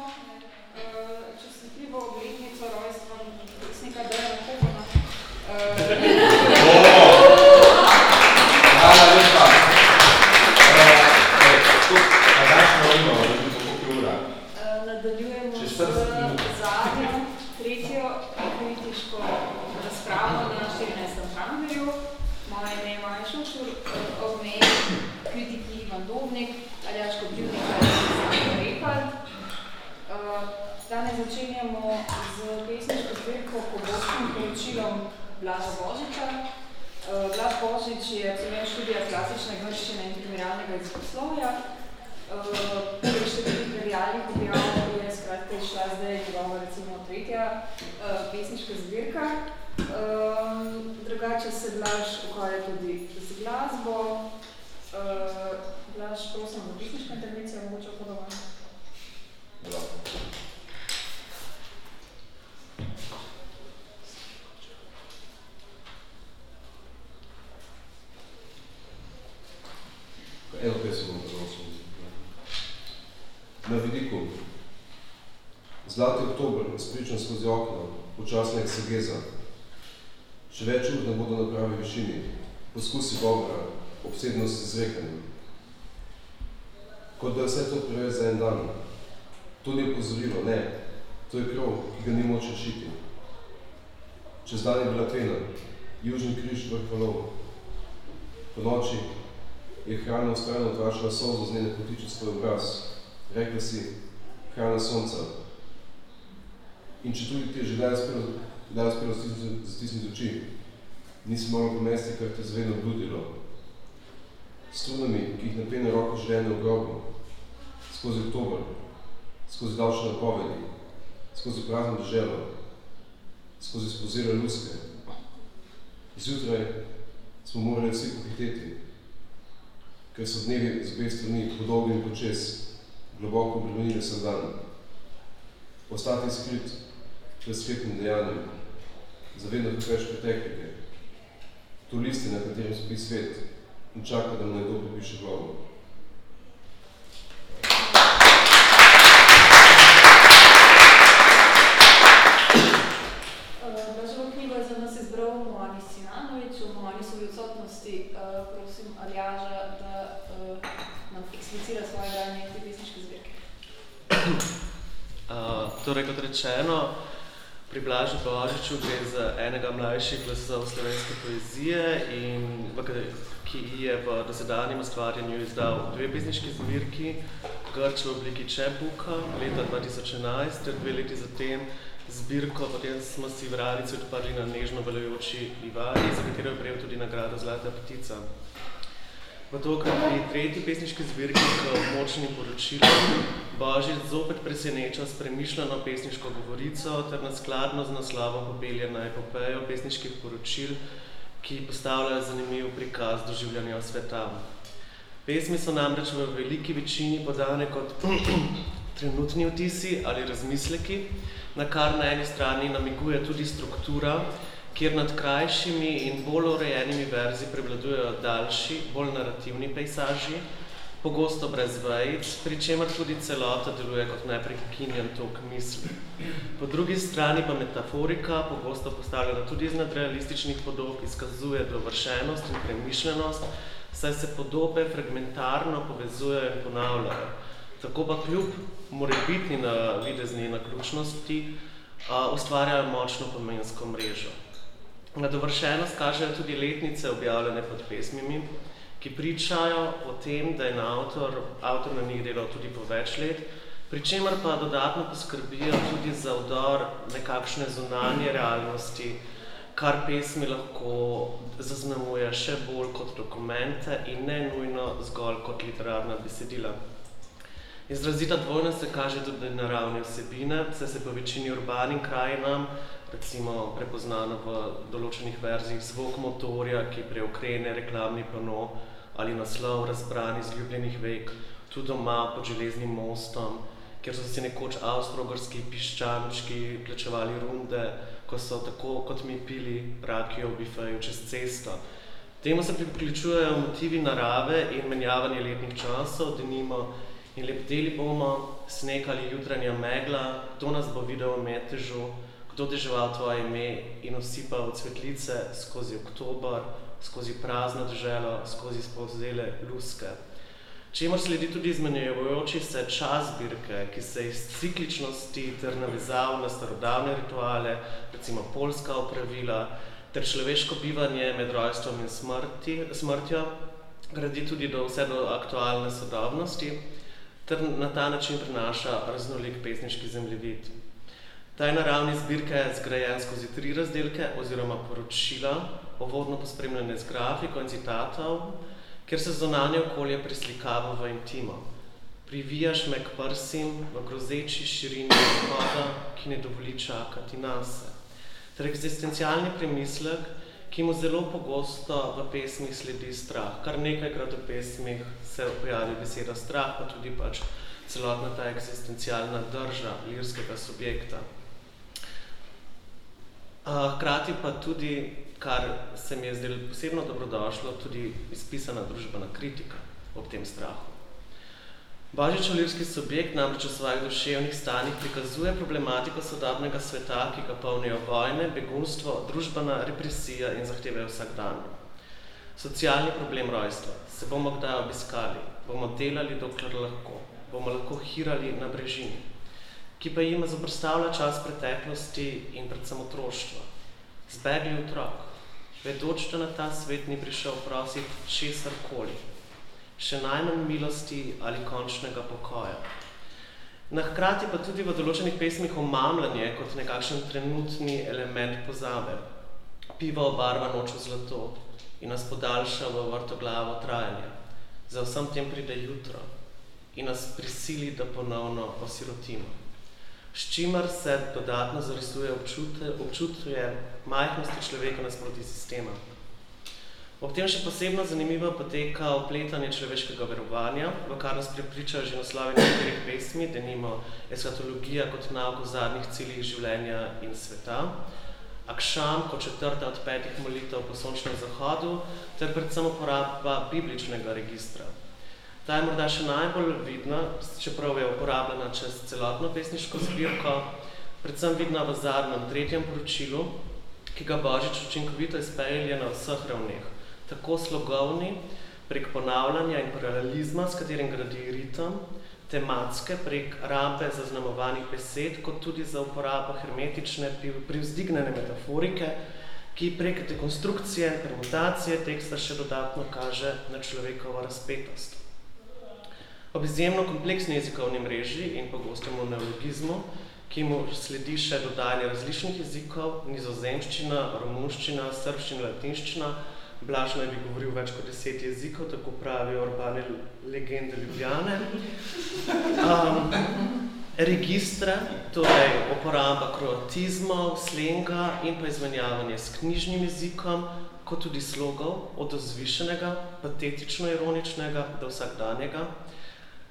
uh, čustivo obletnico rojstva pesnika Dejana Kogona. Hvala lepa. Nadaljujemo z zadnjo, tretjo kritiško razpravo na 14. Tramverju. Moje ime je Maja Šušur, ob meji kritiki Ivan Dobnik, Aljaš Koprivnik in Sandra Repal. Danes začenjamo z pesniško zbirko pobočnim poročilom Blaža Božiča. Blaž Božič je absolvent študija klasične grščine in primerjalnega izposlovja. Prvi študij primerjalnih objav je skratka išla zdaj njegova recimo tretja pesniška zbirka. Drugače se Blaž ukvarja tudi z glasbo. Blaž, prosim, za pesniška intervencija, mogoče podobno. Eno pesem bom prenosil. Na vidiku. Zlati oktober, spričan skozi okno, počasna eksegeza. Še več ur ne bodo na pravi višini. Poskusi govora, obsednost z rekanjem. Kot da vse to preveč za en dan. To ni opozorilo, ne. To je krov, ki ga ni moč rešiti. Čez dan je bila pena, južni križ vrh valov. Po noči je hrana ustrajno odvračala solzo z njene potiče svoj obraz. Rekla si, hrana sonca. In če tudi ti je že danes prvo zatisniti oči, nisi moral pomesti, kar te zvedno bludilo. Strunami, ki jih napene roko želene v grobu, skozi oktober, skozi davčne napovedi, skozi prazno deželo, skozi spozire luske. Zjutraj smo morali vsi pohiteti, ker so dnevi z obe strani podolgi in počes, globoko bremenili se dan. Ostati skrit pred skritnim dejanjem, zavedno več preteklike. To listi, na katerem spi svet in čaka, da mu nekdo pripiše globo. Blaževo knjigo je za nas izbral Moani Sinanovič, v Moanisovi odsotnosti prosim Aljaža, da nam eksplicira svoje danje te pesniške zbirke. Uh, torej, kot rečeno, pri Blažu Božiču gre za enega mlajših glasov slovenske poezije, in v, ki je v dosedanjem ustvarjanju izdal dve pesniški zbirki, Grč v obliki Čebuka leta 2011, ter dve leti zatem zbirko, potem smo si vralici odprli na nežno veljajoči livari, za katero je prejel tudi nagrado Zlata ptica. V tokratni tretji pesniški zbirki k močnim poročilom Božič zopet preseneča s premišljeno pesniško govorico ter naskladno z naslovom popelje na epopejo pesniških poročil, ki postavljajo zanimiv prikaz doživljanja sveta. Pesmi so namreč v veliki večini podane kot trenutni vtisi ali razmisleki, na kar na eni strani namiguje tudi struktura, kjer nad krajšimi in bolj urejenimi verzi prevladujejo daljši, bolj narativni pejsaži, pogosto brez vejic, pri čemer tudi celota deluje kot neprekinjen tok misli. Po drugi strani pa metaforika, pogosto postavljena tudi iz nadrealističnih podob, izkazuje dovršenost in premišljenost, saj se podobe fragmentarno povezujejo in ponavljajo. Tako pa kljub morebitni navidezni naključnosti ustvarjajo močno pomensko mrežo. Na dovršenost kažejo tudi letnice objavljene pod pesmimi, ki pričajo o tem, da je na avtor, avtor na njih delal tudi po več let, pri čemer pa dodatno poskrbijo tudi za vdor nekakšne zunanje realnosti, kar pesmi lahko zaznamuje še bolj kot dokumente in ne nujno zgolj kot literarna besedila. Izrazita dvojnost se kaže tudi na ravni vsebine, saj se po večini urbanim krajinam, recimo prepoznano v določenih verzijah zvok motorja, ki preokrene reklamni pano ali naslov razbrani iz ljubljenih vek, tu doma pod železnim mostom, kjer so si nekoč avstrogorski piščančki plačevali runde, ko so tako kot mi pili rakijo v bifeju čez cesto. Temu se priključujejo motivi narave in menjavanje letnih časov, denimo In lepteli bomo, sneg ali jutranja megla, kdo nas bo videl v metežu, kdo deževal tvoje ime in osipal cvetlice skozi oktober, skozi prazno drželo, skozi spovzele luske. Čemu sledi tudi izmenjujoči se čas zbirke, ki se iz cikličnosti ter navezav na starodavne rituale, recimo polska opravila, ter človeško bivanje med rojstvom in smrti, smrtjo, gradi tudi do vse do aktualne sodobnosti, ter na ta način prinaša raznolik pesniški zemljevid. Ta je naravni zbirke zgrajen skozi tri razdelke oziroma poročila, povodno pospremljene z grafiko in citatov, kjer se zonanje okolje preslikava v intimo. Privijaš me k prsim v grozeči širini odhoda, ki ne dovoli čakati nase. Ter egzistencialni premislek, ki mu zelo pogosto v pesmih sledi strah. Kar nekajkrat v pesmih se pojavi beseda strah, pa tudi pač celotna ta egzistencialna drža lirskega subjekta. Hkrati pa tudi, kar se mi je zdelo posebno dobrodošlo, tudi izpisana družbena kritika ob tem strahu. Božičev lirski subjekt namreč v svojih duševnih stanjih prikazuje problematiko sodobnega sveta, ki ga polnijo vojne, begunstvo, družbena represija in zahtevajo vsak dan. Socialni problem rojstva. Se bomo kdaj obiskali? Bomo delali, dokler lahko? Bomo lahko hirali na brežini? Ki pa jima zaprstavlja čas preteklosti in predvsem otroštva. Zbegli otrok, vedoč, da na ta svet ni prišel prositi česar koli, še najmanj milosti ali končnega pokoja. Na hkrati pa tudi v določenih pesmih omamljanje kot nekakšen trenutni element pozabe. Piva obarva noč v zlato in nas podaljša v vrtoglavo trajanje. Za vsem tem pride jutro in nas prisili, da ponovno osirotimo s čimer se dodatno zarisuje občutje, občutje majhnosti človeka nasproti sistema. Ob tem še posebno zanimivo poteka opletanje človeškega verovanja, v kar nas prepričajo že naslovi nekaterih pesmi, denimo eskatologija kot nauk v zadnjih ciljih življenja in sveta, akšam kot četrta od petih molitev po sončnem zahodu, ter predvsem uporaba bibličnega registra. Ta je morda še najbolj vidna, čeprav je uporabljena čez celotno pesniško zbirko, predvsem vidna v zadnjem, tretjem poročilu, ki ga Božič učinkovito izpelje na vseh ravneh. Tako slogovni, prek ponavljanja in paralelizma, s katerim gradi ritem, tematske, prek rampe zaznamovanih besed, kot tudi za uporabo hermetične, privzdignene metaforike, ki prek dekonstrukcije, permutacije teksta še dodatno kaže na človekovo razpetost. Ob izjemno kompleksni jezikovni mreži in pogostemu neologizmu, ki mu sledi še dodajanje različnih jezikov, nizozemščina, romunščina, srbščina, latinščina, Blaž naj bi govoril več kot deset jezikov, tako pravijo urbane legende Ljubljane. Um, registre, torej uporaba kroatizmov, slenga in pa izmenjavanje s knjižnim jezikom, kot tudi slogov, od ozvišenega, patetično-ironičnega do vsakdanjega,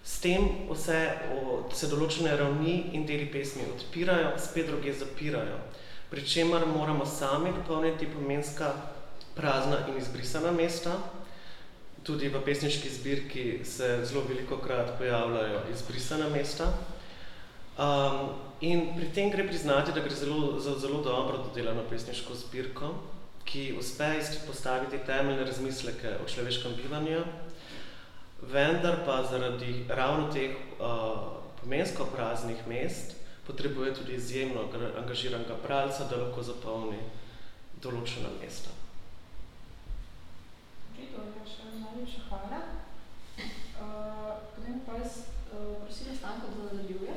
S tem vse od, se določene ravni in deli pesmi odpirajo, spet druge zapirajo, pri čemer moramo sami dopolniti pomenska prazna in izbrisana mesta. Tudi v pesniški zbirki se zelo veliko krat pojavljajo izbrisana mesta. Um, in pri tem gre priznati, da gre zelo, za zelo dobro dodelano pesniško zbirko, ki uspe postaviti temeljne razmisleke o človeškem bivanju, vendar pa zaradi ravno teh uh, pomensko praznih mest potrebuje tudi izjemno angažiranega bralca, da lahko zapolni določena mesta. Najlepša hvala. Uh, potem pa jaz uh, prosila Stanko, da nadaljuje.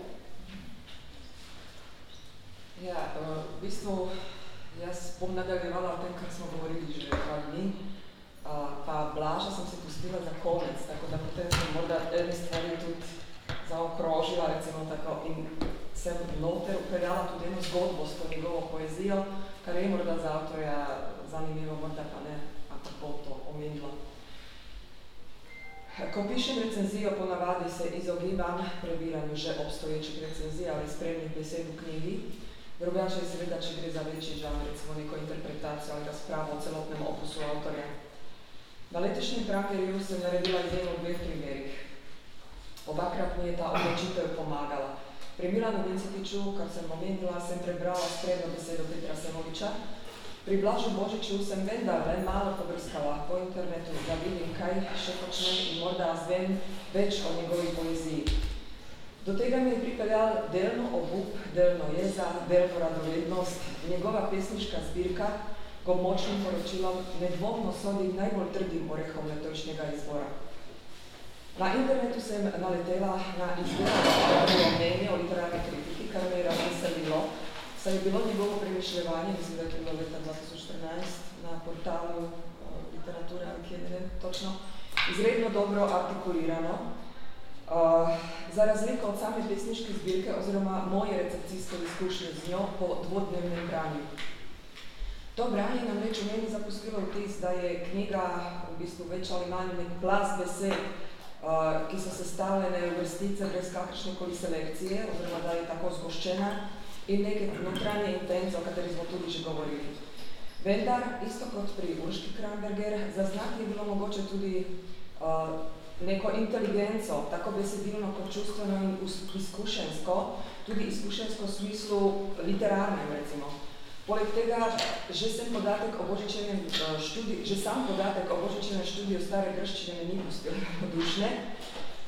Ja, uh, v bistvu jaz bom nadaljevala o tem, kar smo govorili že dva dni pa Blaža sem se pustila za konec, tako da potem sem morda ene stvari tudi zaokrožila, recimo tako, in sem noter upeljala tudi eno zgodbo s to njegovo poezijo, kar je morda za avtorja zanimivo, morda pa ne, ako bo to omenila. Ko pišem recenzijo, ponavadi se izogibam prebiranju že obstoječih recenzij ali spremnih besed v knjigi, drugače je seveda, če gre za večji žal, recimo neko interpretacijo ali razpravo o celotnem opusu avtorja. Na letošnjem Prankerju sem naredila izjemo v dveh primerih. Obakrat mi je ta odločitev pomagala. Pri Milanu Vincetiču, kar sem omenila, sem prebrala spredno besedo Petra Semoviča. Pri Blažu Božiču sem vendarle malo pobrskala po internetu, da vidim, kaj še počne in morda zvem več o njegovi poeziji. Do tega mi je pripeljal delno obup, delno jeza, delno radovednost, njegova pesniška zbirka, ko močnim poročilom nedvomno sodi najbolj trdim orehom letošnjega izbora. Na internetu sem naletela na izdelano mnenje o literarni kritiki, kar me je razveselilo, saj je bilo njegovo premišljevanje, mislim, da je bilo leta 2014 na portalu uh, literature, ali kje ne vem točno, izredno dobro artikulirano. Uh, za razliko od same pesniške zbirke oziroma moje recepcijske izkušnje z njo po dvodnevnem branju. To branje nam reč v meni zapustilo vtis, da je knjiga v bistvu več ali manj nek glas besed, uh, ki so sestavljene v vrstice brez kakršne koli selekcije, oziroma da je tako zgoščena, in neke notranje intence, o kateri smo tudi že govorili. Vendar, isto kot pri Urški Kramberger, zaznati je bilo mogoče tudi uh, neko inteligenco, tako besedilno kot čustveno in izkušensko, tudi izkušensko v smislu literarnem, recimo. Poleg tega, že sem podatek o božičenem eh, študiju, že sam podatek o božičenem študiju stare grščine ni pustil dušne.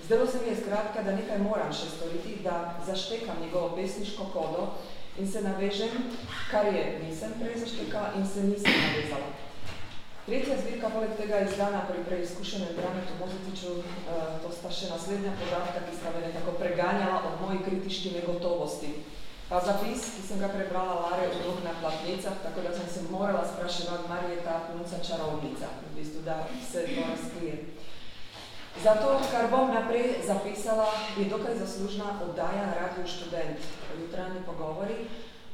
Zdelo se mi je skratka, da nekaj moram še storiti, da zaštekam njegovo pesniško kodo in se navežem, kar je nisem prej zaštekala in se nisem navezala. Tretja zbirka poleg tega je izdana pri preizkušenem Branetu Mozetiču, eh, to sta še naslednja podatka, ki sta me nekako preganjala od mojih kritiški negotovosti. Pa zapis, ki sem ga prebrala Lare v na platnicah, tako da sem se morala spraševati, mar je ta punca čarovnica, v bistvu, da se to razkrije. Zato, kar bom naprej zapisala, je dokaj zaslužna oddaja na Radio Študent, jutranji pogovori,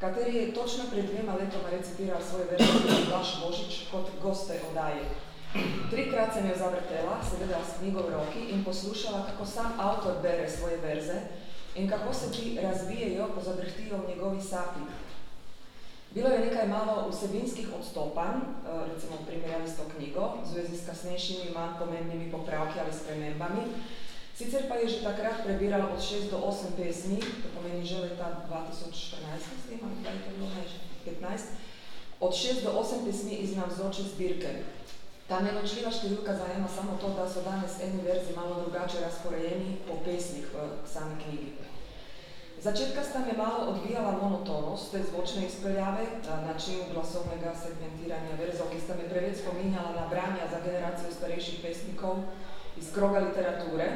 kateri je točno pred dvema letoma recitiral svoje verze Blaž Božič kot goste oddaje. Trikrat sem jo zavrtela, seveda s knjigo v roki in poslušala, kako sam avtor bere svoje verze, in kako se ti razvijejo, ko zadrhtijo v njegovi sapi. Bilo je nekaj malo vsebinskih odstopanj, eh, recimo v primerjavi s to knjigo, v zvezi s kasnejšimi manj pomembnimi popravki ali spremembami. Sicer pa je že takrat prebiral od 6 do 8 pesmi, to pomeni že leta 2014, mislim, ali je to bilo ne, 15, od 6 do 8 pesmi iz navzoče zbirke. Ta neločljiva številka zajema samo to, da so danes eni verzi malo drugače razporejeni po pesmih v sami knjigi. Začetka sta me malo odvijala monotonost te zvočne izpeljave, način glasovnega segmentiranja verzov, ki sta me preveč spominjala na branja za generacijo starejših pesnikov iz kroga literature,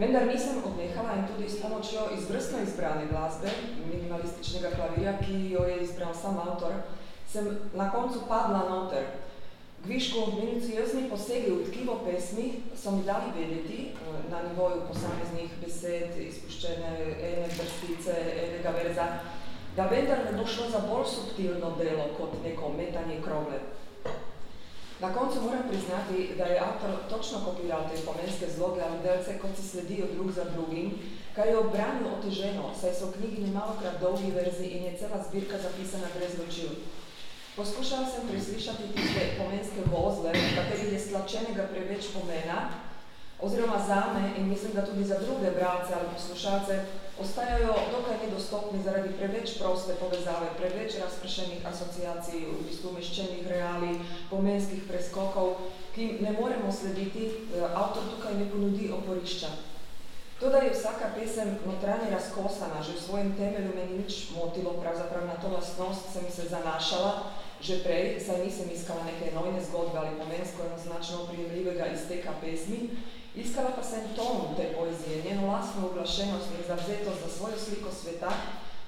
vendar nisem odnehala in tudi s pomočjo izvrstno izbrane glasbe, minimalističnega klavirja, ki jo je izbral sam avtor, sem na koncu padla noter, Gviško minuciozni posegi v tkivo pesmi so mi dali vedeti eh, na nivoju posameznih besed, izpuščene ene vrstice, enega verza, da vendar ne bo šlo za bolj subtilno delo kot neko metanje krogle. Na koncu moram priznati, da je avtor točno kopiral te pomenske zloge ali delce, kot se sledijo drug za drugim, kar je obranil oteženo, saj so knjigi nemalokrat dolgi verzi in je cela zbirka zapisana brez ločil. Poskušala sem preslišati tiste pomenske vozle, v katerih je stlačenega preveč pomena, oziroma zame in mislim, da tudi za druge bralce ali poslušalce, ostajajo dokaj nedostopni zaradi preveč proste povezave, preveč razpršenih asociacij, v bistvu umeščenih reali, pomenskih preskokov, ki ne moremo slediti, eh, avtor tukaj ne ponudi oporišča. To, da je vsaka pesem notranje razkosana, že v svojem temelju meni nič motilo, pravzaprav na to lastnost sem se zanašala, že prej, saj nisem iskala neke nojne zgodbe ali pomensko enoznačno prijemljivega izteka pesmi, iskala pa sem ton te poezije, njeno lastno uglašenost in zavzetost za svojo sliko sveta,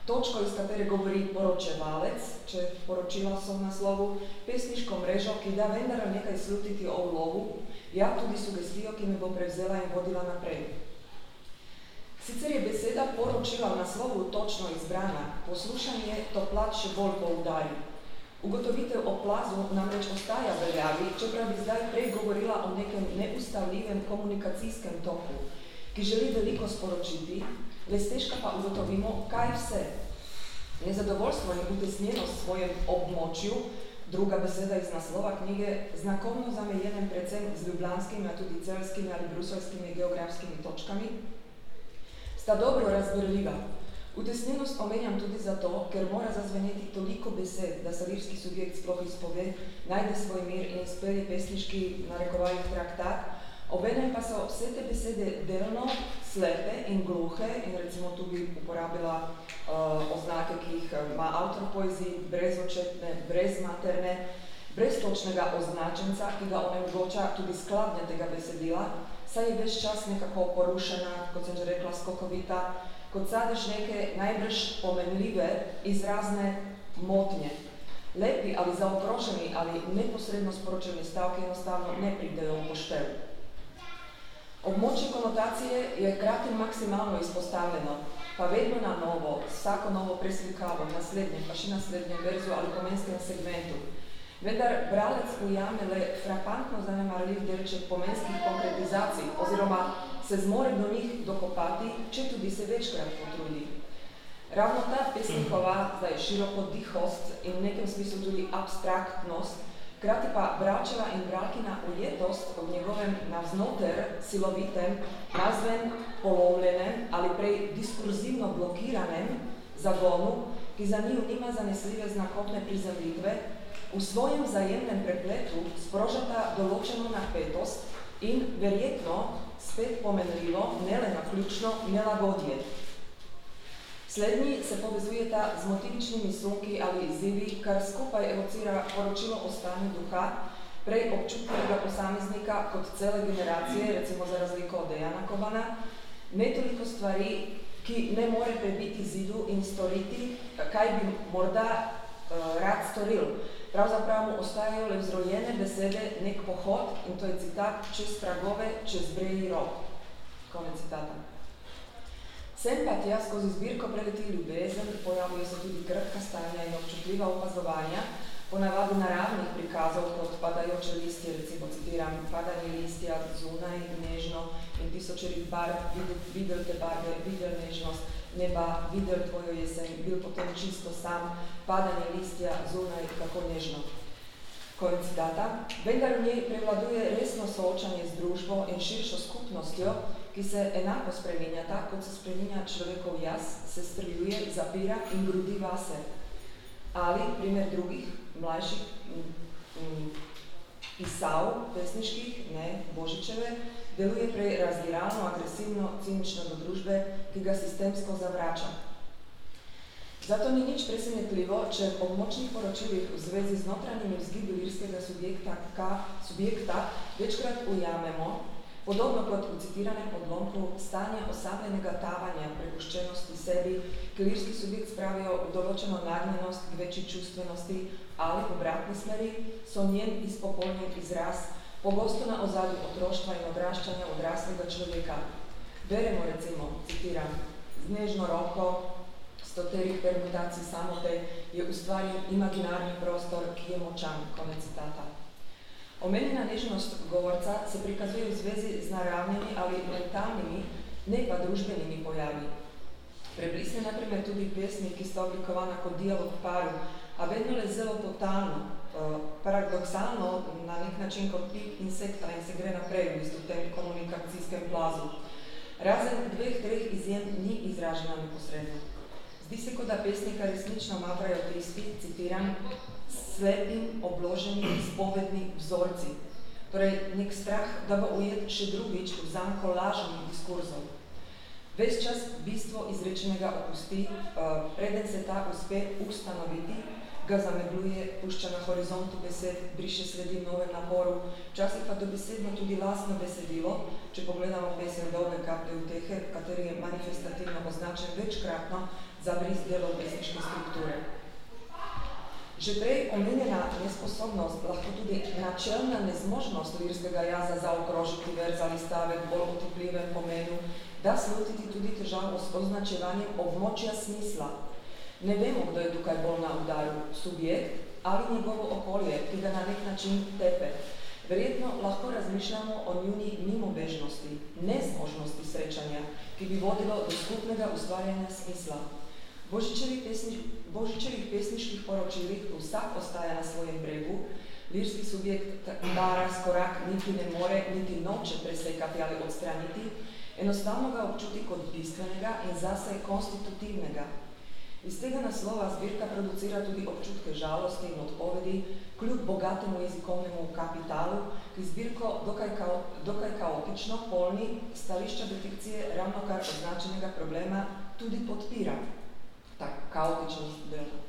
točko, iz katere govori poročevalec, če poročila so v naslovu, pesniško mrežo, ki da vendar nekaj slutiti o vlogu, ja tudi sugestijo, ki me bo prevzela in vodila naprej. Sicer je beseda poročila v naslovu točno izbrana, poslušanje to plat še bolj poudari. Ugotovitev o plazu namreč ostaja veljavi, čeprav bi zdaj prej govorila o nekem neustavljivem komunikacijskem toku, ki želi veliko sporočiti, le stežka pa ugotovimo, kaj vse. Nezadovoljstvo in utesnjenost svojem območju, druga beseda iz naslova knjige, znakovno zameljenem predvsem z ljubljanskimi, a tudi celskimi ali bruselskimi geografskimi točkami, sta dobro razberljiva. Utesnjenost omenjam tudi zato, ker mora zazveneti toliko besed, da se lirski subjekt sploh izpove, najde svoj mir in izpelje pesniški narekovajih traktat, obenem pa so vse te besede delno slepe in gluhe in recimo tu bi uporabila uh, oznake, ki jih ima avtor poeziji, brezočetne, brezmaterne, brez točnega označenca, ki ga onemogoča tudi skladnje tega besedila, saj je ves čas nekako porušena, kot sem že rekla, skokovita, kot sadež neke najbrž pomenljive izrazne motnje. Lepi ali zaokroženi ali neposredno sporočeni stavki enostavno ne pridejo v poštev. Območje konotacije je hkrati maksimalno izpostavljeno, pa vedno na novo, vsako novo preslikavo, naslednjem, pa še naslednjem verzu ali pomenskem segmentu. Vendar bralec ujame le frapantno zanemarljiv delček pomenskih konkretizacij oziroma se zmore do njih dokopati, če tudi se večkrat potrudi. Ravno ta pesnikova, zdaj široko dihost in v nekem smislu tudi abstraktnost, krati pa Bračeva in Brakina ujetost od njegovem navznoter silovitem, nazven polomljenem ali prej diskurzivno blokiranem zagonu, ki za njih nima zanesljive znakotne prizemljitve, v svojem zajemnem prepletu sprožata določeno napetost in verjetno spet pomenljivo, ne le naključno, nelagodje. Slednji se povezujeta z motivičnimi sunki ali izzivi, kar skupaj evocira poročilo o stanju duha, prej občutnega posameznika kot cele generacije, recimo za razliko od Dejana Kovana, ne toliko stvari, ki ne more prebiti zidu in storiti, kaj bi morda uh, rad storil, pravzaprav mu ostajajo le vzrojene besede, nek pohod, in to je citat, čez pragove, čez breji rok. Konec citata. Sem pa tja skozi zbirko preleti ljubezen, pojavljajo se tudi krhka stanja in občutljiva opazovanja, ponavadi naravnih prikazov, kot padajoče listje, recimo citiram, padanje listja zunaj, nežno in tisočerih barv, videl, videl te barve, videl nežnost, neba, videl tvojo jesen, bil potem čisto sam, padanje listja zunaj, kako nežno. Konec data. Vendar v njej prevladuje resno soočanje z družbo in širšo skupnostjo, ki se enako spreminjata, kot se spreminja človekov jaz, se streljuje, zapira in grudi vase. Ali, primer drugih, mlajših pisav, pesniških, ne, Božičeve, deluje prej razdiralno, agresivno, cinično do družbe, ki ga sistemsko zavrača. Zato ni nič presenetljivo, če v območnih poročilih v zvezi z notranjimi vzgibi lirskega subjekta, ka, subjekta večkrat ujamemo, podobno kot v citiranem odlomku, stanje osabljenega tavanja, prepuščenosti sebi, ki lirski subjekt spravijo v določeno nagnjenost k večji čustvenosti ali obratni smeri, so njen izpopolnjen izraz, pogosto na ozadju otroštva in odraščanja odraslega človeka. Beremo recimo, citiram, z nežno roko, stoterih permutacij samote je ustvarjen imaginarni prostor, ki je močan, konec citata. Omenjena nežnost govorca se prikazuje v zvezi z naravnimi ali mentalnimi, ne pa družbenimi pojavi. Preblisne naprimer tudi pesmi, ki sta oblikovana kot dialog paru, a vedno le zelo totalno, paradoksalno na nek način kot pik insekta in se gre naprej v bistvu tem komunikacijskem plazu. Razen dveh, treh izjem ni izražena neposredno. Zdi se, kot da pesnika resnično matrajo tisti, citiram, slepim, obloženi, spovedni vzorci. Torej, nek strah, da bo ujet še drugič v zanko lažnih diskurzov. Ves čas bistvo izrečenega opusti, uh, preden se ta uspe ustanoviti, ga zamegluje, pušča na horizontu besed, briše sledi novem naporu, včasih pa dobesedno tudi lastno besedilo, če pogledamo pesem Dolne kaplje utehe, kateri je manifestativno označen večkratno za bris delov pesniške strukture. Že prej omenjena nesposobnost, lahko tudi načelna nezmožnost lirskega jaza za okrožiti verz ali stavek bolj otipljivem pomenu, da slutiti tudi težavo s označevanjem območja smisla, Ne vemo, kdo je tukaj bolj na udaru, subjekt ali njegovo okolje, ki ga na nek način tepe. Verjetno lahko razmišljamo o njuni mimobežnosti, nezmožnosti srečanja, ki bi vodilo do skupnega ustvarjanja smisla. Božičevih, pesni, Božičevih pesniških poročilih vsak ostaja na svojem bregu, lirski subjekt ta razkorak niti ne more, niti noče presekati ali odstraniti, Enostavno ga občuti kot bistvenega in zase konstitutivnega. Iz tega naslova zbirka producira tudi občutke žalosti in odpovedi, kljub bogatemu jezikovnemu kapitalu, ki zbirko dokaj, kao, dokaj kaotično polni stališča detekcije ravno kar označenega problema tudi podpira. Tak kaotičnost dela.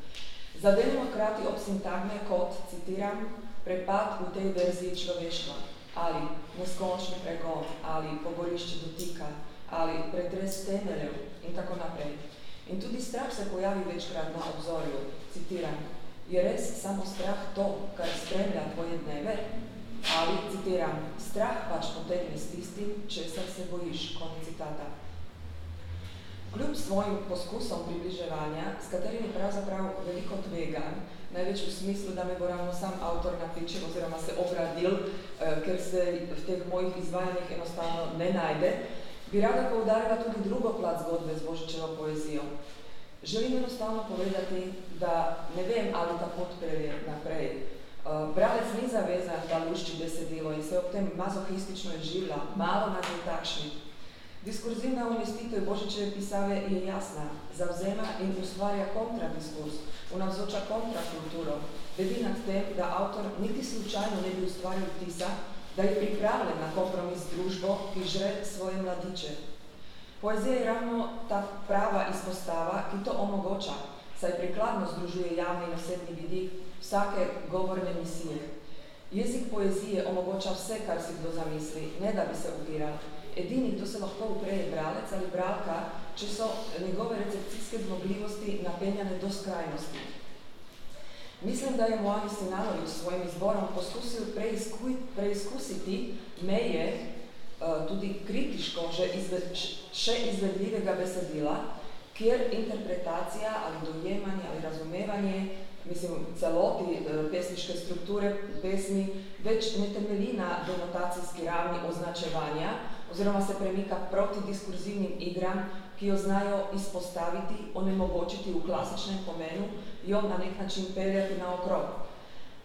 Zadenimo krati ob sintagme kot, citiram, prepad v tej verziji človeštva, ali neskončni pregon, ali pogorišče dotika, ali pretres temeljev in tako naprej. In tudi strah se pojavi večkrat na obzorju, citiram, je res samo strah to, kar spremlja tvoje dneve? Ali, citiram, strah pač potegne s tistim, česar se bojiš, konec citata. Kljub svojim poskusom približevanja, s katerimi pravzaprav veliko tvegam, največ v smislu, da me bo ravno sam avtor napičil oziroma se obradil, eh, ker se v teh mojih izvajanjih enostavno ne najde, bi rada poudarila tudi drugo plat zgodbe z Božičevo poezijo. Želim enostavno povedati, da ne vem, ali ta pot prelje naprej. Uh, bralec ni zavezan, da lušči besedilo in se ob tem mazohistično izživlja, malo nas je takšni. Diskurzivna umestitev Božičeve pisave je jasna, zavzema in ustvarja kontradiskurs, unavzoča kontrakulturo, vedi nad tem, da avtor niti slučajno ne bi ustvaril tisa, da je pripravljen na kompromis z družbo, ki žre svoje mladiče. Poezija je ravno ta prava izpostava, ki to omogoča, saj prikladno združuje javni in osebni vidik vsake govorne misije. Jezik poezije omogoča vse, kar si kdo zamisli, ne da bi se upiral. Edini, kdo se lahko upreje bralec ali bralka, če so njegove recepcijske zmogljivosti napenjane do skrajnosti. Mislim, da je Moani Sinanovič s svojim izborom poskusil preizkuj, preizkusiti meje uh, tudi kritiško že izved, še izvedljivega besedila, kjer interpretacija ali dojemanje ali razumevanje, mislim, celoti uh, pesniške strukture pesmi več ne temelji na denotacijski ravni označevanja oziroma se premika proti diskurzivnim igram, ki jo znajo izpostaviti, onemogočiti v klasičnem pomenu, jo na nek način peljati na okrog.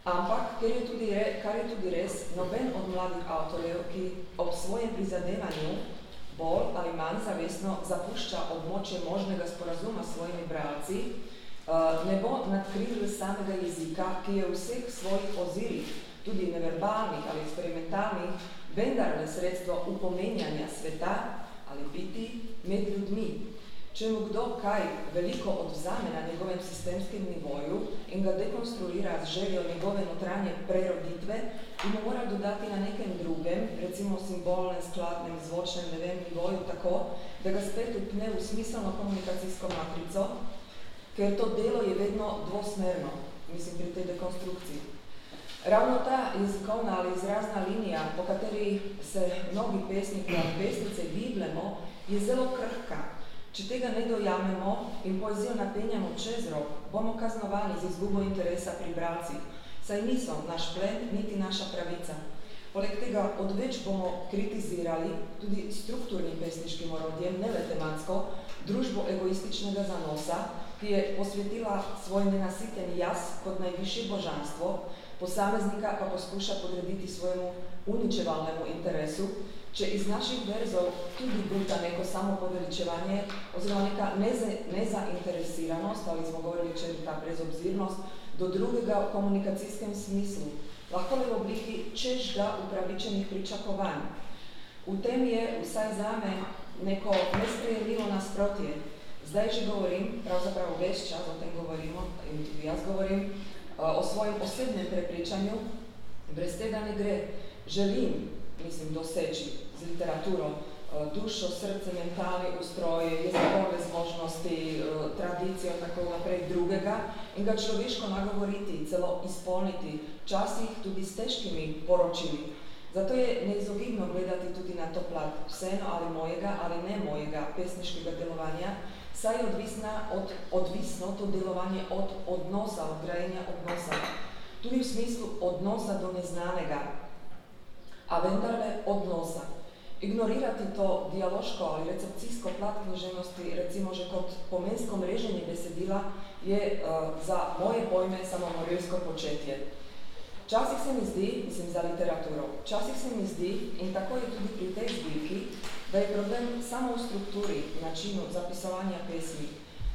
Ampak, ker je tudi re, kar je tudi res, noben od mladih avtorjev, ki ob svojem prizadevanju bolj ali manj zavestno zapušča območje možnega sporazuma s svojimi bralci, uh, ne bo nadkril samega jezika, ki je vseh svojih ozirih, tudi neverbalnih ali eksperimentalnih, vendar le sredstvo upomenjanja sveta ali biti med ljudmi, Če mu kdo kaj veliko odvzame na njegovem sistemskem nivoju in ga dekonstruira z željo njegove notranje preroditve, in mu mora dodati na nekem drugem, recimo simbolnem, skladnem, zvočnem, ne vem, nivoju tako, da ga spet upne v smiselno komunikacijsko matrico, ker to delo je vedno dvosmerno, mislim, pri tej dekonstrukciji. Ravno ta jezikovna ali izrazna linija, po kateri se mnogi pesniki ali pesnice giblemo, je zelo krhka, Če tega ne dojamemo in poezijo napenjamo čez rok, bomo kaznovani z izgubo interesa pri bralcih, saj niso naš plen, niti naša pravica. Poleg tega odveč bomo kritizirali tudi strukturnim pesniškim orodjem, ne le tematsko, družbo egoističnega zanosa, ki je posvetila svoj nenasiten jaz kot najvišje božanstvo, posameznika pa poskuša podrediti svojemu uničevalnemu interesu, če iz naših verzov tudi bruta neko samo poveličevanje oziroma neka nezainteresiranost, ali smo govorili, če ta brezobzirnost, do drugega v komunikacijskem smislu, lahko le v obliki čežga upravičenih pričakovanj. V tem je vsaj zame neko nesprejemljivo nasprotje. Zdaj že govorim, pravzaprav ves čas o tem govorimo, in tudi jaz govorim, o svojem osebnem prepričanju, brez tega ne gre. Želim, mislim, doseči z literaturo dušo, srce, mentalni ustroj, jezikovne zmožnosti, tradicijo, tako naprej drugega in ga človeško nagovoriti, celo izpolniti, včasih tudi s težkimi poročili. Zato je neizogibno gledati tudi na to plat vseeno ali mojega ali ne mojega pesniškega delovanja, saj je odvisna od, odvisno to delovanje od odnosa, od grajenja odnosa. Tudi v smislu odnosa do neznanega, a vendarle odnosa. Ignorirati to dialoško ali recepcijsko plat književnosti, recimo že kot pomensko mreženje besedila, je uh, za moje pojme samo morilsko početje. Včasih se mi zdi, mislim za literaturo, včasih se mi zdi, in tako je tudi pri tej zbirki, da je problem samo v strukturi, načinu zapisovanja pesmi.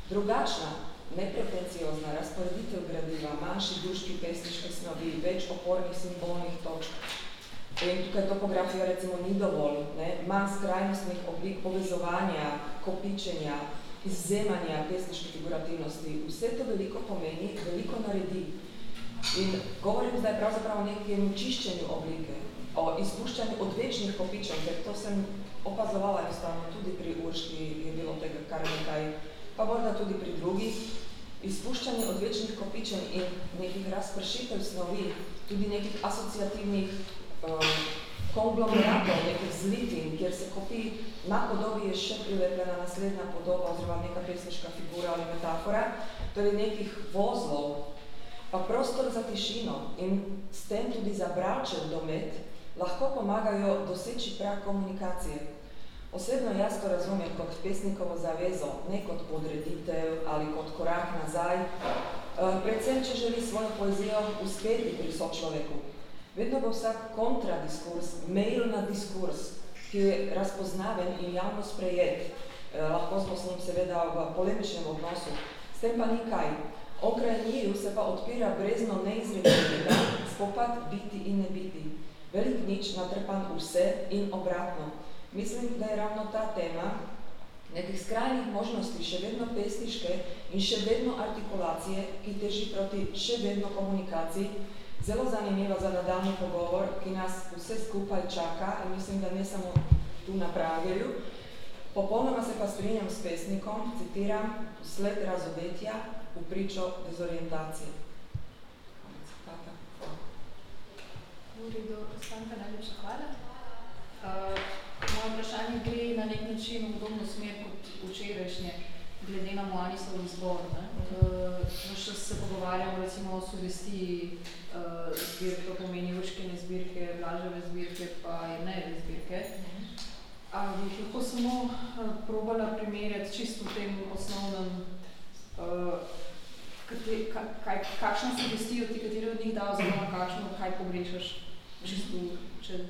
Drugačna, nepretenciozna razporeditev gradiva, manjši duški pesniške snovi, več opornih simbolnih točk. In tukaj topografija recimo ni dovolj, ne? manj skrajnostnih oblik povezovanja, kopičenja, izzemanja pesniške figurativnosti. Vse to veliko pomeni, veliko naredi. In govorim zdaj pravzaprav o nekem čiščenju oblike, o izpuščanju odvečnih kopičev, ker to sem opazovala enostavno tudi pri Urški, je bilo tega kar nekaj, pa morda tudi pri drugih, izpuščanje odvečnih kopičev in nekih razpršitev snovi, tudi nekih asociativnih um, konglomeratov, nekih zlitin, kjer se kopi na podobi je še prilepljena naslednja podoba oziroma neka pesniška figura ali metafora, torej nekih vozlov, pa prostor za tišino in s tem tudi za bračev domet lahko pomagajo doseči prak komunikacije. Osebno jaz to razumem kot pesnikovo zavezo, ne kot podreditev ali kot korak nazaj, eh, predvsem, če želi svojo poezijo uspeti pri sočloveku. Vedno bo vsak kontradiskurs, mail na diskurs, ki je razpoznaven in javno sprejet, eh, lahko smo s njim seveda v polemičnem odnosu, s tem pa ni kaj. Okraj njiju se pa odpira brezno neizredenega, spopad biti in ne biti. Velik nič natrpan vse in obratno. Mislim, da je ravno ta tema nekih skrajnih možnosti še vedno pesniške in še vedno artikulacije, ki teži proti še vedno komunikaciji, zelo zanimiva za nadaljni pogovor, ki nas vse skupaj čaka in mislim, da ne samo tu na Pragerju. Popolnoma se pa strinjam s pesnikom, citiram, sled razodetja v pričo dezorientacije. Uri do Stanka, najlepša hvala. Uh, Moje vprašanje gre na nek način v podobno smer kot včerajšnje, glede na Moanisov izbor. Ne? Uh, še se pogovarjamo recimo o sugestiji uh, zbirke, to pomeni Urškine zbirke, Blaževe zbirke, pa Jerneve zbirke. A bi jih lahko samo uh, probala primerjati čisto v tem osnovnem, uh, kate, ka, kaj, kakšno sugestijo ti, katero od njih dal, oziroma kakšno, kaj pogrešaš, čisto, če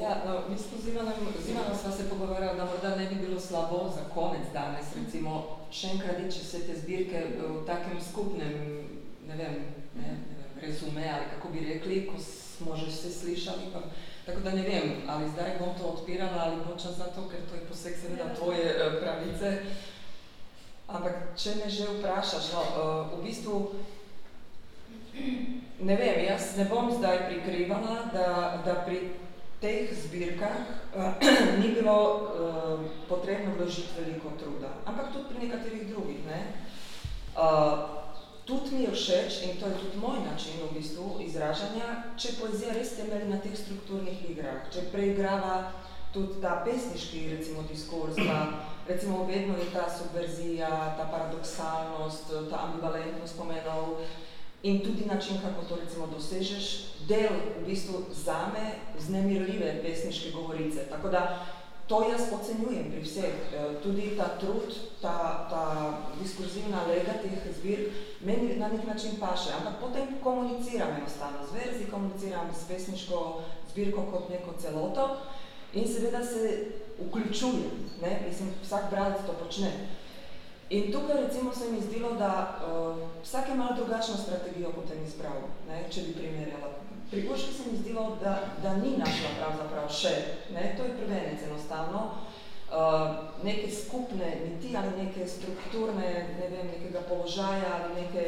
Ja, no, mi smo z Ivanom, z Ivanom sva se pogovarjala, da morda ne bi bilo slabo za konec danes, recimo, še enkrat reči vse te zbirke v takem skupnem, ne vem, ne, ne vem, rezume ali kako bi rekli, ko smo že vse slišali, pa, tako da ne vem, ali zdaj bom to odpirala ali počas za to, ker to je poseg seveda tvoje uh, pravice. Ampak, če me že vprašaš, no, uh, v bistvu, ne vem, jaz ne bom zdaj prikrivala, da, da pri teh zbirkah uh, ni bilo uh, potrebno vložiti veliko truda, ampak tudi pri nekaterih drugih. Ne? Uh, tudi mi je všeč, in to je tudi moj način v bistvu izražanja, če poezija res temelji na teh strukturnih igrah, če preigrava tudi ta pesniški recimo diskurs, da recimo vedno je ta subverzija, ta paradoksalnost, ta ambivalentnost pomenov, in tudi način, kako to recimo dosežeš, del v bistvu zame znemirljive pesniške govorice. Tako da to jaz ocenjujem pri vseh. E, tudi ta trud, ta, ta diskurzivna lega teh zbir meni na nek način paše, ampak potem komuniciram enostavno z verzi, komuniciram s pesniško zbirko kot neko celoto in seveda se vključujem. Ne? Mislim, vsak bralec to počne. In tukaj recimo se mi zdelo, da uh, vsak je malo drugačno strategijo potem izbral, ne, če bi primerjala. Pri Urški se mi zdelo, da, da ni našla pravzaprav še, ne, to je prvenec enostavno, uh, neke skupne niti ali neke strukturne, ne vem, nekega položaja ali neke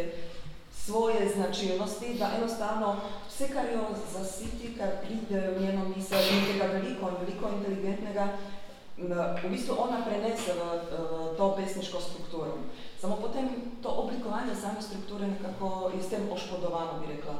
svoje značilnosti, da enostavno vse, kar jo zasiti, kar pride v njeno misel, nekega veliko in veliko inteligentnega, v bistvu ona prenese v, v to pesniško strukturo. Samo potem to oblikovanje same strukture nekako je s tem oškodovano, bi rekla.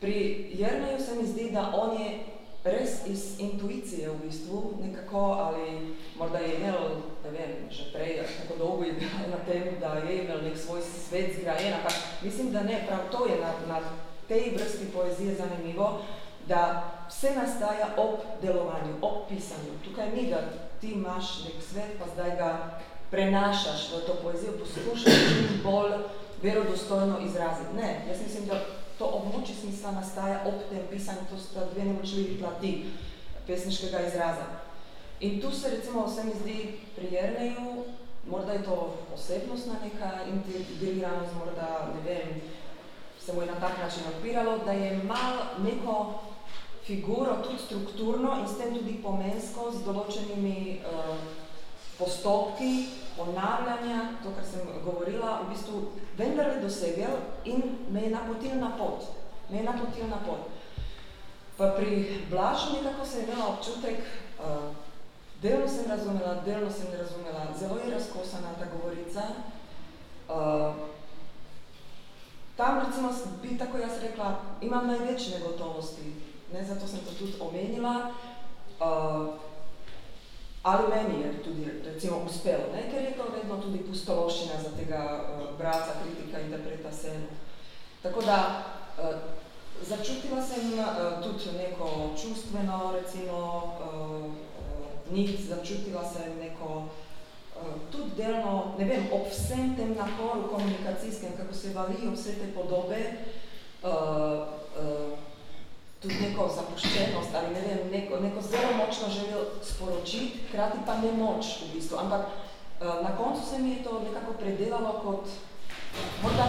Pri Jerneju se mi zdi, da on je res iz intuicije v bistvu nekako, ali morda je imel, ne vem, že prej, tako dolgo je bil na tem, da je imel nek svoj svet zgrajen, ampak mislim, da ne, prav to je na, na tej vrsti poezije zanimivo, da vse nastaja ob delovanju, ob pisanju. Tukaj ni, da ti imaš nek svet, pa zdaj ga prenašaš v to poezijo, poskušaš čim bolj verodostojno izraziti. Ne, jaz mislim, da to območje smisla nastaja ob tem pisanju, to sta dve nemočljivi plati pesniškega izraza. In tu se recimo se mi zdi pri Jerneju, morda je to osebnostna neka integriranost, morda, ne vem, se mu je na tak način odpiralo, da je mal neko figuro tudi strukturno in s tem tudi pomensko z določenimi uh, postopki, ponavljanja, to, kar sem govorila, v bistvu vendarle dosegel in me je napotil na pot. Me je napotil na pot. Pa pri Blažu nekako sem imela občutek, uh, delno sem razumela, delno sem ne razumela, zelo je razkosana ta govorica. Uh, tam recimo bi tako jaz rekla, imam največ negotovosti, ne, zato sem to tudi omenila. Uh, ali meni je tudi recimo uspelo, ne? ker je to vedno tudi pustološčina za tega uh, brata, kritika, interpreta scene. Tako da uh, začutila sem uh, tudi neko čustveno recimo uh, nit, začutila sem neko uh, tudi delno, ne vem, ob vsem tem naporu komunikacijskem, kako se valijo vse te podobe, uh, uh, tudi neko zapuščenost ali ne vem, neko, neko zelo močno željo sporočiti, hkrati pa ne moč v bistvu. Ampak uh, na koncu se mi je to nekako predelalo kot morda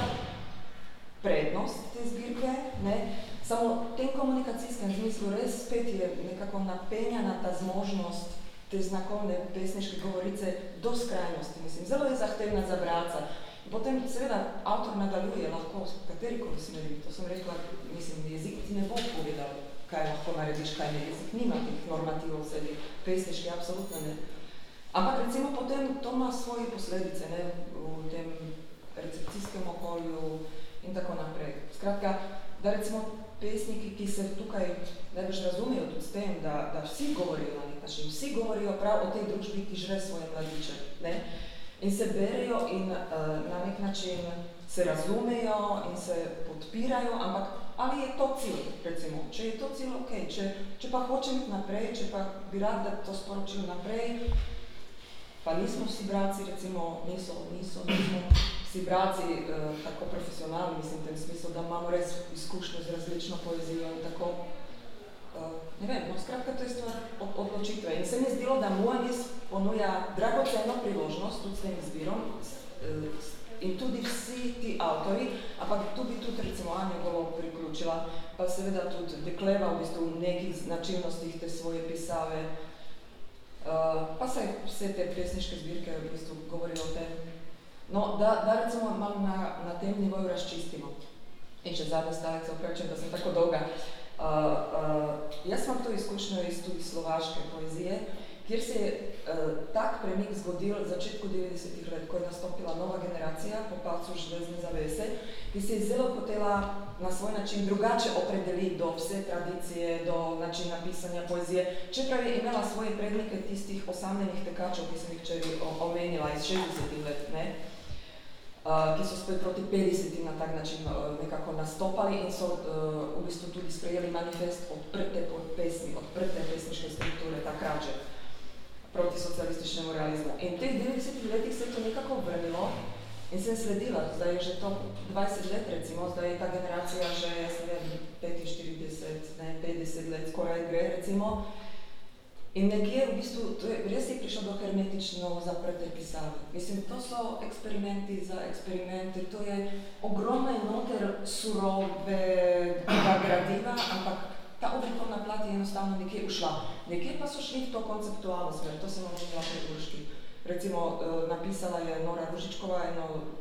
prednost te zbirke, ne? samo v tem komunikacijskem smislu res spet je nekako napenjana ta zmožnost te znakovne pesniške govorice do skrajnosti. Mislim, zelo je zahtevna za bralca. Potem seveda avtor nadaljuje lahko v katerikoli smeri, to sem rekla, mislim, jezik ti ne bo povedal, kaj lahko narediš, kaj ne, jezik nima teh normativov sebi, pesniški, absolutno ne. Ampak recimo potem to ima svoje posledice, ne, v tem recepcijskem okolju in tako naprej. Skratka, da recimo pesniki, ki se tukaj najbrž razumejo tudi s tem, da, da vsi govorijo na nek način, vsi govorijo prav o tej družbi, ki žre svoje mladiče, ne, in se berejo in uh, na nek način se razumejo in se podpirajo, ampak ali je to cilj, recimo, če je to cilj, ok, če, če pa hočem naprej, če pa bi rad, da to sporočil naprej, pa nismo vsi braci, recimo, niso, niso, nismo vsi braci uh, tako profesionalni, mislim, v tem smislu, da imamo res izkušnjo z različno poezijo in tako, ne vem, no, skratka, to je stvar od, odločitve. In se mi zdelo, da Moanis ponuja dragoceno priložnost tudi s tem izbirom uh, in tudi vsi ti avtori, ampak tu bi tudi recimo Anja Golo priključila, pa seveda tudi dekleva v bistvu v nekih značilnostih te svoje pisave, uh, pa se vse te pesniške zbirke v bistvu govorijo o tem. No, da, da recimo malo na, na tem nivoju razčistimo. In še zadnji stavek se opravičujem, da sem tako dolga. Uh, Uh, uh, jaz imam to izkušnjo iz tudi slovaške poezije, kjer se je uh, tak premik zgodil v začetku 90-ih let, ko je nastopila nova generacija po palcu železne zavese, ki se je zelo hotela na svoj način drugače opredeliti do vse tradicije, do načina pisanja poezije, čeprav je imela svoje prednike tistih osamljenih tekačov, ki sem jih čeri omenila iz 60-ih let. Ne? uh, ki so spet proti 50 na tak način uh, nekako nastopali in so uh, v bistvu tudi sprejeli manifest odprte pesmi, odprte pesniške strukture, takrat že proti socialističnemu realizmu. In teh 90 letih se je to nekako vrnilo in sem sledila, zdaj je že to 20 let recimo, zdaj je ta generacija že, jaz ne vem, 45, ne, 50 let skoraj gre recimo, In nekje v bistvu, to je, res je prišlo do hermetično zaprte pisave. Mislim, to so eksperimenti za eksperimente, to je ogromna enoter surovega gradiva, ampak ta oblikovna plat je enostavno nekje ušla. Nekje pa so šli v to konceptualno smer, to sem omenila pred Urški. Recimo, uh, napisala je Nora Ružičkova eno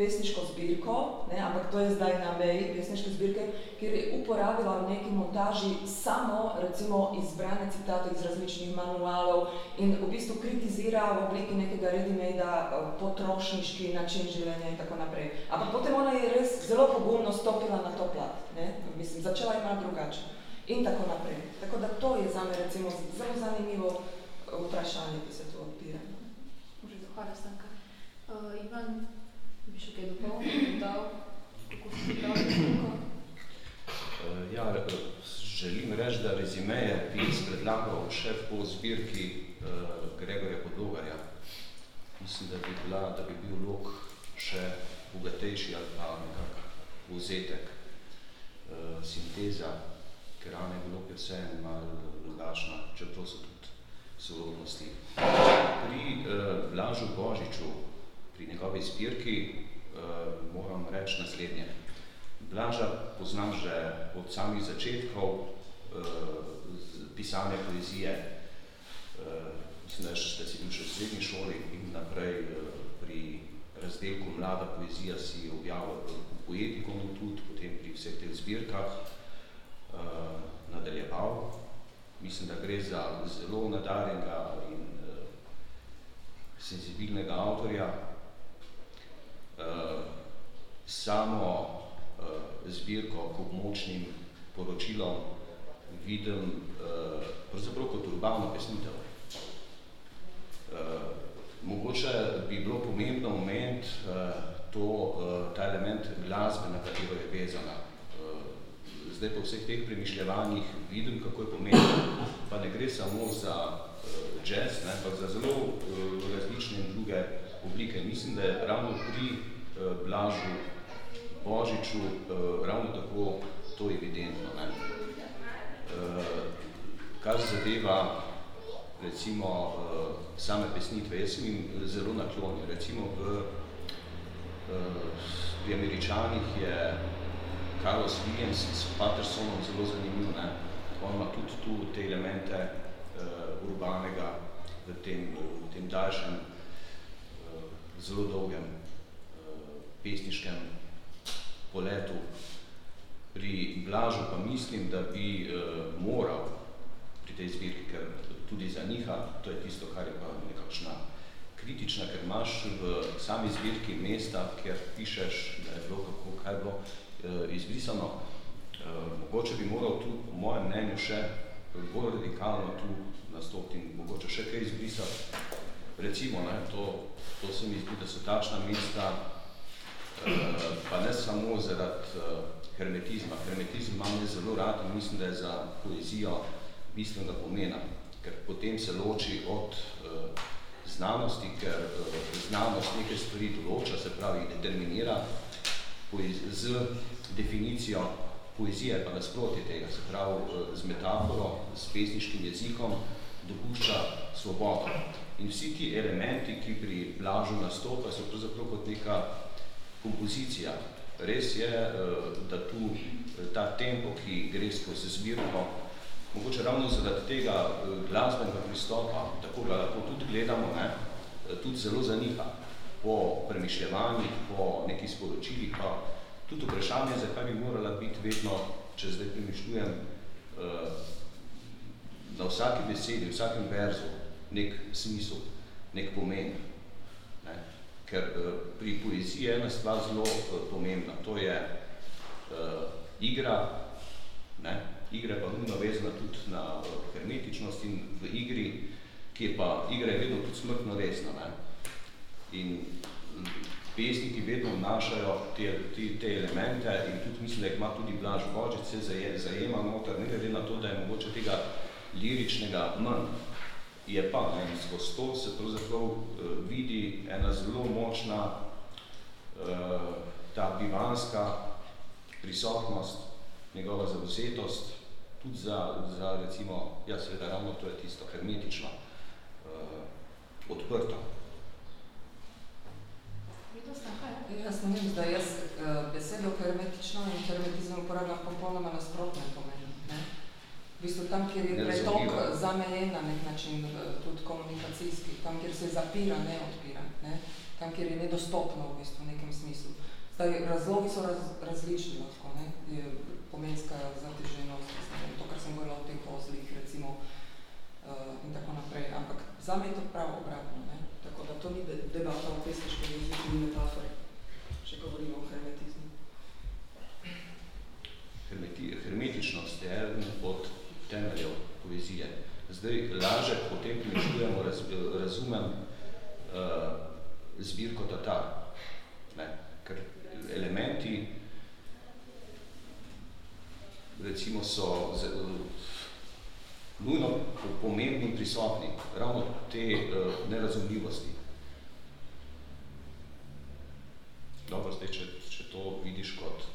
pesniško zbirko, ne, ampak to je zdaj na meji pesniške zbirke, kjer je uporabila v neki montaži samo recimo izbrane citate iz različnih manualov in v bistvu kritizira v obliki nekega ready-made eh, potrošniški način življenja in tako naprej. Ampak potem ona je res zelo pogumno stopila na to plat, ne, mislim, začela ima drugače in tako naprej. Tako da to je zame recimo zelo zanimivo eh, vprašanje, ki se tu odpira. Hvala, Stanka. Uh, Ivan, še kaj dopolnil, dal, kako si pripravljal uh, Ja, želim reči, da rezimeje bi predlagal še po zbirki uh, Gregorja Podogarja. Mislim, da bi, bila, da bi bil lok še bogatejši ali pa nekak vzetek uh, sinteza, ker Ane Glop je vse malo drugačna, čeprav so tudi sorodnosti. Pri uh, Blažu Božiču, pri njegovi zbirki, moram reči naslednje. Blaža poznam že od samih začetkov uh, pisanja poezije. Uh, mislim, da si bil še v srednji šoli in naprej uh, pri razdelku Mlada poezija si objavil poetiko tudi, potem pri vseh teh zbirkah uh, nadaljeval. Mislim, da gre za zelo nadarjenega in uh, senzibilnega avtorja. Uh, samo uh, zbirko k območnim poročilom vidim uh, kot urbano pesnitev. Uh, mogoče bi bilo pomembno moment uh, to, uh, ta element glasbe, na katero je vezana. Uh, zdaj po vseh teh premišljevanjih vidim, kako je pomembno, pa ne gre samo za uh, jazz, ne, ampak za zelo uh, različne druge oblike. Mislim, da je ravno pri uh, Blažu Božiču uh, ravno tako to evidentno. Ne. Uh, kar zadeva recimo same pesnitve. Jaz sem jim zelo naklonil. Recimo v, v Američanih je Carlos Williams s Pattersonom zelo zanimiv. Ne? On ima tudi tu te elemente uh, urbanega v tem, v tem daljšem, uh, zelo dolgem pesniškem poletu. Pri Blažu pa mislim, da bi uh, moral pri tej zbirki, ker tudi za njiha, to je tisto, kar je pa nekakšna kritična, ker imaš v sami zbirki mesta, kjer pišeš, da je bilo kako, kaj bilo eh, izbrisano. Eh, mogoče bi moral tu, po mojem mnenju, še bolj radikalno tu nastopiti in mogoče še kaj izbrisati. Recimo, ne, to, to se mi zdi, da so takšna mesta, pa ne samo zaradi eh, hermetizma. Hermetizm imam zelo rad in mislim, da je za poezijo bistvenega pomena ker potem se loči od uh, znanosti, ker znanost nekaj stvari določa, se pravi, determinira z definicijo poezije, pa nasprotje tega, se pravi, z metaforo, s pesniškim jezikom, dopušča svobodo. In vsi ti elementi, ki pri Blažu nastopa, so pravzaprav kot neka kompozicija. Res je, da tu ta tempo, ki gre skozi zbirko, mogoče ravno zaradi tega eh, glasbenega pristopa, tako ga lahko tudi gledamo, ne, eh, tudi zelo zaniha po premišljevanjih, po nekih sporočilih, pa tudi vprašanje, zakaj bi morala biti vedno, če zdaj premišljujem, eh, na vsaki besedi, vsakem verzu nek smisel, nek pomen. Ker pri poeziji je ena stvar zelo pomembna, to je uh, igra, ne, igre pa nujno vezana tudi na eh, hermetičnost in v igri, ki je pa, igra je vedno tudi smrtno resna. Ne? In mm, pesniki vedno vnašajo te, te, te elemente in tudi mislim, da ima tudi Blaž Božic, se zaje, zajema noter, ne glede na to, da je mogoče tega liričnega manj. Je pa, ne, skozi to se pravzaprav uh, vidi ena zelo močna uh, ta bivanska prisotnost, njegova zavzetost, tudi za, za recimo, ja seveda ravno to je tisto hermetično, uh, odprto. Jaz ne vem, da jaz besedo hermetično in hermetizem uporabljam popolnoma nasprotne pomeni. V bistvu tam, kjer je pretok zamejen na nek način, uh, tudi komunikacijski, tam, kjer se zapira, ne odpira, ne? tam, kjer je nedostopno v bistvu v nekem smislu. Zdaj, razlogi so raz, različni lahko, ne? Je pomenska zateženost, to, kar sem govorila o teh vozlih, recimo, uh, in tako naprej. Ampak za me je to prav obratno, ne? Tako da to ni debata o pesniškem jeziku, ni metafori, če govorimo o hermetizmu. Hermeti, hermetičnost je od temeljev poezije. Zdaj, laže potem premišljujemo, raz, razumem uh, zbirko Tatar, ne? ker elementi recimo so z, nujno pomembni prisotni, ravno te uh, nerazumljivosti. Dobro, zdaj, če, če to vidiš kot...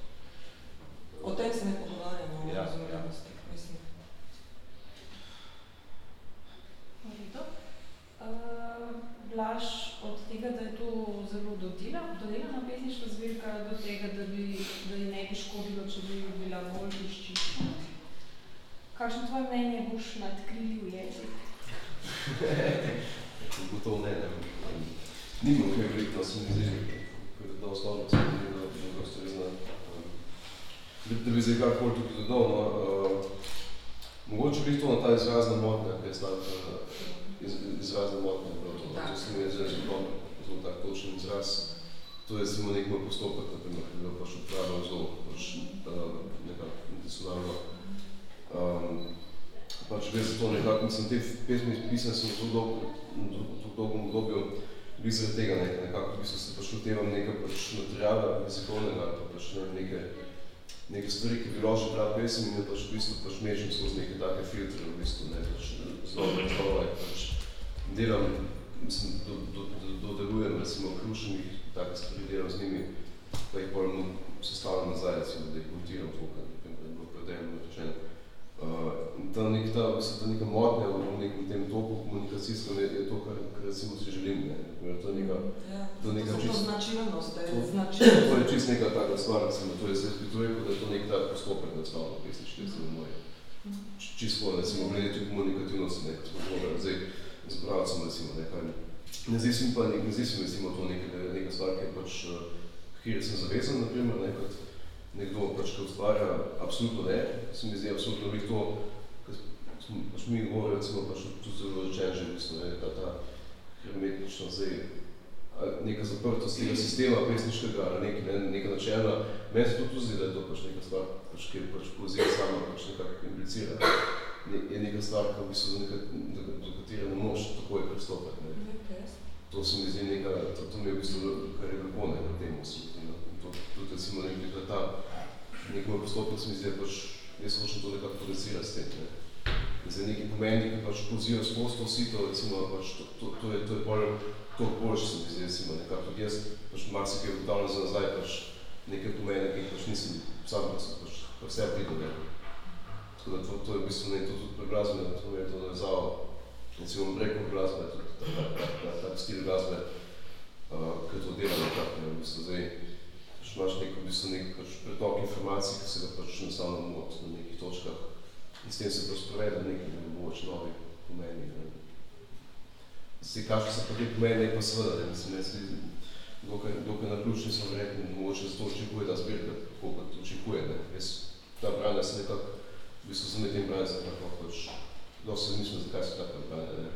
Uh, o tem se ne pogovarjamo, o ja, razumljivosti, ja. Eh, Blaž od tega, da je to zelo dodela, dodelana pesniška zbirka, do tega, da, bi, da ji ne bi škodilo, če bi bila bolj zaščitna. Kakšno tvoje mnenje boš nadkrilil jezik? Gotovo ne, ne. Nimam kaj veliko, se mi zdi, da osnovno se mi zdi, da je nekaj ustrezna. Da bi zdaj kakor tudi dodal, no, uh, mogoče bi to na ta izrazna modna, jaz znam, da eh, uh, iz, izrazna motnja, prav to, to se mi je zelo dobro, zelo tak točen izraz. To je samo nek moj postopek, na primer, ki je bil pač odpravljal zelo, pač uh, nekako intencionalno. Um, pač gre za to nekako, mislim, te pesmi pisane v zelo dolgom obdobju, bi zaradi tega ne, nekako, v bistvu se pač lotevam nekaj pač materijala jezikovnega, pa pač ne, neke, neke stvari, ki bi ložil prav pesem in pač v bistvu pač mešam skozi neke take filtre, v bistvu ne, pač zelo zelo pač delam, mislim, do, do, do, dodelujem, recimo, krušenih, take stvari delam z njimi, pa jih potem sestavljam nazaj, recimo, da jih montiram to, kar je bilo predajeno rečeno. Uh, ta, nek, ta, ta neka motnja v nekem tem toku komunikacijskem je, je to, kar, kar recimo si želim. Ne? To je neka, ja, to je neka to čist, značilnost, to, značilnost. to je čist neka taka stvar, recimo, to je, se bi to rekel, da je to nek tak postopek nastavno pesnički, recimo moj. Čisto, recimo, glede tudi komunikativnosti, ne, kot smo govorili, zdaj z bravcem, recimo, ne, kaj, ne zdi se mi pa, ne, ne zdi se mi, recimo, to neka, neka stvar, ki je pač, kjer sem zavezan, na primer, ne, kot, nekdo pač, ki ustvarja, absolutno ne, se mi zdi absolutno veliko to, pač mi govorili, recimo, pač tudi zelo rečen že, mislim, ne, ta, ta hermetično zdaj, neka zaprtost tega sistema pesniškega, ali nek, ne, neka načela, meni se to tudi zdi, da je to pač neka stvar, pač, ki je pač poezija sama pač nekako implicira. Ne, je neka stvar, ki v bistvu, neka, do, do katere ne moš takoj pristopiti. Ne. To se mi zdi neka, to, to mi je v bistvu, kar je lepo ne, na tem osnovi. Tudi recimo nekaj, ta, nek moj postopek se mi zdi, pač, jaz hočem to nekako potencirati s tem. Ne. Zdaj neki pomeni, ki pač pozijo skozi to sito, recimo, pač to, to, to je, to je bolj, to boljše se mi zdi, recimo, nekako tudi jaz, pač marsikaj ugotavljam za nazaj, pač nekaj pomeni, ki pač nisem sam, pač, pač, pač vse videl, ne. Tako da to, to je v bistvu ne, to tudi pri glasbe, to mi je to navezalo, recimo breko glasbe, tudi tak, tak, tak, tak stil glasbe, uh, ki to dela nekako, ne, v bistvu zdaj, pač imaš nek, v bistvu nek pač pretok informacij, ki se ga pač enostavno moti na nekih točkah, in s tem se pa sproveda nekaj mogoče novi pomeni. Ne. Zdaj, kakšni so pa te pomeni, pa seveda, ne, mislim, jaz dokaj, dokaj naključni so verjetno, mogoče zato očekuje ta zbirka, tako kot očekuje. Ne. Jaz ta branja se nekako, v bistvu sem med tem branja se nekako pač, dosti se mislim, zakaj so tako branja, ne.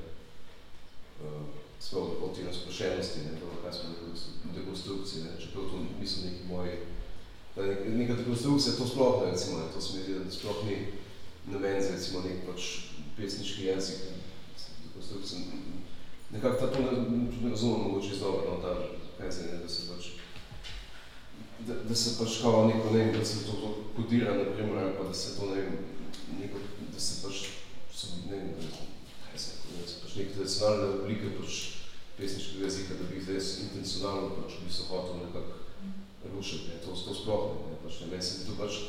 Uh, Sploh o te razprašenosti, ne, to, kaj smo dekonstrukcije, ne, čeprav to niso neki moji, da neka dekonstrukcija, to sploh ne, recimo, ne, to se mi da sploh ni, namen za recimo nek pač pesniški jezik, dekonstrukcija. Nekako ta to ne, ne razumem mogoče iz dobro, no, ta, kaj se ne, da se pač, da, da se pač kao neko, ne da se to, to kodira, na primer, ali pa da se to, ne neko, da se pač, so, ne vem, kaj se, se neke tradicionalne oblike pač pesniškega jezika, da bi jih zdaj intencionalno pač v bistvu hotel nekako rušiti, ne, to, to sploh ne, ne, pač ne, meni se to pač,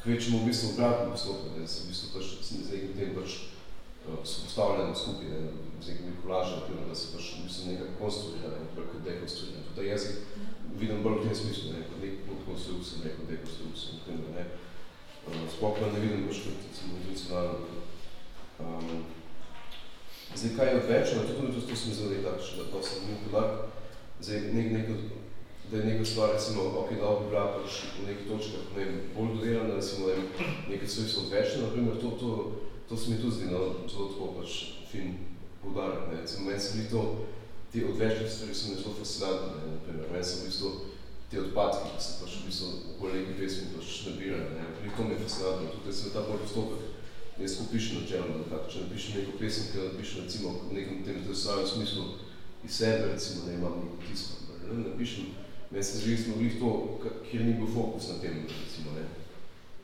kvečemo v bistvu obratno postopek, da se v bistvu pač z nekim tem pač uh, postavljeno skupaj, ne, z nekimi kolaže, da se pač v bistvu nekaj konstruira, ne, kot dekonstruira. Tudi ta jezik vidim bolj v tem smislu, ne, kot nek kot konstrukcija, ne, kot primer, ne. Uh, sploh pa ne vidim pač kot intencionalno. Um, zdaj, kaj je odvečno, tudi to, to se mi zelo tako, da to sem bil podark, zdaj nek, nek, da je neka stvar, recimo, ok, da bi bila pač v nekih točkah, ne vem, bolj dodelana, recimo, ne vem, nekaj stvari so odvečne, naprimer, to, to, to se mi tudi zdi, no, to tako pač fin poudarek, ne, recimo, meni se mi to, te odvečne stvari so mi zelo fascinantne, ne, naprimer, meni se v bistvu te odpadki, ki se pač v bistvu okoli nekih pesmi pač nabirajo, ne, pri to mi je fascinantno, tudi se mi ta bolj postopek, jaz ko pišem načelno, nekako, če napišem neko pesem, ki napišem, recimo, v nekem tem tradicionalnem smislu iz sebe, recimo, da imam neko tisko, ne, napišem, Meni se zdi, smo to, kjer ni bil fokus na tem, recimo, ne.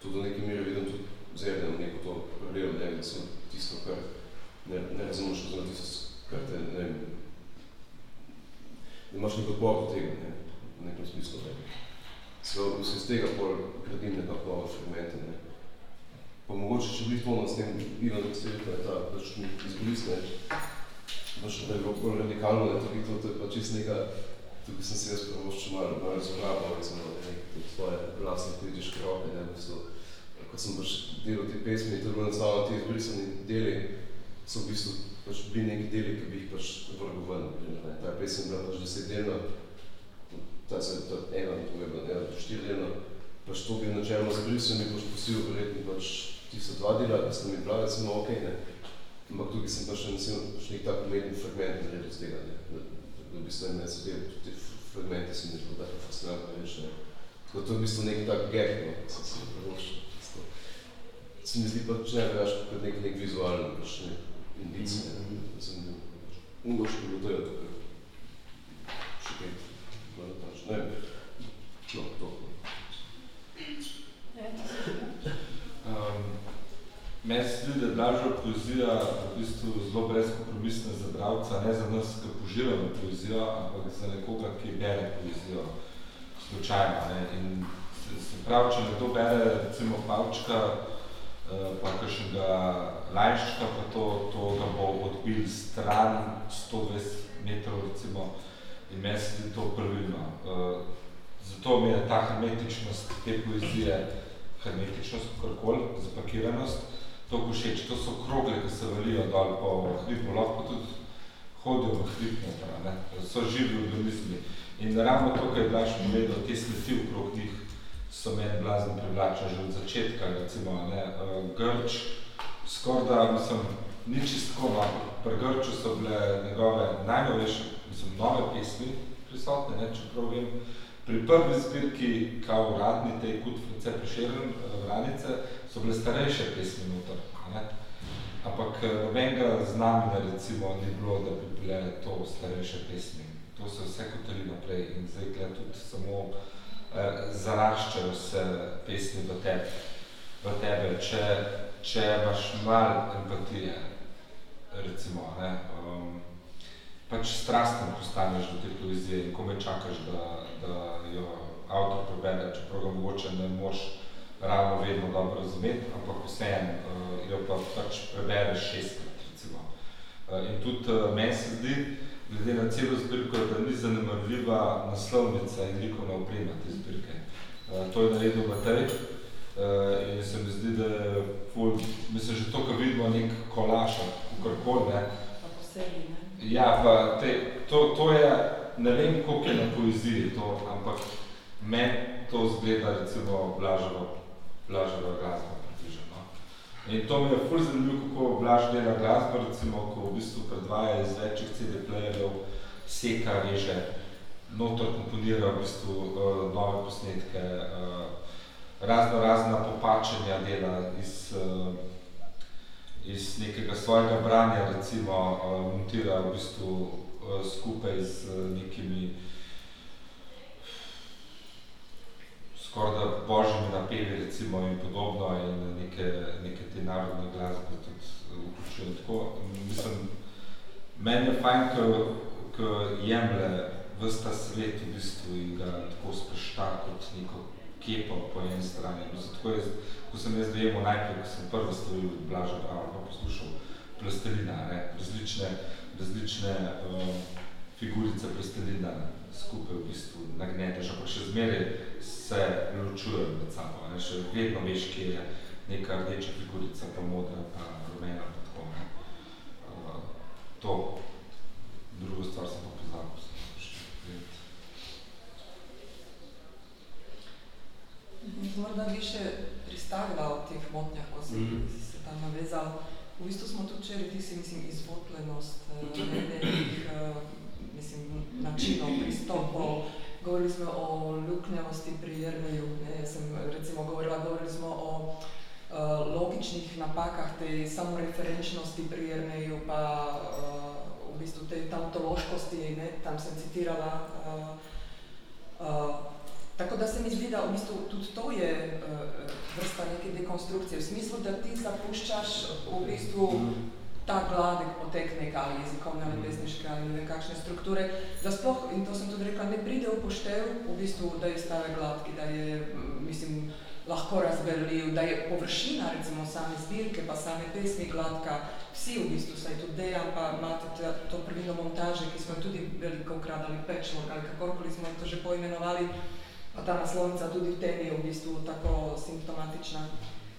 To do neke mere vidim tudi zerdem neko to paralelo, ne, da sem tisto, kar ne, ne razumeš, oziroma tisto, kar te, ne vem, da imaš nek odbor do tega, ne, v nekem smislu, ne. Sve, se iz tega pol gradim nekako nove fragmente, ne. Pa mogoče, če bili to s tem Ivan, ki ste rekel, je ta pač izbris, ne, pač da je bilo radikalno, ne, to, to, to je pač čist neka tukaj sem se jaz pravoščil malo, malo zgrabal, recimo, nekaj svoje vlastne kritiške roke, ne, bistvu, ko sem pač delal te pesmi, to je bilo enostavno ti izbrisani deli, so v bistvu pač bili neki deli, ki bi jih pač vrgel ven, ne. Ta pesem je bila pač desetdelna, ta se ta ena, to je bila ena, štiridelna, pač to bi načelno zbrisal, mi pač posil verjetno pač tista dva dela, da sta mi bila recimo okej, okay, ne. Ampak tukaj sem pač nasil pač nek tak umeten fragment naredil z tega, ne. Da, da v bistvu meni se te, te fragmente se mi zelo tako fascinantno, veš, ne. Tako to je v bistvu nek tak gag, no, sem se prvoščil. Se mi zdi pač ne več kot nek, nek vizualen, pač nek indic, ne, da sem bil pač. Mogoče bi bilo to je tako, še kaj, malo pač, ne vem, no, to. Um, meni se zdi, da je Blažova poezija v bistvu zelo brezkompromisna za bralca, ne za nas, ki poživamo poezijo, ampak za nekoga, ki bere poezijo slučajno. Ne? In se, se pravi, če nekdo bere recimo Pavčka, pa kakšnega lajščka, pa to, to ga bo odbil stran 120 metrov recimo in meni se to pravilno. Zato mi je ta hermetičnost te poezije, hermetičnost, kakorkoli, zapakiranost, to všeč. To so krogle, ki se valijo dol po hribu, lahko tudi hodijo v noter, ne? so živi organizmi. In ravno to, kaj je Blaž povedal, te sleti okrog njih, so meni blazno privlačne že od začetka, recimo, ne, Grč, skorda, mislim, ni čistko, no, pri Grču so bile njegove najnovejše, mislim, nove pesmi prisotne, ne, čeprav vem, pri prvi zbirki, kao uradni, tej Kut France Prešeren, Vranice, so bile starejše pesmi noter, ne. Ampak nobenega znamenja, recimo, ni bilo, da bi bile to starejše pesmi. To se vse kotali naprej in zdaj gleda tudi samo zaraščajo se pesmi v tebi, v tebe, če, če imaš malo empatije, recimo, ne, um, pač strasten postaneš do te poezije in komaj čakaš, da, da jo avtor prebere, čeprav ga mogoče ne moš ravno vedno dobro razumeti, ampak vseeno uh, jo pa pač prebereš šestkrat, recimo. Uh, in tudi uh, meni se zdi, glede na celo zbirko, da ni zanemarljiva naslovnica in likovna oprema te zbirke. Uh, to je naredil Matej uh, in se mi zdi, da je ful, mislim, že to, ko vidimo nek kolaž, kakorkoli, ne. Pa posebej, ne. Ja, pa te, to, to je, ne vem, koliko je na poeziji to, ampak meni to zgleda recimo Blaževa, Blaževa glasba. In to mi je ful zanimivo, kako Blaž dela glasbo, recimo, ko v bistvu predvaja iz večjih CD-playerjev, seka, reže, notor komponira v bistvu uh, nove posnetke, uh, razno razna popačenja dela iz, uh, iz nekega svojega branja, recimo, uh, montira v bistvu uh, skupaj z uh, nekimi skorajda božjimi napevi recimo in podobno in neke, neke te narodne glasbe tudi vključujem tako. Mislim, meni je fajn, ko jemlje ves ta svet v bistvu in ga tako sprešta kot neko kepo po eni strani. Zato je, ko sem jaz dojemal najprej, ko sem prvo storil Blaža Brava, pa poslušal plastelina, ne, različne, različne uh, figurice plastelina skupaj v bistvu nagneteš, ampak še zmeraj se ločujejo med sabo, ne, še vedno veš, kje je neka rdeča figurica, pa modra, pa rumena, pa tako, ne. Uh, to, drugo stvar sem pa pozabil, sem še prijeti. Morda bi še pristavila o teh motnjah, ko si mm. se tam navezal. V bistvu smo tudi včeraj, ti si, mislim, izvotljenost nekih mislim, načinov, pristopov. Govorili smo o luknjavosti pri Jerneju, ne, jaz sem recimo govorila, govorili smo o uh, logičnih napakah, tej samoreferenčnosti pri Jerneju, pa uh, v bistvu tej tautološkosti, ne, tam sem citirala. Uh, uh, tako da se mi zdi, da v bistvu tudi to je uh, vrsta neke dekonstrukcije, v smislu, da ti zapuščaš v bistvu ta gladek potek neka ali jezikovne ali pesniške ali ne kakšne strukture, da sploh, in to sem tudi rekla, ne pride v poštev v bistvu, da je stave gladki, da je, mislim, lahko razberljiv, da je površina recimo same zbirke pa same pesmi gladka, vsi v bistvu, saj tudi Dejan, pa imate to prvino montaže, ki smo tudi veliko ukradali patchwork ali kakorkoli smo to že poimenovali, ta naslovnica tudi v temi je v bistvu tako simptomatična.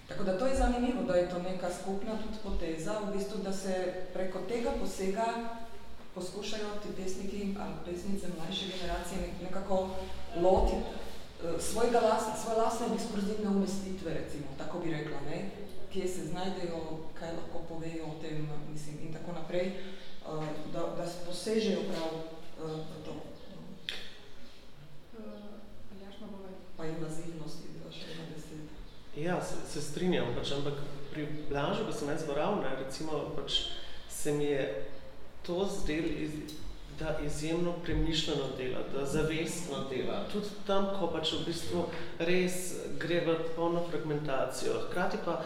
Tako da to je zanimivo, da je to neka skupna tudi poteza, v bistvu, da se preko tega posega poskušajo ti pesniki ali pesnice mlajše generacije nekako loti uh, svojega las, svoje lasne diskurzivne umestitve, recimo, tako bi rekla, ne? kje se znajdejo, kaj lahko povejo o tem, mislim, in tako naprej, uh, da, da posežejo prav uh, to. Pa invazivnost je bila še ena beseda. Ja, se, se strinjam, pač, ampak pri Blažu, ko sem jaz boral, ne, recimo, pač, se mi je to zdel, iz, da izjemno premišljeno dela, da zavestno dela. Tudi tam, ko pač v bistvu res gre v polno fragmentacijo. Hkrati pa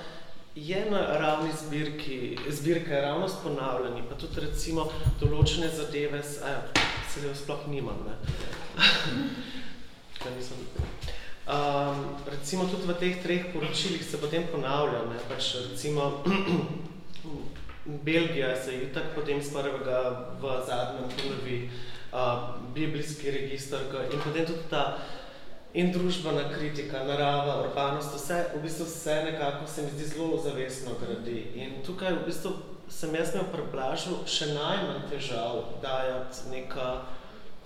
je na ravni zbirki, zbirka je ravnost ponavljanje, pa tudi recimo določene zadeve, a ja, se sploh nimam, ne. nisem Um, recimo tudi v teh treh poročilih se potem ponavlja, ne, pač recimo Belgija se je tak potem z prvega v zadnjem ponovi uh, biblijski registr in potem tudi ta in družbena kritika, narava, urbanost, vse, v bistvu vse nekako se mi zdi zelo zavestno gradi. In tukaj v bistvu sem jaz imel preblažil še najmanj težav dajati neka,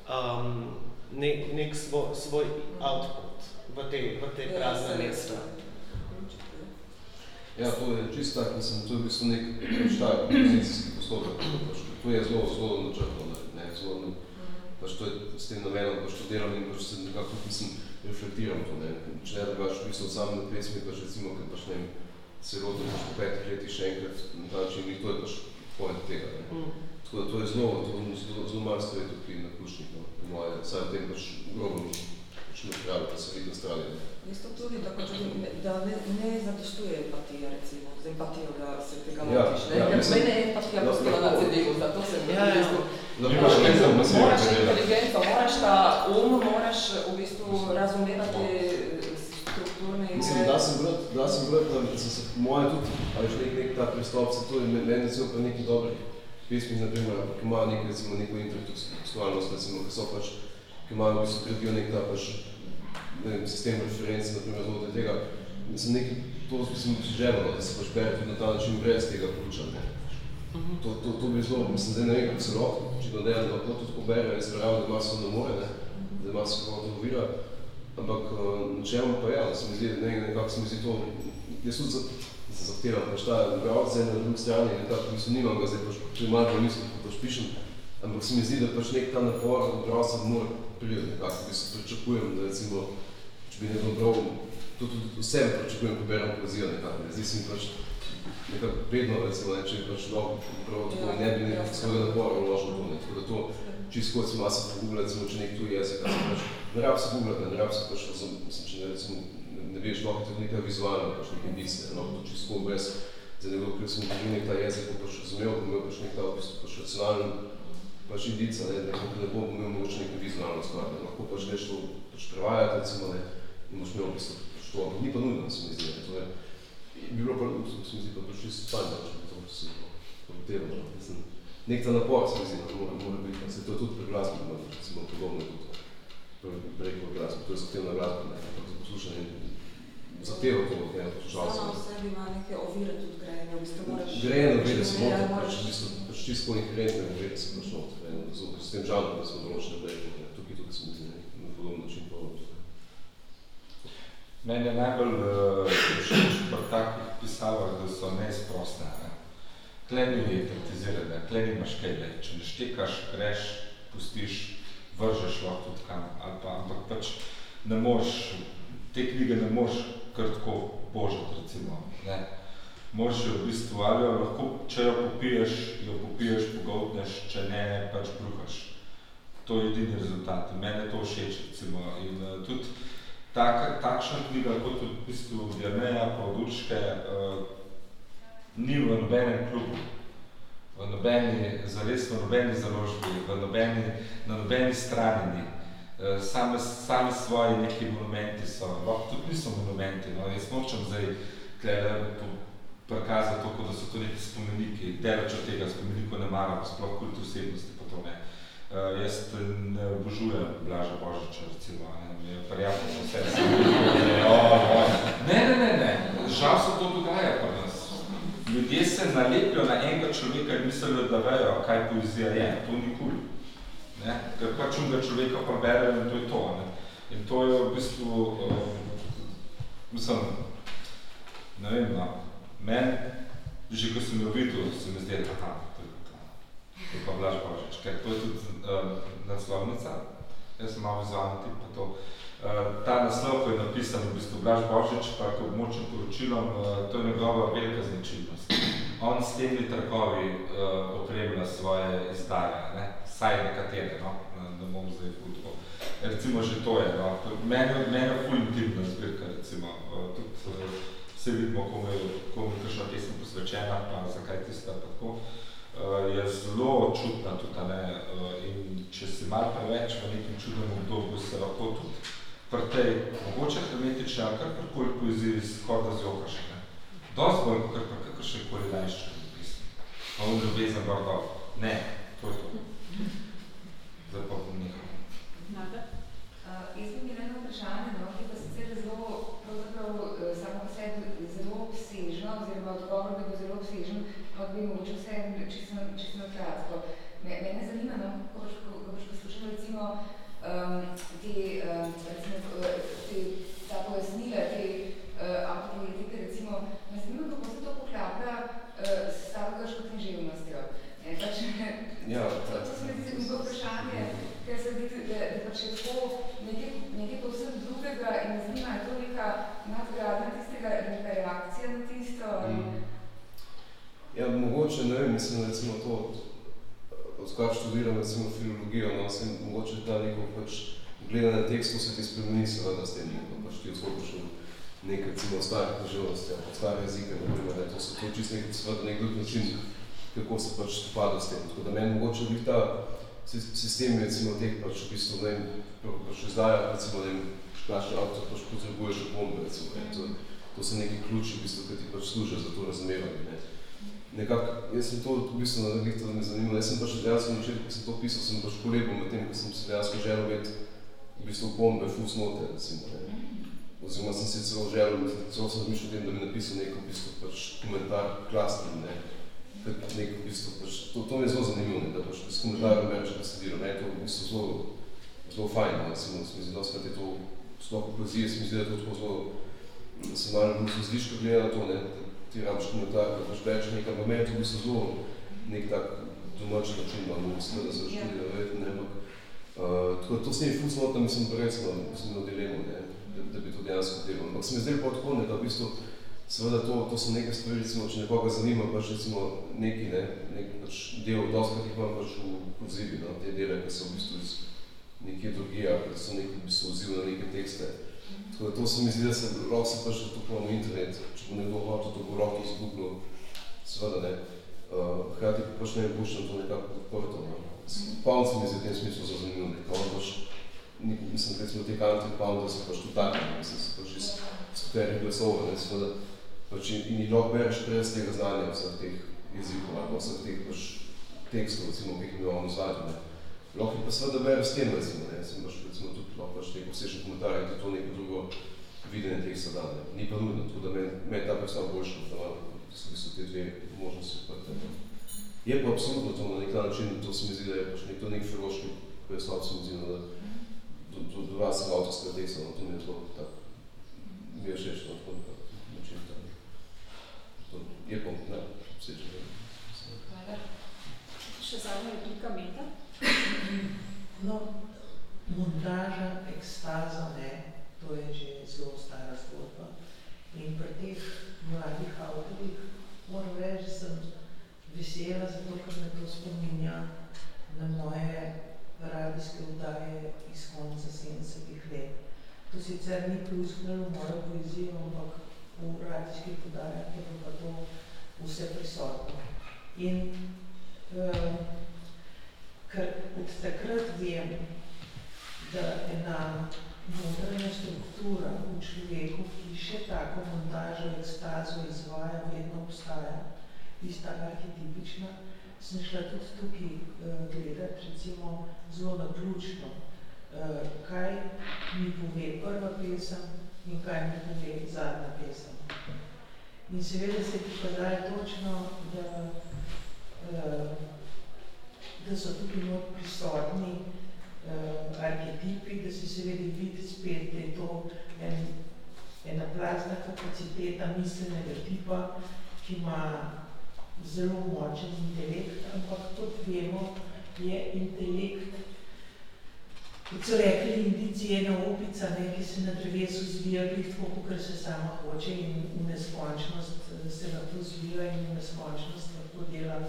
um, ne, nek svoj, svoj output v te, v te prazne mesta. Ja, to je čisto tako, mislim, to je v bistvu nek štar pozicijski postopek, pač, to je zelo, zelo načrtno, ne, zelo, pač to je s tem namenom, pač to delam in pač se nekako mislim, reflektiram to, ne, če ne da pač v bistvu sam na pesmi, pač recimo, ker pač ne se rodim pač po petih letih še enkrat na ta način, to je pač point tega, ne. Mm. Tako da to je zelo, to je zelo, zelo malo stvari tukaj na ključnik, no, moje, saj v tem pač grobom pač materialu, pa se strani, ne. Jaz to tudi tako čutim, da ne, ne zadostuje empatija, recimo, z empatijo, da se tega ja, lotiš, ne? Ja, Ker mene je empatija ja, postala na CD-u, zato se Ja, ja. Da Ja, pač ne znam, moraš inteligenco, moraš ta um, moraš v bistvu razumevati strukturne igre. Mislim, da sem brat, da sem brat, da sem se po moje tudi, ali že nek, nek ta pristop, se je meni recimo pa nekih dobrih pesmih, na primer, ki imajo nek, recimo, neko intelektualnost, recimo, ki so pač, ki imajo v bistvu kredijo nek ta pač, ne vem, sistem referenc, na primer, znotraj tega, mislim, nekaj, to mislim, želeno, da se pač bere tudi na ta način brez tega ključa, ne. To, to, to bi zelo, mislim, zdaj ne vem, kako celo, če da delam, lahko tudi pobere, jaz verjamem, da maso ne more, ne, da maso kako to ovira, ampak načelno pa ja, se mi zdi, ne, nekako se mi zdi to, jaz tudi za, zahtevam, pač ta bravc zdaj na drugi strani, nekako, mislim, nimam ga zdaj pač primarno mislim, ko pač pišem, ampak se mi zdi, da pač nek ta napor od bravca mora priti nekako, v bistvu pričakujem, da recimo, če bi nekdo bral, tudi vsem pričakujem, ko berem poezijo nekako, ne, zdi se mi pač nekako predno, recimo, ne, če bi pač dobro prav tako in ne bi nekaj svojega napora vložil to, ne, tako da to čisto kot sem masa pogooglati, recimo, če nek tuj jezik, se pač, ne rab se googlati, ne, rab se pač, razum, mislim, če ne, recimo, ne, veš, lahko tudi nekaj vizualno, pač nekaj misli, no, to čisto brez, za nekdo, ker sem govoril nek ta jezik, pač razumel, bo imel pač nek ta v bistvu pač racionalen pač indica, ne, da bo imel mogoče nekaj vizualno stvar, ne, lahko pač greš to pač prevajati, recimo, ne, in boš imel v bistvu pač to, ampak ni pa nujno, se mi zdi, ne, to je, bi bilo pa, se mi zdi pa pač čisto fajn, da če bi to se komentiral, no, mislim, nek ta napor se mi zdi, da mora, mora biti, se to je tudi pri glasbi, no, recimo, podobno tudi preko glasbi, to je zahtevna glasba, ne, ampak za poslušanje zahteva to, ne, poslušalce. Sama v sebi ima neke ovire tudi grejenja, v bistvu moraš... Grejeno, vede se Ja, moraš- pač, v bistvu, pač čisto inherentno je vede se pač nota, ne, z, s tem žanrom, da smo določene ne, tukaj tudi se mi zdi, na podoben način Meni je najbolj uh, všeč pri takih pisavah, da so neizprostne. Ne? Tle ni kritizirane, tle nimaš kaj le. Če ne štekaš, greš, pustiš, vržeš lahko tudi kam. Ali pa, ampak pač ne moš, te knjige ne moš kar tako božati, recimo. Ne? Moraš jo v bistvu, ali jo lahko, če jo popiješ, jo popiješ, pogoltneš, če ne, pač bruhaš. To je edini rezultat. Mene to všeč, recimo. In uh, tudi tak, takšna knjiga, kot v bistvu Jerneja, pa od Urške, uh, ni v nobenem klubu, v nobeni, zares v nobeni založbi, v nobeni, na nobeni strani ni. Uh, same, same svoje neki monumenti so, lahko tudi niso monumenti, no, jaz nočem zdaj prikazati to, da so to neki spomeniki, delač od tega spomenikov ne maram, sploh kult osebnosti, pa to ne. Uh, jaz ne obožujem Blaža Božiča, recimo, ne, je prijatno so vse, ne, ne, ne, ne, žal se to dogaja pa nas. Ljudje se nalepijo na enega človeka in mislijo, da vejo, kaj poezija je, to ni kul. Ne? Ker pač unga človeka pa berejo in to je to. Ne? In to je v bistvu, um, mislim, ne vem, no, meni, že ko sem jo videl, se mi zdelo, aha, to je to. To je pa Blaž Božič, ker to je tudi um, naslovnica, jaz sem malo vizualni tip pa to. Uh, ta naslov, ko je napisan v bistvu Blaž Božič, pa kot močnim poročilom, uh, to je njegova velika značilnost. On s temi trkovi uh, opremlja svoje izdaje, ne? saj nekatere, no? da bom zdaj tako. Recimo že to je, no? meni je ful intimna zbirka, recimo, uh, tudi uh, vse vidimo, komu je, komu je kakšna pesem posvečena, pa zakaj tista pa tako, uh, je zelo čutna tudi, ne, uh, in če si malo preveč v nekem čudnem obdobju, se lahko tudi pri tej mogoče hermetične, ali kakorkoli poeziji skorda zjokaš, ne. Dost bolj, kakor pa kakršne koli najšče pisem. Pa on ljubezen gor dol. Ne, to je to. Zdaj pa bom nekaj. Nada? Uh, jaz bi imela eno vprašanje, no, ki pa sicer zelo, pravzaprav samo obsežno, oziroma odgovor bi bil zelo obsežen, ampak bi mogoče vse čisto, čisto kratko. Mene zanima, no, ko boš poslušal recimo um, te, um, recimo, te, ta pojasnila, te uh, autopolitike, recimo, me zanima, kako se to poklapa uh, s starogaško književnostjo. Ne, pač, ja, to, to se mi zdi zanimivo vprašanje, ker se vidi, da, da pač je to nekaj, nekaj povsem drugega in me zanima, je to neka nadgradna tistega, neka reakcija na tisto? Mm. Ja, mogoče, ne vem, mislim, recimo to, odkar študiram recimo filologijo, no, sem mogoče ta neko pač gledanje tekstov se ti spremeni seveda s tem, ko pač ti odskopiš v nek, recimo, stare književnosti, ali stare jezike, naprimer, ne, to so to čisto nek, seveda nek drug način, kako se pač stopada s tem. Tako da meni mogoče bi ta sistem, recimo, teh pač v bistvu, ne vem, pač izdaja, recimo, ne šklašni avtor, pač potrebuješ opombe, recimo, ne, to, to so neki ključi, v bistvu, ki ti pač služijo za to razumevanje, ne. Nekako, jaz sem to v bistvu na nekaj, to me zanimalo, jaz sem pač dejansko na ko sem to pisal, sem pač kolebal med tem, ko sem si dejansko želel imeti v bistvu opombe, fusnote, recimo, ne. Oziroma sem si celo želel, celo sem mišljal tem, da bi napisal neko v bistvu pač komentar klaster, ne nek v bistvu, pač, to, to mi je zelo zanimivo, ne, da pač s komentarjem več besedilo, ne, to v bistvu zelo, zelo fajn, ne, se mi zdi, dosti je to, sploh v poeziji, se mi zdi, da je to tako zelo, da se malo zliško gleda na to, ne, ti rabiš komentar, da pač več nekaj moment, v bistvu zelo nek tak domač način, no, mislim, da se študi, da verjetno ne, ampak, uh, tako, to s njim ful smotno, mislim, recimo, mislim, imel dilemo, ne, da, da bi to dejansko delal, ampak se mi zdaj pa tako, ne, da v bistvu, Seveda to, to so neke stvari, recimo, če nekoga zanima, pač recimo neki, ne, nek pač del, doskrat jih imam pač v pozivi, no, te dele, ki so v bistvu iz nekje drugije, ki so neki v bistvu odziv na neke tekste. Tako da to se mi zdi, da se lahko se pač to na internet, nekdo hotel, to bo lahko izgubilo, seveda ne. Uh, hkrati pa pač ne puščam to nekako odprto, no. Pound se mi zdi v tem smislu za zanimivo, ne, kao pač, mislim, recimo te kanti Pounda so pač totalni, mislim, so pač iz katerih glasov, ne, seveda, pač in, in lahko bereš brez tega znanja vseh teh jezikov ali vseh teh pač tekstov, recimo, ki jih imamo zvati. Lahko pa seveda bereš s tem, recimo, ne, sem pač recimo tudi lahko pač neko vsešen komentar in to neko drugo videnje teksta da, ne. Ni pa nudno, tako da me, me ta predstav boljša, da so, te dve možnosti odprte. Je pa absolutno to na nek način, to se mi zdi, da je pač nek, to nek filološki predstav, se mi zdi, da do, do, do vas avtorskega teksta, no, to mi je zelo tako, mi je všeč, no, tako je pa, ne, vse če Hvala. Še zadnja replika Meta. No, montaža, ekstaza, ne, to je že zelo stara zgodba. In pri teh mladih avtorjih moram reči, da sem vesela, zato ker me to spominja na moje radijske vdaje iz konca 70-ih let. To sicer ni plusknilo mojo poezijo, ampak v radijskih podajah je pa to vse prisotno. In uh, ker od takrat vem, da ena notranja struktura v človeku, ki še tako montažo, ekstazo izvaja, vedno obstaja, tista arhetipična, sem šla tudi tukaj uh, gledati, recimo, zelo naključno, uh, kaj mi pove prva pesem in kaj mi pove zadnja pesem. In seveda se pokazali točno, da, uh, da so tukaj not prisotni uh, arhetipi, da se seveda vidi spet, da je to en, ena plazna kapaciteta mislenega tipa, ki ima zelo močen intelekt, ampak kot vemo, je intelekt, kot so rekli indici, ena opica, ne, ki se na drevesu zvija, tako, kot se sama hoče in v neskončnost se lahko zvija in v neskončnost lahko dela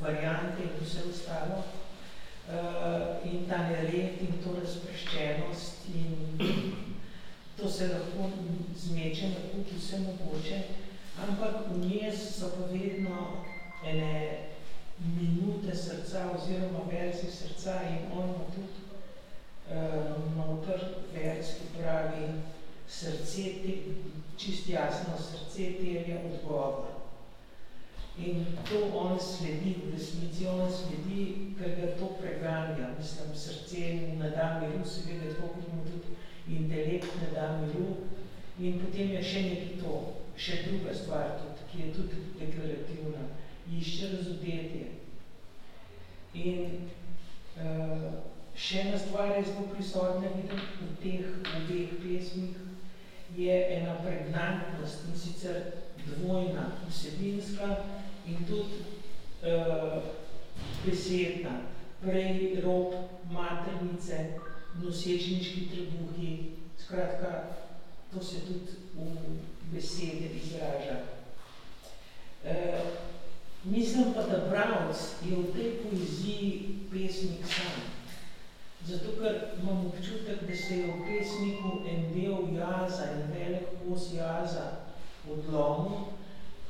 variante in vse ostalo. Uh, in ta nered in to razpreščenost in to se lahko zmeče na kup vse mogoče, ampak v njej so pa vedno ene minute srca oziroma verzi srca in on ima tudi uh, noter verz, ki pravi srce, te, čist jasno, srce terja odgovor. In to on sledi, v resnici on sledi, ker ga to preganja. Mislim, srce ne da miru, seveda to, kot mu tudi intelekt ne da miru. In potem je še nekaj to, še druga stvar tudi, ki je tudi deklarativna išče razodetje. In uh, še ena stvar je zelo prisotna, vidim, v teh obeh pesmih, je ena pregnantnost in sicer dvojna, vsebinska in tudi uh, besedna. Prej rob maternice, nosečniški trebuhi, skratka, to se tudi v besede izraža. Uh, Mislim pa, da Browns je v tej poeziji pesnik sam. Zato, ker imam občutek, da se je v pesniku en del jaza in velik kos jaza odlomil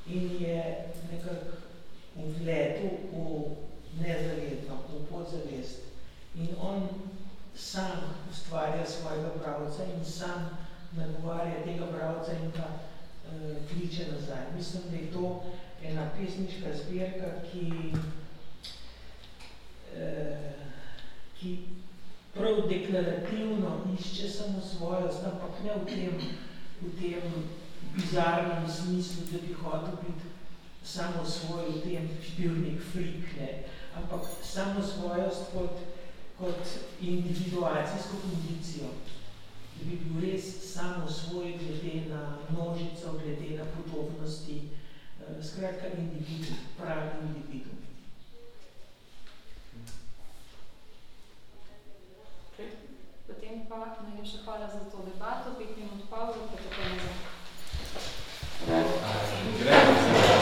in je nekako vletel v nezavedno, v podzavest. In on sam ustvarja svojega pravca in sam nagovarja tega pravca in pa kliče nazaj. Mislim, da je to ena pesniška zbirka, ki, eh, ki prav deklarativno išče samo svojost, ampak ne v tem, v tem bizarnem smislu, da bi hotel biti samo svoj v tem špilnik frik, ne, ampak samo svojost kot, kot individuacijsko kondicijo, bi bil res samo svoj glede na množico, glede na podobnosti, skratka individu, pravi individu. Potem pa najlepša hvala za to debato, pet minut pauzo, pa tako nazaj. Gremo, gremo.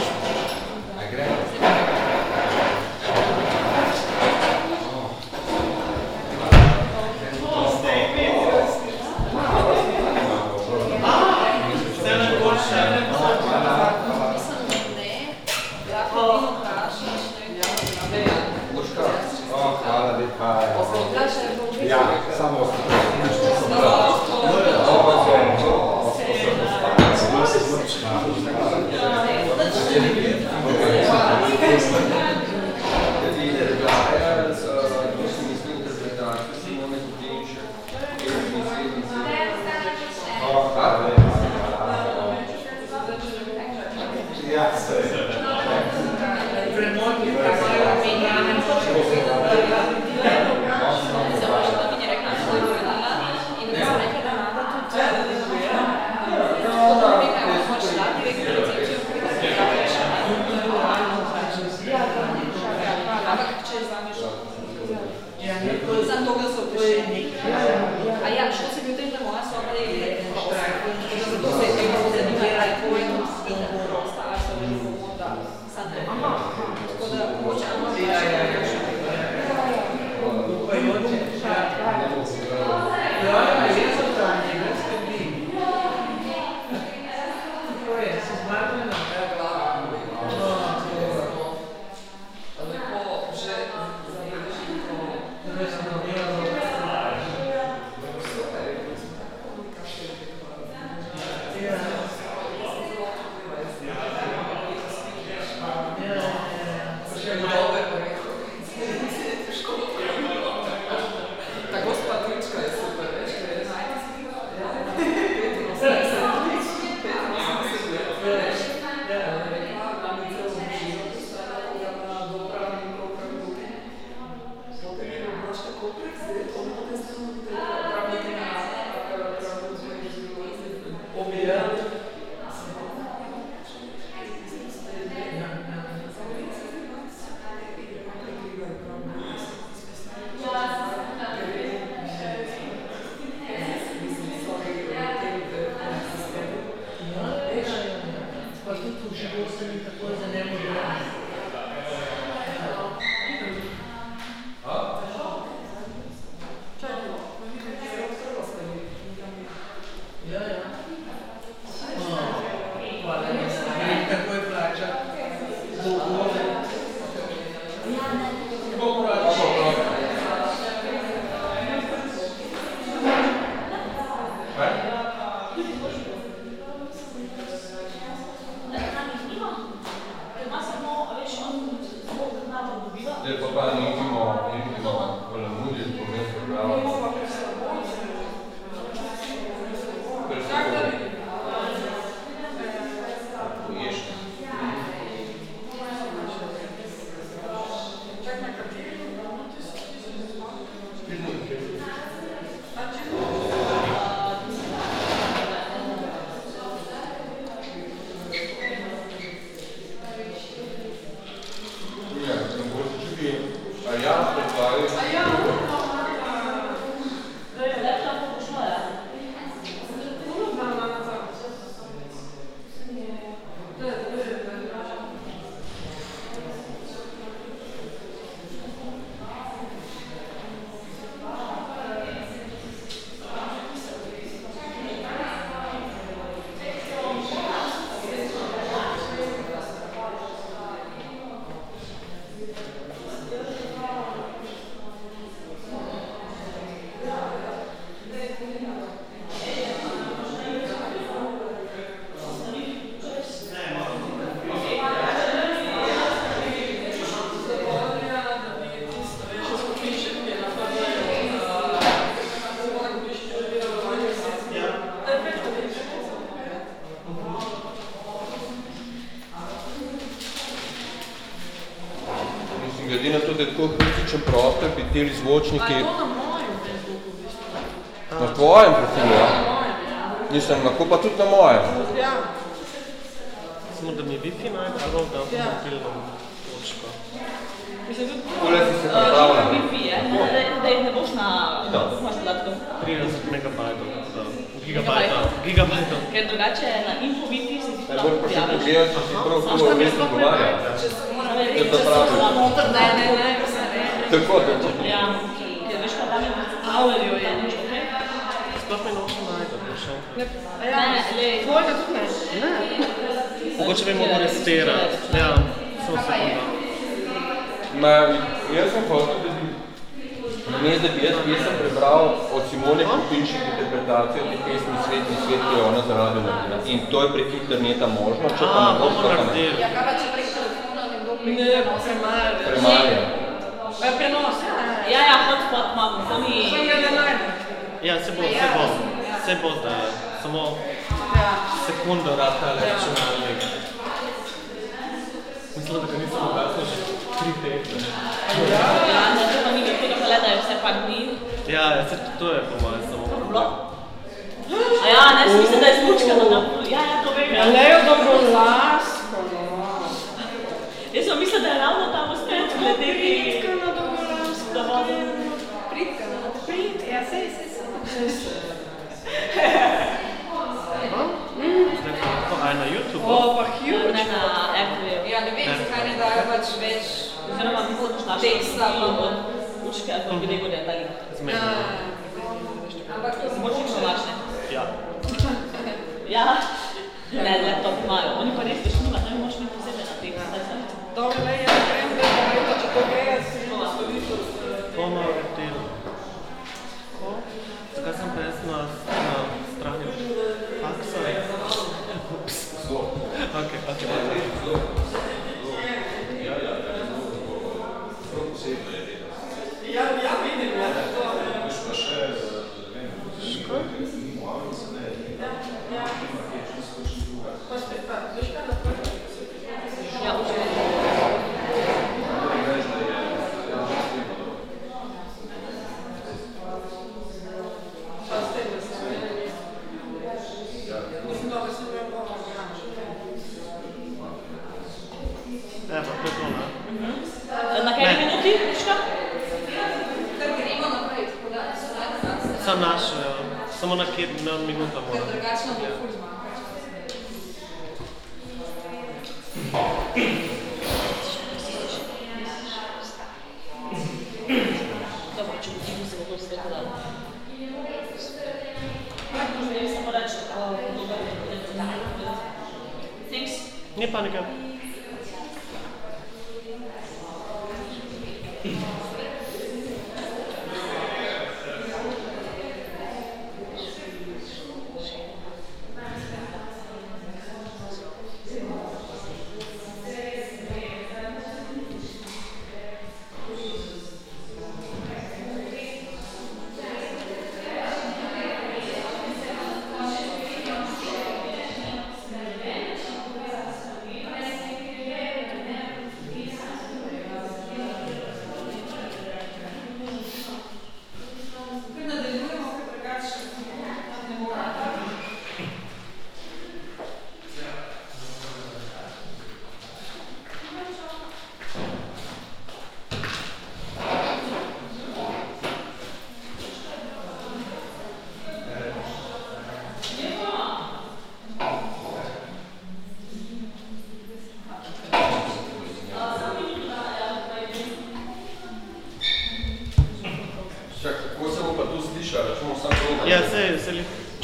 del papà di ultimo, in ultimo.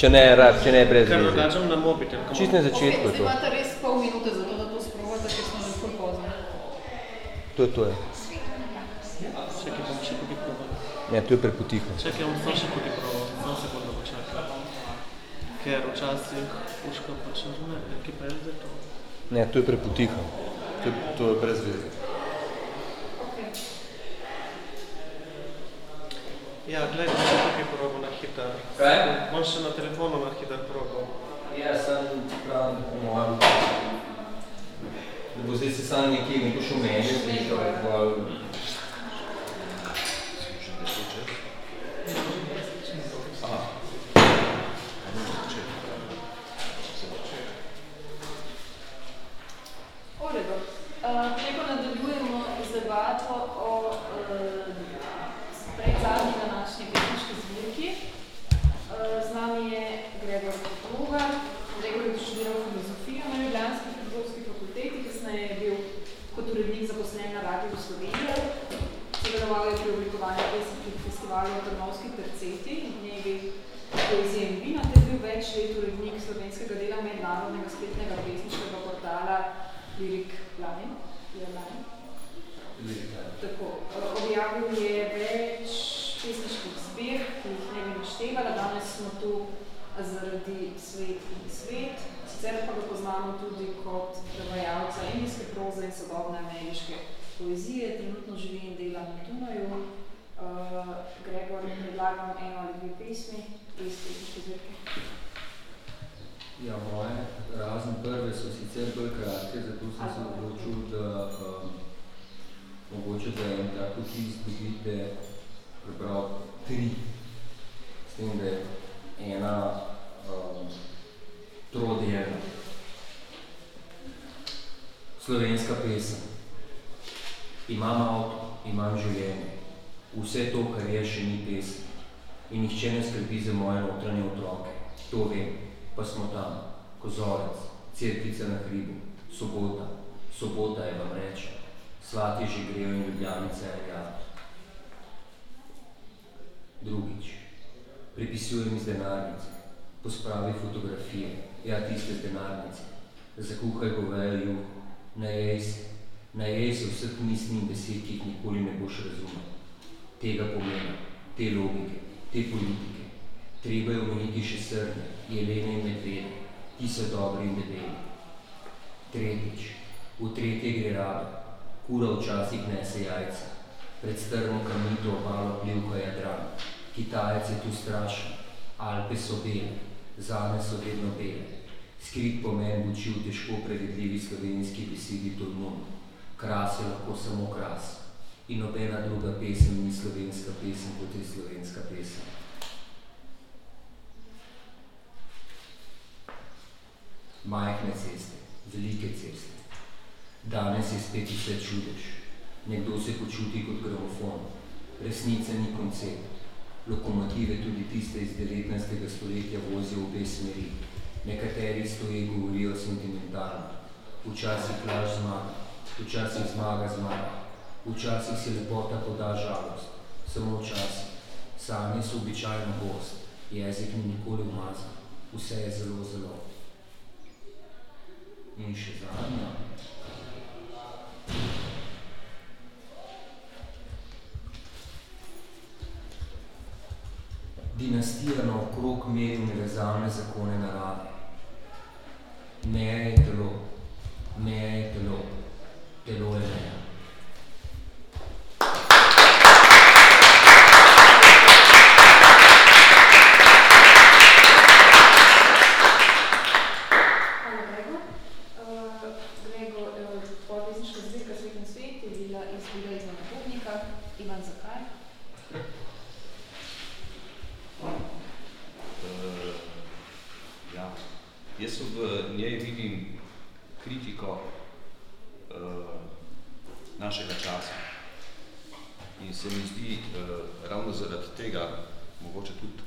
Če ne, rad, če ne brez Ker drugačem na mobitel. Čist na začetku okay, je to. imate res pol minute za to, da to sprovate, ker smo že ful pozno. To je to je. Čakaj, bom še tudi proval. Ne, to je preputiho. Čakaj, bom samo še tudi proval. Samo sekundo počakaj. Ker včasih uška počrne, ki pa je to. Ne, to je preputiho. To, to je brez veze. Ja, gledaj hitar. Kaj? Moš še na telefonu na hitar probo. Ja, sem pravim, po mojem, da bo zdaj se sam nekje neko šumenje slišal, ali Aha. V redu. Uh, Preko nadaljujemo z debato o uh, predzadnji današnji tehnički zbirki. Uh, z nami je Gregor Potruga. Gregor je študiral filozofijo na Ljubljanski filozofski fakulteti, kasneje je bil kot urednik zaposlen na Radiju Slovenije. Sodeloval je pri oblikovanju pesničnih festivalov Trnovski terceti in dnevi poezije in vina, ter bil več let urednik slovenskega dela mednarodnega spletnega pesniškega portala Lirik Line. Je Line. Tako, objavil je več pesniških zbirk, ki jih ne bi naštevala. Danes smo tu zaradi svet in svet. Sicer pa ga poznamo tudi kot prevajalca indijske proze in sodobne ameriške poezije. Trenutno živi in dela na Dunaju. Uh, Gregor, predlagam eno ali dve pesmi iz pesniške zbirke. Ja, moje, razen prve so sicer bolj kratke, zato sem se odločil, da um, mogoče da en tak vtis dobite prebral tri, s tem, da je ena um, trodelna. Slovenska pesem. Imam avto, imam življenje. Vse to, kar je, še ni pesem. In nihče ne skrbi za moje notranje otroke. To vem, pa smo tam. Kozorec, cerkvica na hribu, sobota. Sobota je vam reče. Svati že grejo in ljubljanica je rjava. Drugič. Pripisujem iz denarnice. Pospravi fotografije. Ja, tiste z denarnice. Zakuhaj govejo juho. Najej se. Najej se vseh misli in besed, ki jih nikoli ne boš razumel. Tega pomena, te logike, te politike. Treba je omeniti še srne, jelene in medvede, ki so dobri in debeli. Tretjič. V tretje gre rado. Kura včasih nese jajca. Pred strmo kamnito obalo plivka jadran. Kitajec je tu strašen. Alpe so bele. Zame so vedno bele. Skrit pomen uči v težko prevedljivi slovenski besedi Tolmun. Kras je lahko samo kras. In nobena druga pesem ni slovenska pesem, kot je slovenska pesem. Majhne ceste, velike ceste. Danes je spet vse čudež. Nekdo se počuti kot gramofon. Resnica ni koncept. Lokomotive, tudi tiste iz 19. stoletja, vozijo v obe smeri. Nekateri stoji govorijo sentimentalno. Včasih laž zmaga, včasih zmaga zmaga. Včasih se lepota poda žalost. Samo včasih. Sanje so običajno gost. Jezik ni nikoli umazan. Vse je zelo, zelo. In še zadnja. Dinastija naokrog meri univerzalne zakone narave. Meja je telo, meja je telo, telo je meja. Hvala, Gregor. Uh, Gregor, uh, podpisniška zbirka Svet in svet je bila izbira Ivana Bobnika. Ivan, zakaj? Uh, ja. Jaz v njej vidim kritiko uh, našega časa. In se mi zdi uh, ravno zaradi tega, mogoče tudi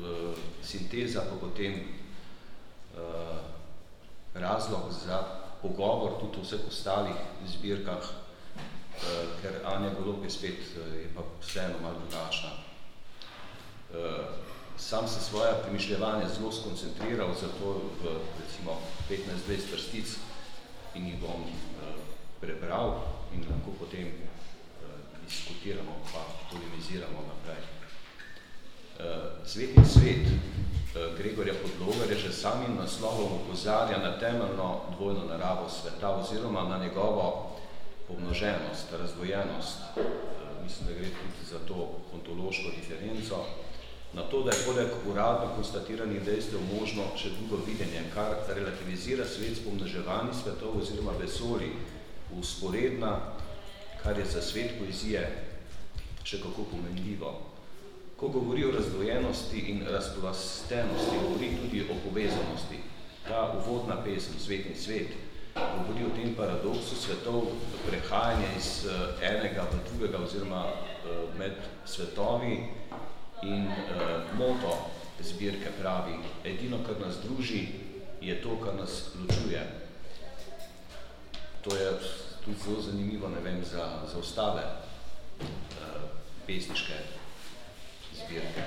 uh, sinteza, pa potem uh, razlog za pogovor tudi v vseh ostalih zbirkah, uh, ker Anja Golob je spet, uh, je pa vseeno malo drugačna. Uh, sam se svoje premišljevanje zelo skoncentriral, zato v recimo 15-20 vrstic in jih bom uh, prebral in lahko potem uh, diskutiramo pa polemiziramo naprej. Uh, svet in svet gre Gregorja Podlogarja že samim naslovom upozarja na temeljno dvojno naravo sveta oziroma na njegovo pomnoženost, razdvojenost. Mislim, da gre tudi za to ontološko diferenco. Na to, da je poleg uradno konstatiranih dejstev možno še drugo videnje, kar relativizira svet s pomnoževanji svetov oziroma vesoli, usporedna, kar je za svet poezije še kako pomenljivo. Ko govori o razdvojenosti in razplastenosti, govori tudi o povezanosti. Ta uvodna pesem, Svetni svet, govori o tem paradoksu svetov, prehajanje iz eh, enega v drugega oziroma eh, med svetovi in uh, moto zbirke pravi, edino, kar nas druži, je to, kar nas ločuje. To je tudi zelo zanimivo, ne vem, za, za ostale uh, pesniške zbirke.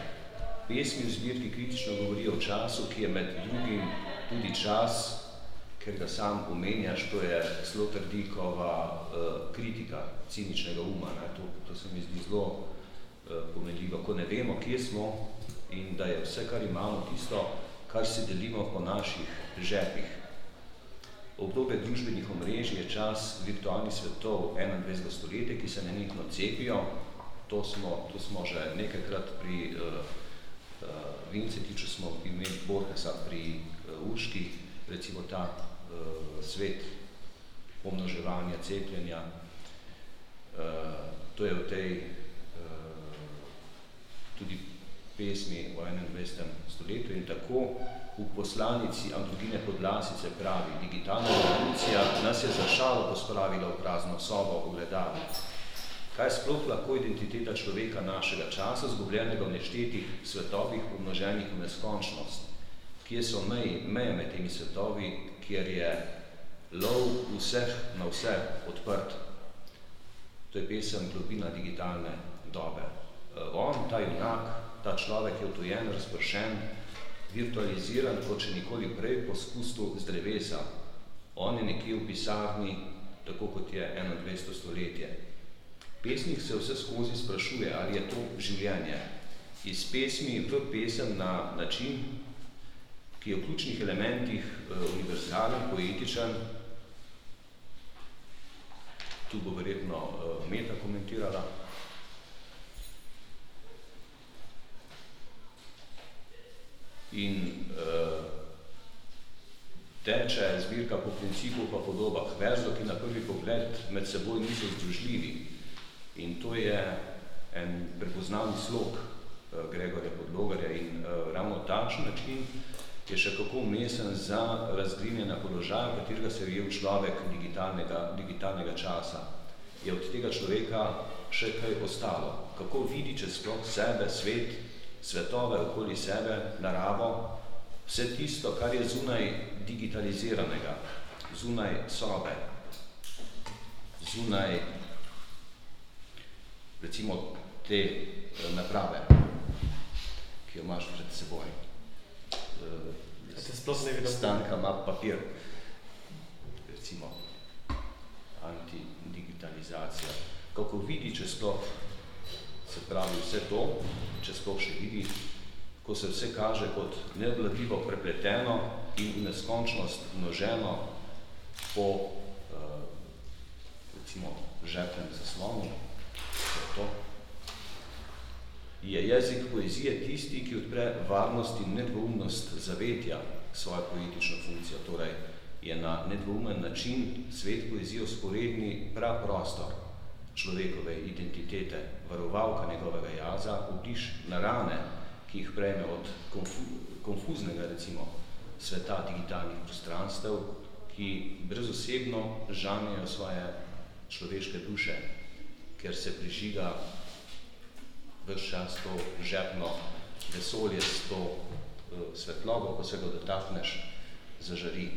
Pesmi v zbirki kritično govorijo o času, ki je med drugim tudi čas, ker ga sam omenjaš, to je zelo trdikova uh, kritika ciničnega uma. Ne? To, to se mi zdi zelo pomenljivo, ko ne vemo, kje smo in da je vse, kar imamo, tisto, kar si delimo po naših žepih. Obdobje družbenih omrežij je čas virtualnih svetov 21. stoletja, ki se nenehno cepijo, to smo, to smo že nekajkrat pri uh, uh, Vincetiču smo imeli Borgesa pri uh, Urški, recimo ta uh, svet pomnoževanja, cepljenja. Uh, to je v tej tudi pesmi v 21. stoletju in tako v poslanici Androgine Podlasice pravi, digitalna revolucija nas je za šalo pospravila v prazno sobo v gledavi. Kaj sploh lahko identiteta človeka našega časa, zgubljenega v neštetih svetovih, umnoženih v neskončnost? Kje so meje, meje med temi svetovi, kjer je lov vseh na vse odprt? To je pesem globina digitalne dobe. Eh, on, ta junak, ta človek je otojen, razpršen, virtualiziran, kot če nikoli prej poskusil z drevesa. On je nekje v pisarni, tako kot je 21. stoletje. Pesnik se vse skozi sprašuje, ali je to življenje. Iz pesmi v pesem na način, ki je v ključnih elementih uh, univerzalen, poetičen, tu bo verjetno uh, Meta komentirala, in uh, teče zbirka po principu pa podobah verzov, ki na prvi pogled med seboj niso združljivi. In to je en prepoznavni slog uh, Gregorja Podlogarja in uh, ravno takšen način je še kako umesen za razgrinjena položaja, katerega se je človek digitalnega, digitalnega časa. Je od tega človeka še kaj ostalo? Kako vidi čez sploh sebe, svet, svetove okoli sebe, naravo, vse tisto, kar je zunaj digitaliziranega, zunaj sobe, zunaj recimo te eh, naprave, ki jo imaš pred seboj. Se sploh ne vidim. Stanka ima papir, recimo antidigitalizacija. Kako vidi, če sploh se pravi vse to, če sploh še vidi, ko se vse kaže kot nevladljivo prepleteno in neskončnost množeno po uh, recimo žepnem zaslonu, to. Je jezik poezije tisti, ki odpre varnost in nedvoumnost zavetja svojo poetično funkcijo, torej je na nedvoumen način svet poezije sporedni prav prostor človekove identitete, varovalka njegovega jaza, obliž na rane, ki jih prejme od konfu, konfuznega, recimo, sveta digitalnih prostranstev, ki brezosebno žanjejo svoje človeške duše, ker se prižiga vse čas to žepno vesolje s to uh, svetlobo, ko se ga dotakneš, zažari,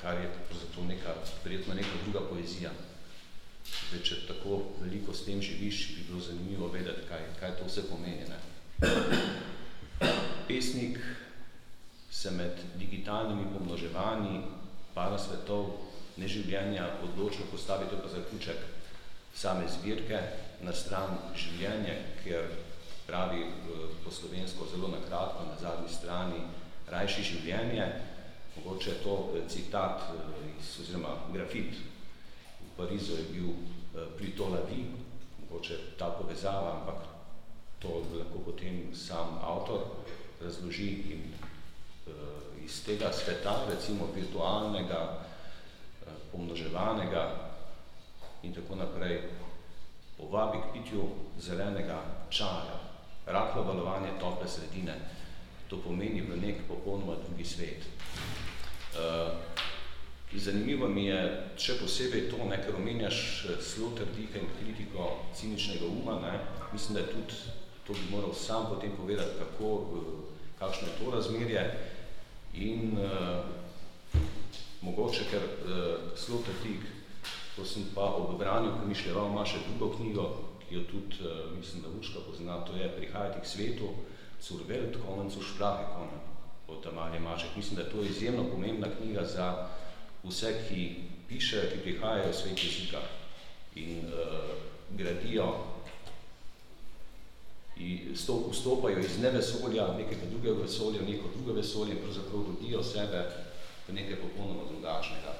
kar je zato neka, verjetno neka druga poezija. Zdaj, če tako veliko s tem živiš, bi bilo zanimivo vedeti, kaj, kaj to vse pomeni. Ne? Pesnik se med digitalnimi pomnoževanji para svetov neživljenja odločno postavi, to pa zaključek same zbirke na stran življenje, ker pravi po slovensko zelo nakratko na zadnji strani rajši življenje, mogoče je to citat iz, oziroma grafit. Parizu je bil pri to lavi, mogoče ta povezava, ampak to lahko potem sam avtor razloži in uh, iz tega sveta, recimo virtualnega, uh, pomnoževanega in tako naprej, povabi k pitju zelenega čaja, rahlo valovanje tople sredine, to pomeni v nek popolnoma drugi svet. Uh, zanimivo mi je še posebej to, ne, ker omenjaš sloter diha in kritiko ciničnega uma, ne, mislim, da je tudi, to bi moral sam potem povedati, kako, kakšno je to razmerje in uh, mogoče, ker uh, sloter dih Ko sem pa ob branju pomišljeval, ima še drugo knjigo, ki jo tudi, uh, mislim, da Vučka pozna, to je Prihajati k svetu, zur Welt kommen, zur Sprache kommen, od Tamarje Mašek. Mislim, da je to izjemno pomembna knjiga za vse, ki pišejo, ki prihajajo v svet jezika in uh, gradijo in vstopajo iz nevesolja, nekega drugega vesolja, neko drugo vesolje in pravzaprav rodijo sebe v nekaj popolnoma drugačnega.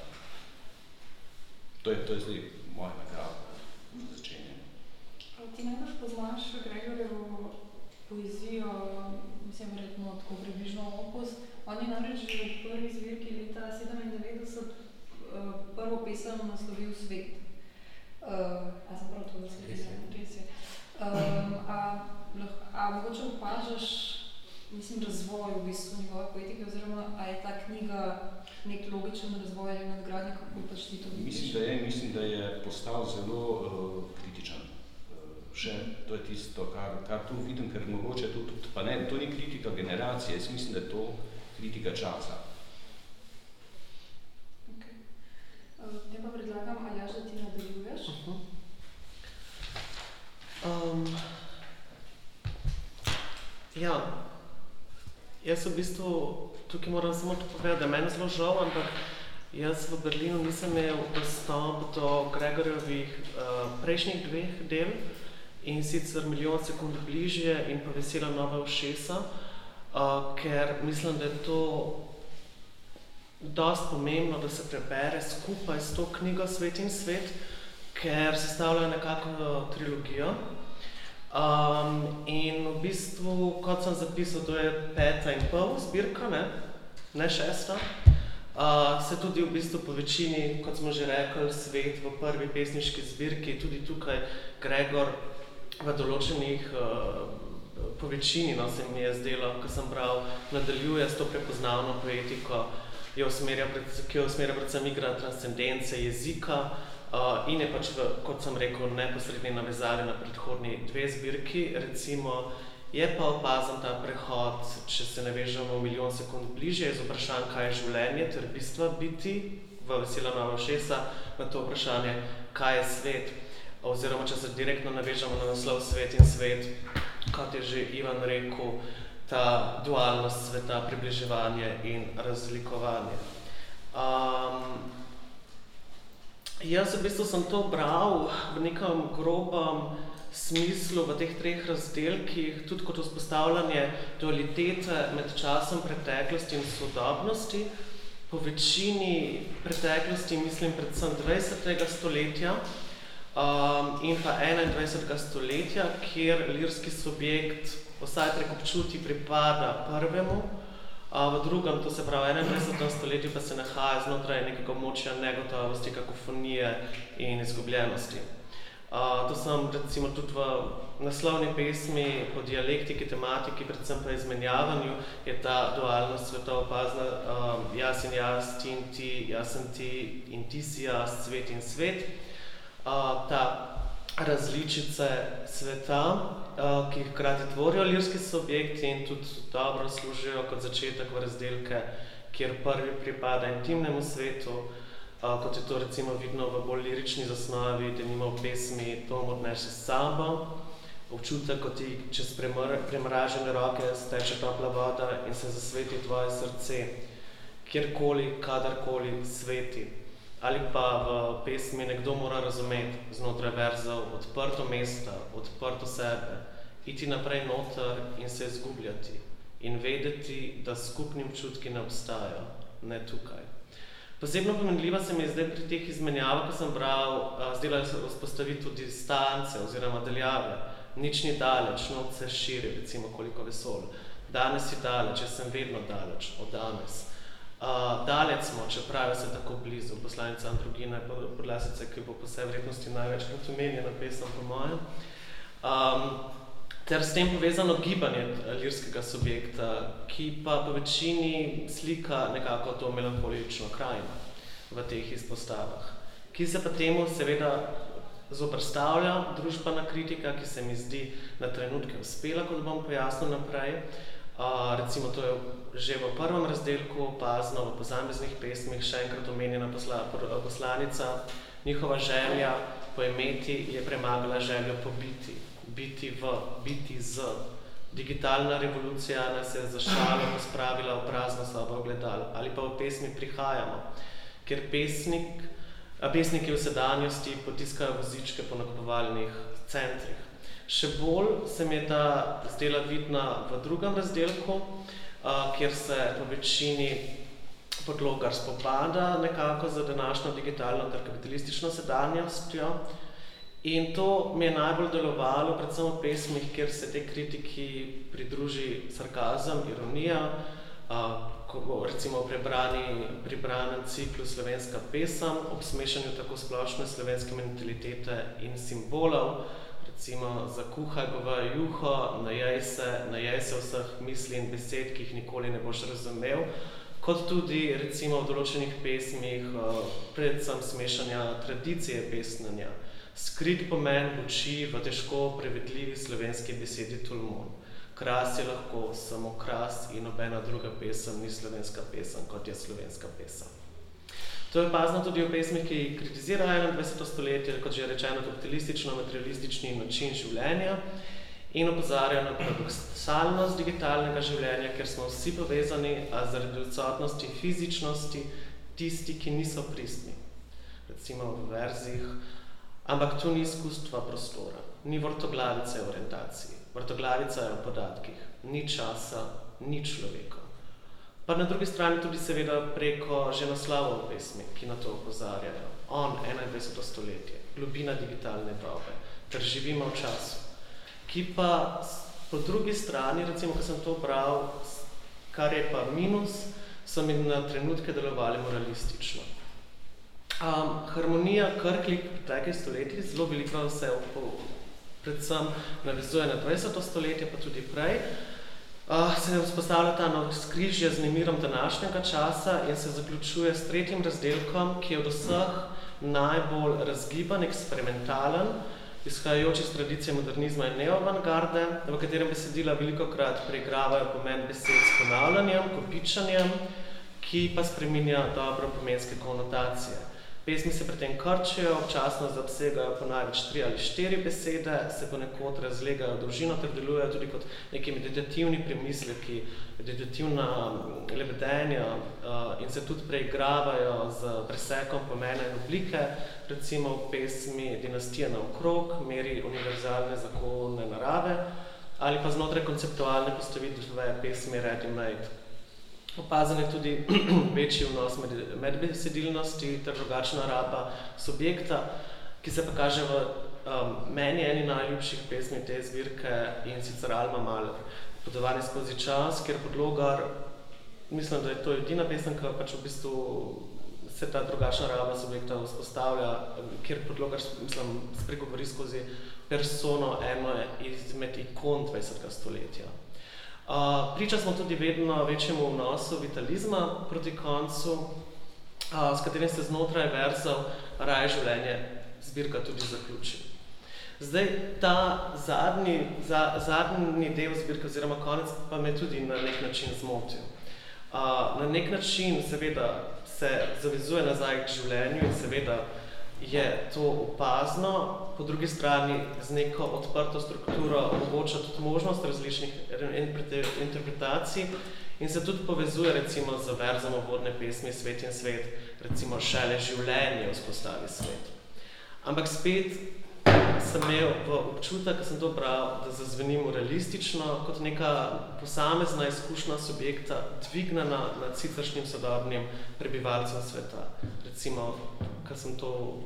To je, to je zdaj moja nagrada za začenje. Ti najbolj poznaš Gregorjevo poezijo, mislim, verjetno tako približno opus. On je namreč že v prvi zbirki leta 97 uh, prvo pesem naslovil Svet. Uh, a sem prav to, se res je? Um, a, a mogoče opažaš, mislim, razvoj v bistvu njegove poetike, oziroma a je ta knjiga nek logičen razvoj ali nadgradnje, kako pač ti to vidiš? Mislim, da je, mislim, da je postal zelo uh, kritičen. Uh, še to je tisto, kar, kar tu vidim, ker mogoče to tudi, pa ne, to ni kritika generacije, jaz mislim, da je to kritika časa. Okay. Uh, te pa predlagam, Aljaž, da ti nadaljuješ. Uh -huh. um, ja, jaz v bistvu tukaj moram samo to povedati, da je meni zelo žal, ampak jaz v Berlinu nisem imel dostop do Gregorjevih uh, prejšnjih dveh del in sicer milijon sekund bližje in pa vesela nova všesa, uh, ker mislim, da je to dost pomembno, da se prebere skupaj s to knjigo Svet in svet, ker sestavlja nekako trilogijo. Um, in v bistvu, kot sem zapisal, to je peta in pol zbirka, ne, ne šesta. Uh, se tudi v bistvu po večini, kot smo že rekli, svet v prvi pesniški zbirki, tudi tukaj Gregor v določenih, uh, po večini, no, se mi je zdelo, ko sem bral, nadaljuje s to prepoznavno poetiko, ki jo usmerja predvsem igra transcendence jezika, Uh, in je pač, v, kot sem rekel, neposredni navezali na predhodni dve zbirki. Recimo, je pa opazen ta prehod, če se ne vežemo milijon sekund bližje, iz vprašanj, kaj je življenje, ter bistva biti v Vesela Nova Šesa, na to vprašanje, kaj je svet, oziroma če se direktno navežemo na naslov svet in svet, kot je že Ivan rekel, ta dualnost sveta, približevanje in razlikovanje. Um, Jaz v bistvu sem to bral v nekem grobem smislu v teh treh razdelkih, tudi kot vzpostavljanje dualitete med časom preteklosti in sodobnosti. Po večini preteklosti mislim predvsem 20. stoletja um, in pa 21. stoletja, kjer lirski subjekt vsaj prek občuti pripada prvemu, v drugem, to se pravi 21. stoletju, pa se nahaja znotraj nekega območja negotovosti, kakofonije in izgubljenosti. Uh, to sem recimo tudi v naslovni pesmi po dialektiki, tematiki, predvsem pa izmenjavanju, je ta dualnost sveta opazna, jaz in jaz, ti in ti, jaz sem ti in ti si jaz, svet in svet. Uh, ta različice sveta, uh, ki jih hkrati tvorijo lirski subjekti in tudi dobro služijo kot začetek v razdelke, kjer prvi pripada intimnemu svetu, uh, kot je to recimo vidno v bolj lirični zasnovi, da nima v pesmi Tom odnese s sabo, občutek, kot ti čez premr premražene roke steče topla voda in se zasveti tvoje srce, kjerkoli, kadarkoli sveti ali pa v pesmi nekdo mora razumeti znotraj verzov odprto mesto, odprto sebe, iti naprej noter in se izgubljati, in vedeti, da skupni občutki ne obstajajo, ne tukaj. Posebno pomenljiva se mi je zdaj pri teh izmenjavah, ko sem bral, zdela se vzpostaviti tudi stance oziroma deljave. Nič ni daleč, noč se širi, recimo koliko vesol. Danes si daleč, jaz sem vedno daleč, od danes. Uh, daleč smo, čeprav se tako blizu, poslanica Androgina je podlasica, ki bo po vsej vrednosti največkrat omenjena pesem po mojem. Um, ter s tem povezano gibanje lirskega subjekta, ki pa po večini slika nekako to melankolično krajino v teh izpostavah, ki se pa temu seveda zoprstavlja družbena kritika, ki se mi zdi na trenutke uspela, kot bom pojasnil naprej. Uh, recimo to je že v prvem razdelku opazno v posameznih pesmih še enkrat omenjena posla, poslanica. Njihova želja poimeti je premagala željo pobiti, biti v, biti z. Digitalna revolucija nas je za šalo pospravila v prazno sobo gledal. Ali pa v pesmi prihajamo, ker pesnik, a pesniki v sedanjosti potiskajo vozičke po nakupovalnih centrih. Še bolj se mi je ta zdela vidna v drugem razdelku, kjer se po večini podlogar spopada nekako za današnjo digitalno ter kapitalistično sedanjostjo, In to mi je najbolj delovalo, predvsem v pesmih, kjer se te kritiki pridruži sarkazem, ironija, a, ko bo recimo prebrani, pribranem ciklu Slovenska pesem, ob smešanju tako splošne slovenske mentalitete in simbolov, recimo zakuhaj govaj juho, najej se, najej se vseh misli in besed, ki jih nikoli ne boš razumel, kot tudi recimo v določenih pesmih, predvsem smešanja tradicije pesnanja, skrit pomen uči v težko prevedljivi slovenski besedi tulmon. Kras je lahko samo kras in nobena druga pesem ni slovenska pesem, kot je slovenska pesem. To je opazno tudi v pesmih, ki kritizirajo 21. stoletje, kot že rečeno, kapitalistično, materialistični način življenja in opozarjajo na paradoksalnost digitalnega življenja, ker smo vsi povezani, a zaradi odsotnosti fizičnosti tisti, ki niso pristni. Recimo v verzih Ampak tu ni izkustva prostora, ni vrtoglavice v orientaciji, vrtoglavica je v podatkih, ni časa, ni človeka. Pa na drugi strani tudi seveda preko že naslavov pesmi, ki na to opozarjajo. On, 21. stoletje, globina digitalne dobe, ter živimo v času. Ki pa po drugi strani, recimo, ko sem to bral, kar je pa minus, so mi na trenutke delovali moralistično. Um, harmonija krklik v preteklih stoletjih zelo veliko se predvsem navezuje na 20. stoletje, pa tudi prej. Uh, se vzpostavlja ta skrižje z nemirom današnjega časa in se zaključuje s tretjim razdelkom, ki je od vseh najbolj razgiban, eksperimentalen, izhajajoč iz tradicije modernizma in neoavantgarde, v katerem besedila velikokrat preigravajo pomen besed s ponavljanjem, kopičanjem, ki pa spreminja dobro pomenske konotacije. Pesmi se pri tem krčijo, občasno zaobsegajo po največ tri ali štiri besede, se ponekod razlegajo v dolžino, ter delujejo tudi kot neki meditativni premisleki, meditativna lebedenja uh, in se tudi preigravajo z presekom pomena in oblike, recimo v pesmi Dinastija na okrog, meri univerzalne zakone narave, ali pa znotraj konceptualne postavitve pesmi Ready Made, Opazen je tudi večji vnos med, medbesedilnosti ter drugačna raba subjekta, ki se pa kaže v um, meni eni najljubših pesmi te zbirke in sicer Alma Mahler, Podovanje skozi čas, kjer podlogar, mislim, da je to edina pesem, ki pač v bistvu se ta drugačna raba subjekta vzpostavlja, kjer podlogar, mislim, spregovori skozi persono eno izmed ikon 20. stoletja. Uh, priča smo tudi vedno večjemu vnosu vitalizma proti koncu, uh, s katerim se znotraj verzov raje življenje zbirka tudi zaključi. Zdaj, ta zadnji, za, zadnji del zbirke oziroma konec pa me tudi na nek način zmotil. Uh, na nek način seveda se zavezuje nazaj k življenju in seveda je to opazno, po drugi strani z neko odprto strukturo omogoča tudi možnost različnih interpretacij in se tudi povezuje recimo z verzom vodne pesmi Svet in svet, recimo šele življenje vzpostavi svet. Ampak spet sem imel v občutek, ko sem to bral, da zazvenim realistično, kot neka posamezna izkušnja subjekta dvignena nad siceršnjim sodobnim prebivalcem sveta. Recimo, ko sem to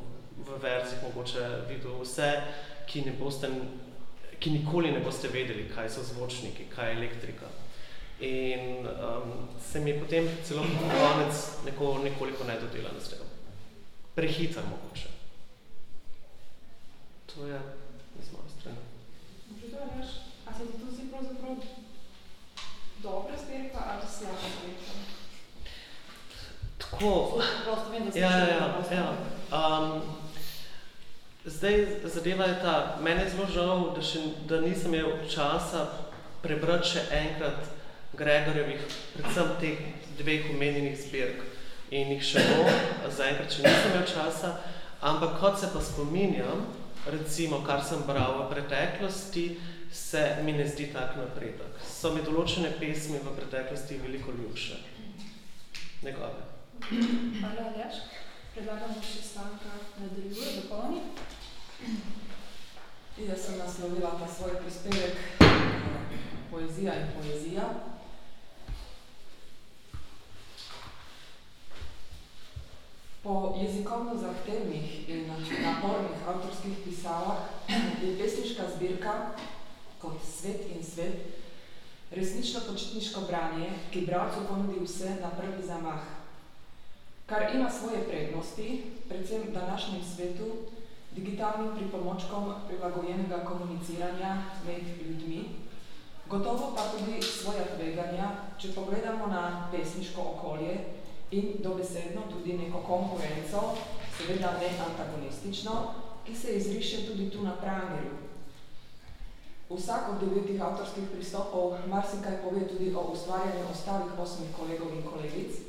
v verzih mogoče videl vse, ki, ne boste, ki nikoli ne boste vedeli, kaj so zvočniki, kaj je elektrika. In um, se mi je potem celo konec neko, nekoliko nedodelan zdaj. Prehiter mogoče. To je iz moje strani. Veš, a se ti to zdi pravzaprav dobra zbirka ali slaba zbirka? Tako. Prosto vem, da ja, ja, ja, ja. Um, zdaj, zadeva je ta, mene je zelo žal, da, še, da nisem imel časa prebrati še enkrat Gregorjevih, predvsem teh dveh omenjenih zbirk. In jih še bo, zaenkrat, če nisem imel časa, ampak kot se pa spominjam, recimo, kar sem bral v preteklosti, se mi ne zdi tak napredek. So mi določene pesmi v preteklosti veliko ljubše. Njegove. Hvala, Aljaš. Predlagam, da še Stanka nadaljuje, dopolni. Jaz sem naslovila ta svoj prispevek Poezija in poezija. Po jezikovno zahtevnih in napornih avtorskih pisavah je pesniška zbirka kot svet in svet resnično početniško branje, ki bralcu ponudi vse na prvi zamah. Kar ima svoje prednosti, predvsem v današnjem svetu, digitalnim pripomočkom prilagojenega komuniciranja med ljudmi, gotovo pa tudi svoja tveganja, če pogledamo na pesniško okolje, in dobesedno tudi neko konkurenco, seveda ne antagonistično, ki se izriše tudi tu na pragerju. Vsak od devetih avtorskih pristopov marsikaj pove tudi o ustvarjanju ostalih osmih kolegov in kolegic,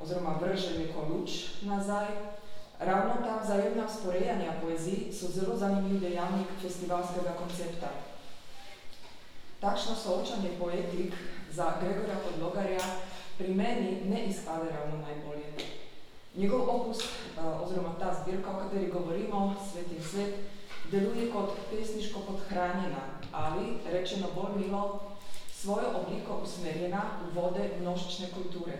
oziroma vrže neko luč nazaj. Ravno ta vzajemna sporejanja poezij so zelo zanimiv dejavnik festivalskega koncepta. Takšno soočanje poetik za Gregorja Podlogarja pri meni ne izpade ravno najbolje. Njegov opus, oziroma ta zbirka, o kateri govorimo, Svet in svet, deluje kot pesniško podhranjena ali, rečeno bolj milo, svojo obliko usmerjena v vode množične kulture.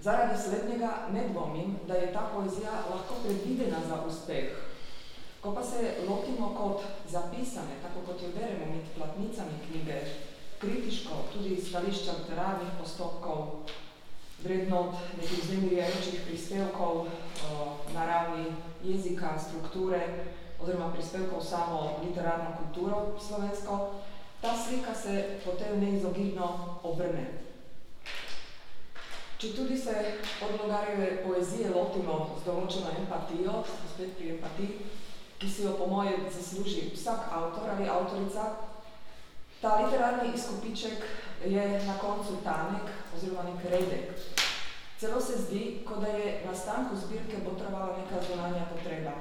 Zaradi slednjega ne dvomim, da je ta poezija lahko predvidena za uspeh. Ko pa se lotimo kot zapisane, tako kot jo beremo med platnicami knjige, kritiško, tudi iz stališča literarnih postopkov, vrednot nekih zemirjajočih prispevkov na ravni jezika, strukture, oziroma prispevkov samo literarno kulturo slovensko, ta slika se potem neizogibno obrne. Če tudi se odlogarjeve poezije lotimo z določeno empatijo, spet pri empatiji, ki si jo po moje zasluži vsak avtor ali avtorica, Ta literarni izkupiček je na koncu tanek oziroma nek redek. Celo se zdi, kot da je nastanku zbirke botrovala neka zunanja potreba.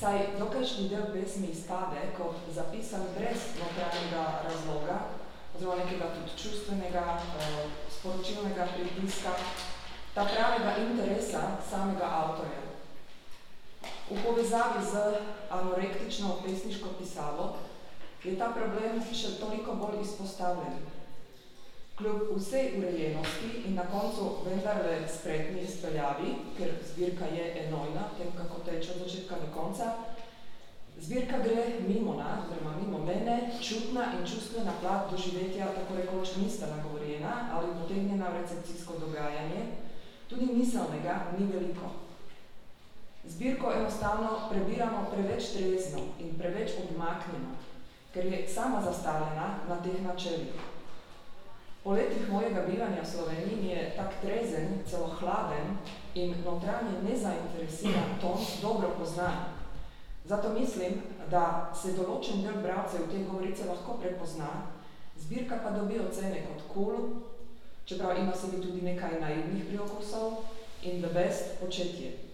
Saj dokajšnji del pesmi izpade kot zapisan brez notranjega razloga oziroma nekega tudi čustvenega, sporočilnega pritiska, ta pravega interesa samega avtorja. V povezavi z anorektično pesniško pisavo je ta problem še toliko bolj izpostavljen. Kljub vsej urejenosti in na koncu vendarle spretni izpeljavi, ker zbirka je enojna, tem kako teče od začetka do konca, zbirka gre mimo nas, oziroma mimo mene, čutna in čustvena plat doživetja tako rekoč nista nagovorjena ali potegnjena v recepcijsko dogajanje, tudi miselnega ni veliko. Zbirko enostavno prebiramo preveč trezno in preveč odmaknjeno, ker je sama zastavljena na teh načelih. Po letih mojega bivanja v Sloveniji mi je tak trezen, celo hladen in notranje nezainteresiran ton dobro poznan. Zato mislim, da se določen del bralcev te govorice lahko prepozna, zbirka pa dobi ocene kot cool, čeprav ima sebi tudi nekaj naivnih priokusov in the best početje.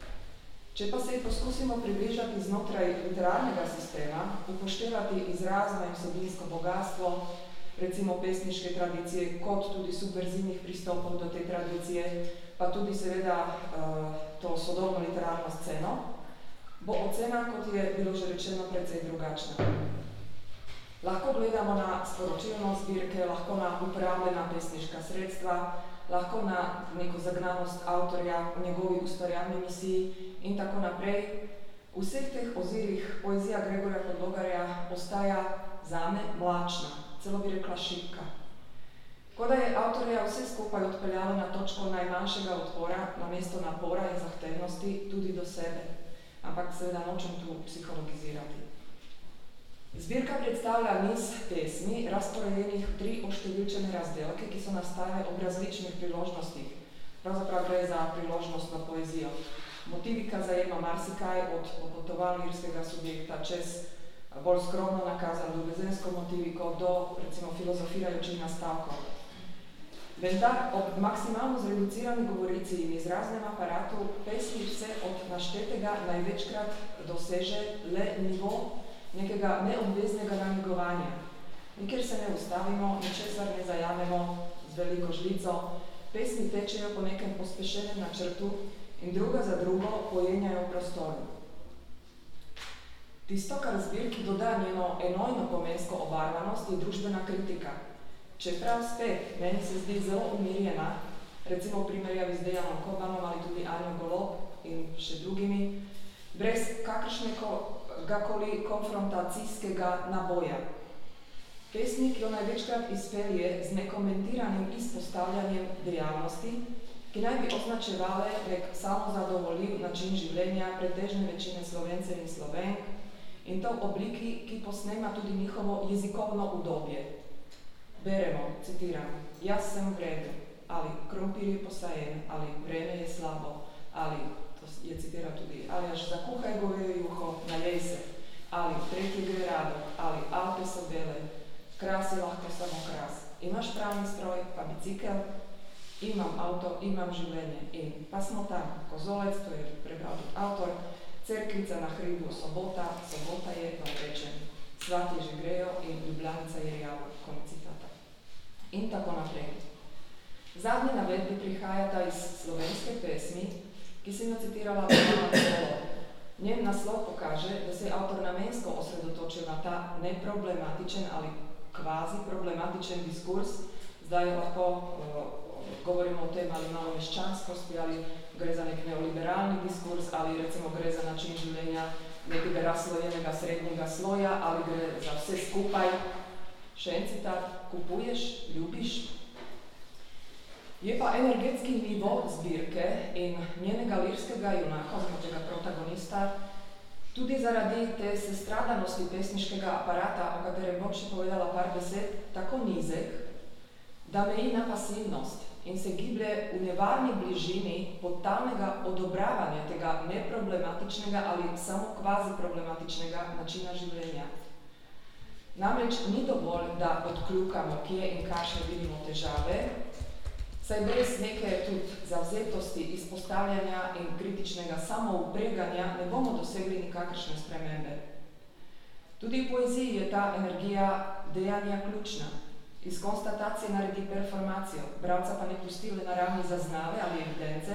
Če pa se ji poskusimo približati znotraj literarnega sistema, upoštevati izrazno in vsebinsko bogatstvo, recimo pesniške tradicije, kot tudi subverzivnih pristopov do te tradicije, pa tudi seveda to sodobno literarno sceno, bo ocena, kot je bilo že rečeno, precej drugačna. Lahko gledamo na sporočilno zbirke, lahko na upravljena pesniška sredstva, lahko na neko zagnanost avtorja v njegovi ustvarjalni misiji in tako naprej. V vseh teh ozirih poezija Gregorja Podlogarja ostaja zame mlačna, celo bi rekla šipka. Kot da je avtorja vse skupaj odpeljalo na točko najmanjšega odpora, na mesto napora in zahtevnosti tudi do sebe. Ampak seveda nočem tu psihologizirati. Zbirka predstavlja niz pesmi, razporejenih v tri oštevilčene razdelke, ki so nastajale ob različnih priložnostih. Pravzaprav gre za priložnostno poezijo. Motivika zajema marsikaj od popotovanj lirskega subjekta čez bolj skromno nakazano ljubezensko motiviko do recimo filozofirajočih nastavkov. Vendar ob maksimalno zreducirani govorici in izraznem aparatu pesmi vse od naštetega največkrat doseže le nivo nekega neobveznega namigovanja. Nikjer se ne ustavimo, ničesar ne zajamemo z veliko žlico, pesmi tečejo po nekem pospešenem načrtu in druga za drugo pojenjajo v prostoru. Tisto, kar zbirki doda njeno enojno pomensko obarvanost, je družbena kritika. Čeprav spet, meni se zdi zelo umirjena, recimo v primerjavi z Dejanom Kobanom ali tudi Arno Golob in še drugimi, brez kakršnega koli konfrontacijskega naboja. Pesnik jo največkrat izpelje z nekomentiranim izpostavljanjem dejavnosti, ki naj bi označevale nek samozadovoljiv način življenja pretežne večine Slovencev in Slovenk in to v obliki, ki posnema tudi njihovo jezikovno udobje, beremo, citiram, jaz sem v redu, ali krompir je posajen, ali vreme je slabo, ali, to je citiral tudi, ali až zakuhaj govejo juho, nalej se, ali tretji gre rado, ali Alpe so bele, kras je lahko samo kras. Imaš pravni stroj, pa bicikel, imam avto, imam življenje in pa smo tam, kozolec, to je prebral avtor, cerkvica na hribu, sobota, sobota je, vam rečem, svati že grejo in ljubljanica je javno, konec in tako naprej. Zadnji navedbi prihajata iz slovenske pesmi, ki sem jo citirala Celo. Njen naslov pokaže, da se je avtor namensko osredotočil na ta neproblematičen ali kvazi problematičen diskurs. Zdaj lahko govorimo o tem, ali malo meščanskosti, ali gre za nek neoliberalni diskurs, ali recimo gre za način življenja nekega razslojenega srednjega sloja, ali gre za vse skupaj, Še en citat, kupuješ, ljubiš. Je pa energetski nivo zbirke in njenega lirskega junaka, oziroma tega protagonista, tudi zaradi te sestradanosti pesniškega aparata, o katerem bom še povedala par besed, tako nizek, da meji na pasivnost in se giblje v nevarni bližini podtalnega odobravanja tega neproblematičnega ali samo kvazi problematičnega načina življenja. Namreč ni dovolj, da odkljukamo, kje in kakšne vidimo težave, saj brez neke tudi zavzetosti, izpostavljanja in kritičnega samoupreganja ne bomo dosegli nikakršne spremembe. Tudi v poeziji je ta energija dejanja ključna. Iz konstatacije naredi performacijo, bravca pa ne pusti le naravni zaznave ali evidence,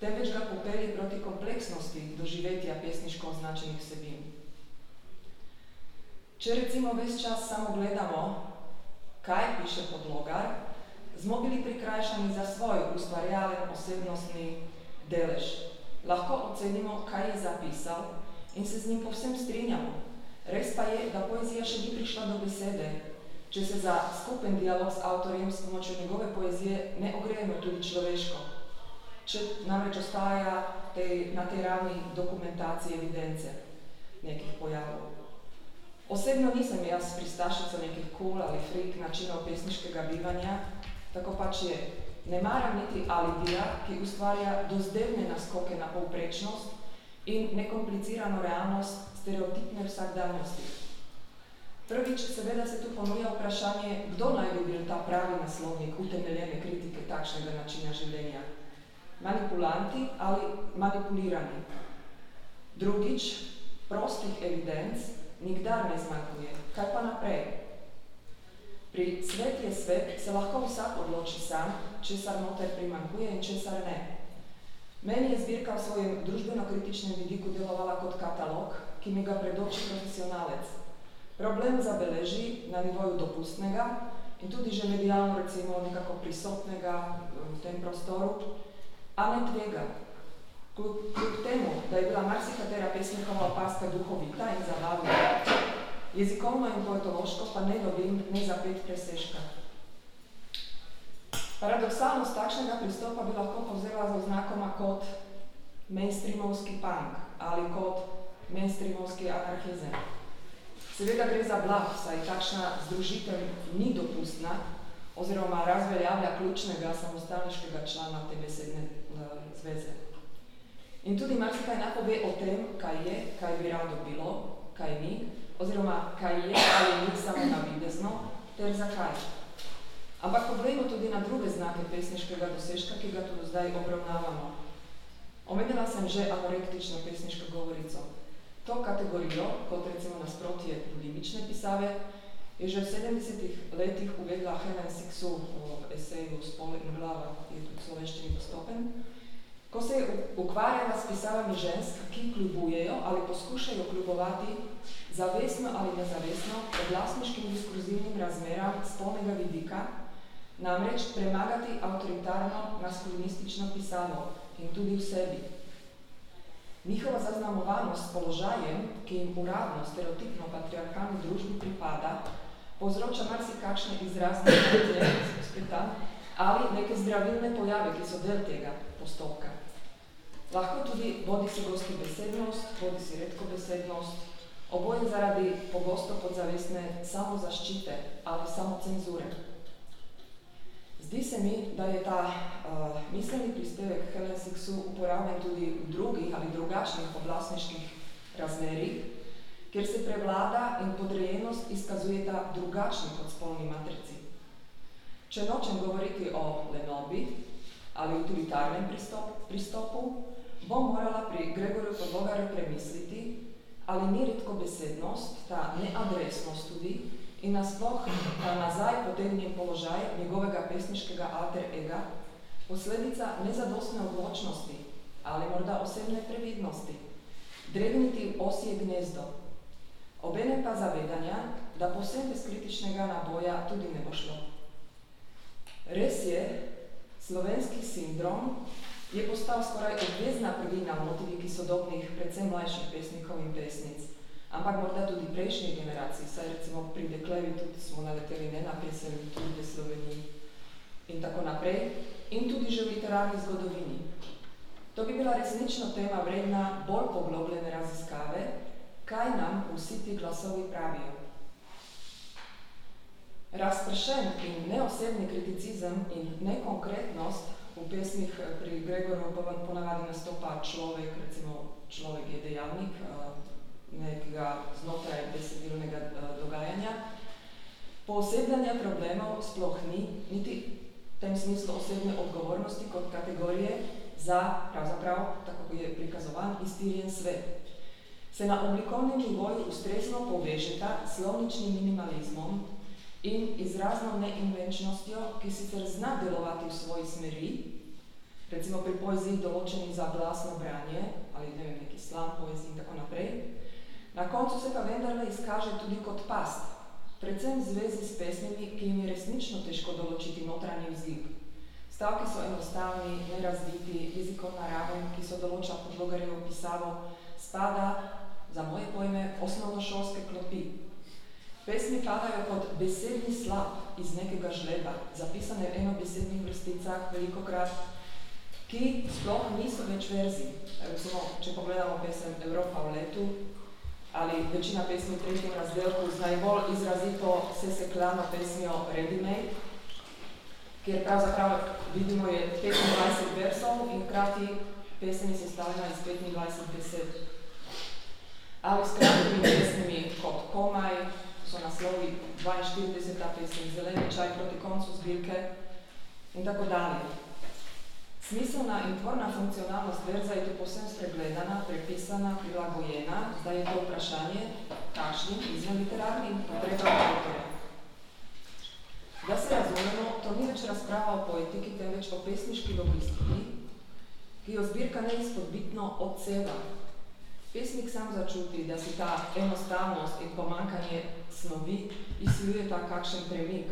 temveč ga popelje proti kompleksnosti doživetja pesniško označenih vsebin. Če recimo ves čas samo gledamo, kaj piše podlogar, smo bili prikrajšani za svoj ustvarjalen osebnostni delež. Lahko ocenimo, kaj je zapisal in se z njim povsem strinjamo. Res pa je, da poezija še ni prišla do besede, če se za skupen dialog s avtorjem s pomočjo njegove poezije ne ogrejemo tudi človeško. Če namreč ostaja tej, na tej ravni dokumentacije evidence nekih pojavov. Osebno nisem jaz pristašica nekih cool ali freak načinov pesniškega bivanja, tako pač je. Ne maram niti alibija, ki ustvarja dozdevne naskoke na povprečnost in nekomplicirano realnost stereotipne vsakdanjosti. Prvič, seveda se tu ponuja vprašanje, kdo naj bi bil ta pravi naslovnik utemeljene kritike takšnega načina življenja. Manipulanti ali manipulirani. Drugič, prostih evidenc, nikdar ne zmanjkuje. Kaj pa naprej? Pri svet je svet se lahko vsak odloči sam, česar noter primanjkuje in česar ne. Meni je zbirka v svojem družbeno-kritičnem vidiku delovala kot katalog, ki mi ga predoči profesionalec. Problem zabeleži na nivoju dopustnega in tudi že medijalno recimo nekako prisotnega v tem prostoru, a ne tvega. Kljub, kljub temu, da je bila marsikatera pesnikova opaska duhovita in zabavna, jezikovno in poetološko pa ne dobim ne za pet presežka. Paradoksalnost takšnega pristopa bi lahko povzela z oznakoma kot mainstreamovski punk ali kot mainstreamovski anarhizem. Seveda gre za blah, saj takšna združitev ni dopustna oziroma razveljavlja ključnega samostalniškega člana te besedne uh, zveze. In tudi marsikaj napove o tem, kaj je, kaj bi rado bilo, kaj ni, oziroma kaj je ali ni samo navidezno, ter zakaj. Ampak poglejmo tudi na druge znake pesniškega dosežka, ki ga tudi zdaj obravnavamo. Omenila sem že anorektično pesniško govorico. To kategorijo, kot recimo nasprotje bulimične pisave, je že v 70 letih uvedla Helen Sixu v eseju Spol in glava, je tudi slovenščini dostopen, ko se je ukvarjala s pisavami žensk, ki klubujejo ali poskušajo klubovati zavestno ali nezavestno oblasniškim diskurzivnim razmeram spolnega vidika, namreč premagati avtoritarno maskulinistično pisavo in tudi v sebi. Njihova zaznamovanost s položajem, ki jim uradno, stereotipno patriarhalni družbi pripada, povzroča marsikakšne izrazne speta, ali neke zdravilne pojave, ki so del tega postopka. Lahko tudi vodi si gosti besednost, vodi si redko besednost, oboje zaradi pogosto podzavestne samozaščite ali samocenzure. Zdi se mi, da je ta uh, miselni prispevek Helen Sixu uporabljen tudi v drugih ali drugačnih oblastniških razmerih, kjer se prevlada in podrejenost izkazujeta drugačni kot spolni matrici. Če nočem govoriti o lenobi ali utilitarnem pristop, pristopu, bom morala pri Gregorju Podlogarju premisliti, ali ni redko besednost, ta neadresnost tudi, in nasploh ta nazaj potegnjen položaj njegovega pesniškega alter ega, posledica nezadostne odločnosti ali morda osebne previdnosti, dregniti v osje gnezdo, obene pa zavedanja, da posebej bez kritičnega naboja tudi ne bo šlo. Res je, slovenski sindrom je postal skoraj obvezna prvina v motiviki sodobnih, predvsem mlajših pesnikov in pesnic, ampak morda tudi prejšnji generaciji, saj recimo pri Deklevi tudi smo naleteli ne na pesem tudi v Sloveniji in tako naprej, in tudi že v literarni zgodovini. To bi bila resnično tema vredna bolj poglobljene raziskave, kaj nam vsi ti glasovi pravijo. Razpršen in neosebni kriticizem in nekonkretnost v pesmih pri Gregoru ponavadi nastopa človek, recimo človek je dejavnik, nekega znotraj besedilnega uh, dogajanja. Poosebljanja problemov sploh ni, niti v tem smislu osebne odgovornosti kot kategorije za, pravzaprav, tako kot je prikazovan, iztirjen svet. Se na oblikovnem nivoju ustrezno povežeta slovničnim minimalizmom in izrazno neinvenčnostjo, ki sicer zna delovati v svoji smeri, recimo pri poeziji določeni za glasno branje, ali ne vem, neki slam poeziji in tako naprej, Na koncu se pa vendarle izkaže tudi kot past, predvsem v zvezi s pesmimi, ki jim je resnično težko določiti notranji vzgib. Stavki so enostavni, nerazviti, jezikovna raven, ki so določa podlogarjevo pisavo, spada, za moje pojme, osnovnošolske klopi. Pesmi padajo kot besedni slab iz nekega žleba, zapisane v enobesednih vrsticah velikokrat, ki sploh niso več verzi. Recimo, če pogledamo pesem Evropa v letu, ali večina pesmi v tretjem razdelku z najbolj izrazito seseklano pesmijo Ready Made, kjer pravzaprav vidimo je 25 versov in krati pesem je sestavljena iz 25 besed. Ali s kratkimi pesmimi kot Komaj, so naslovi 42. pesem, Zeleni čaj proti koncu zbirke in tako dalje. Smiselna in tvorna funkcionalnost verza je tu posebno spregledana, prepisana, prilagojena, zdaj je to vprašanje, kakšnim izven literarnim potrebam avtorja. Da se razumemo, to ni več razprava o poetiki, temveč o pesniški logistiki, ki jo zbirka neizpodbitno odseva. Pesnik sam začuti, da si ta enostavnost in pomankanje snovi izsiljuje ta kakšen premik.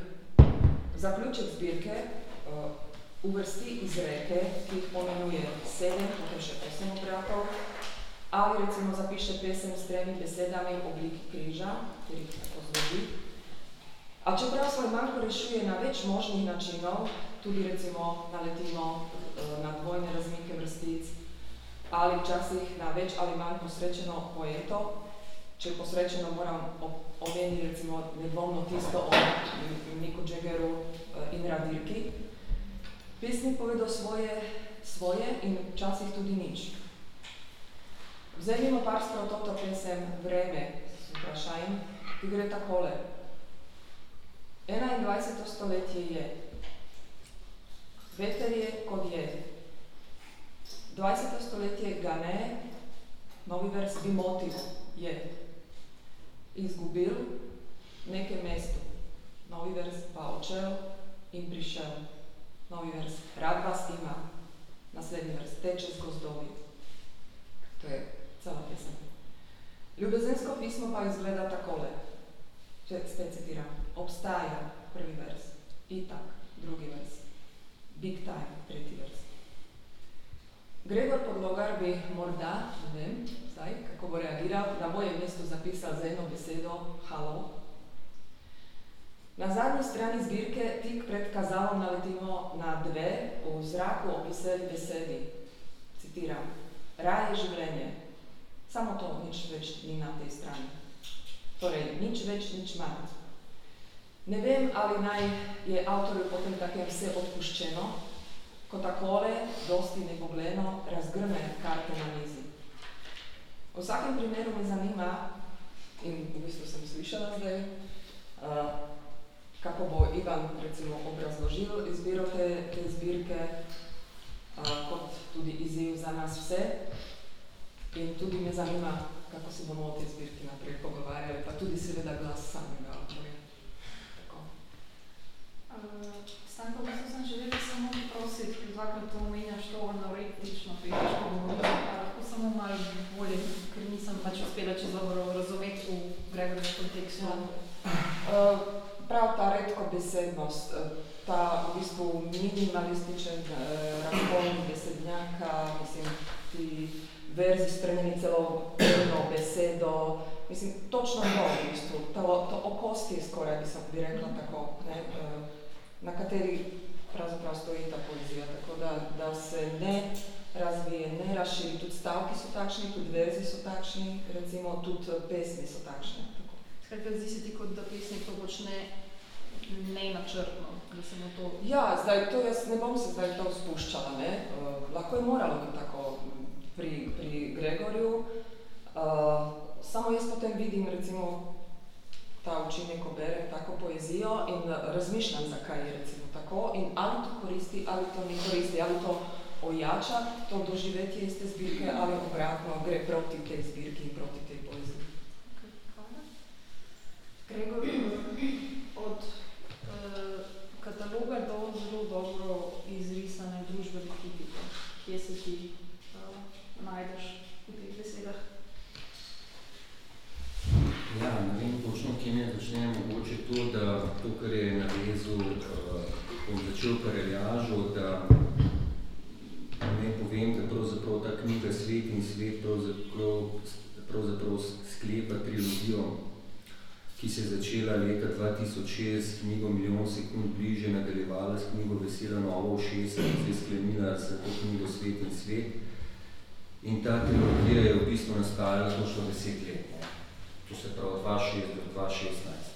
Zaključek zbirke uh, uvrsti izreke, ki jih pomenuje sedem, potem še osem obratov, ali recimo zapiše pesem s tremi besedami obliki križa, kjer jih tako zloži. A čeprav svoj manjko rešuje na več možnih načinov, tudi recimo naletimo uh, na dvojne razmike vrstic, ali včasih na več ali manj posrečeno poeto. Če posrečeno moram omeniti recimo nedvomno tisto o Miku Jaggeru eh, in Radirki. Pesnik povedal svoje, svoje in včasih tudi nič. Vzemimo par sprav toto pesem Vreme, s vprašanjem, ki gre takole. 21. stoletje je. Veter je, kot je. 20. stoletje ga ne, novi vers bi motil, je izgubil neke mesto, novi vers pa odšel in prišel, novi vers, rad vas ima, naslednji vers, teče z gozdovi. To je cela pesem. Ljubezensko pismo pa izgleda takole, če spet citiram, obstaja prvi vers, itak, drugi vers, big time, tretji vers. Gregor Podlogar bi morda, ne vem, zdaj, bo reagiral, na mojem mestu zapisal za eno besedo halo. Na zadnji strani zbirke tik pred kazalom naletimo na dve v zraku opisali besedi. Citiram, raj je življenje. Samo to, nič več ni na tej strani. Torej, nič več, nič manj. Ne vem, ali naj je avtorju potem takem vse odpuščeno, ko takole, dosti nepogledno, razgrme karte na mizi. V vsakem primeru me zanima, in v bistvu sem slišala zdaj, uh, kako bo Ivan recimo obrazložil izbiro te, te zbirke, uh, kot tudi izziv za nas vse. In tudi me zanima, kako se bomo o tej zbirki naprej pogovarjali, pa tudi seveda glas samega avtorja. Uh. Sam pa bistvu sem želela samo prositi, ker dvakrat to omenjaš to anoretično peško govorijo, pa lahko samo malo bolje, ker nisem pač uspela čez dobro razumeti v Gregorjev kontekstu. Uh, prav ta redko besednost, eh, ta v bistvu minimalističen uh, razpon besednjaka, mislim, ti verzi spremeni celo eno besedo, mislim, točno to v bistvu, to, to okosti skoraj bi, sem, bi rekla tako, ne, uh, na kateri pravzaprav stoji ta poezija, tako da, da se ne razvije, ne razširi, tudi stavki so takšni, tudi verzi so takšni, recimo tudi pesmi so takšne. Skratka, zdi se ti kot, da pesnik to počne nenačrtno, da se mu to... Ja, zdaj to jaz ne bom se zdaj to spuščala, ne. Uh, lahko je moralo biti tako pri, pri Gregorju, uh, samo jaz potem vidim recimo ta učinek, ko berem tako poezijo in razmišljam, zakaj je recimo tako in ali to koristi, ali to ne koristi, ali to ojača to doživetje iz te zbirke ali obratno gre proti tej zbirki in proti tej poeziji. Gregor, od uh, kataloga do zelo dobro izrisane družbene kritike, kje se ti uh, najdeš v teh besedah? Ja, ne vem točno, kje ne začnem, mogoče to, da to, kar je na vezu, uh, bom začel pareljažo, da ne povem, da pravzaprav ta knjiga Svet in svet pravzaprav, pravzaprav sklepa trilogijo, ki se je začela leta 2006 knjigo Milijon sekund bliže, nadaljevala s knjigo Vesela novo v šest, ki se je sklenila s to knjigo Svet in svet. In ta trilogija je v bistvu nastala točno deset let. Ne to se pravi 2006 do 2016.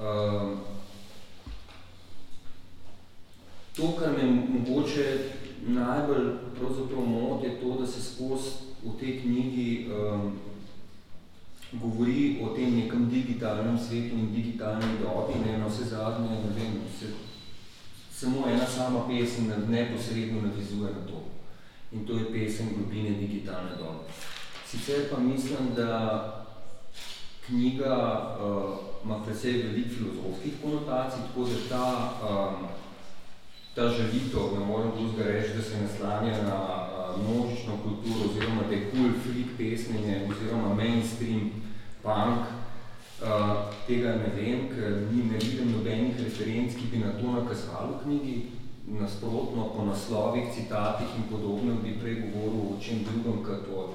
Um, to, kar me mogoče najbolj pravzaprav moti, je to, da se skozi v tej knjigi um, govori o tem nekem digitalnem svetu in digitalni dobi, ne, na vse zadnje, ne vem, se, samo ena sama pesem neposredno navizuje na to. In to je pesem globine digitalne dobe. Sicer pa mislim, da knjiga uh, ima predvsej veliko filozofskih konotacij, tako da ta, um, ta žalitev, ne morem drugega reči, da se naslanja na množično kulturo oziroma je cool freak pesmenje oziroma mainstream punk, uh, tega ne vem, ker ni ne vidim nobenih referenc, ki bi na to nakazali v knjigi, nasprotno po naslovih, citatih in podobno bi prej govoril o čem drugem, kot o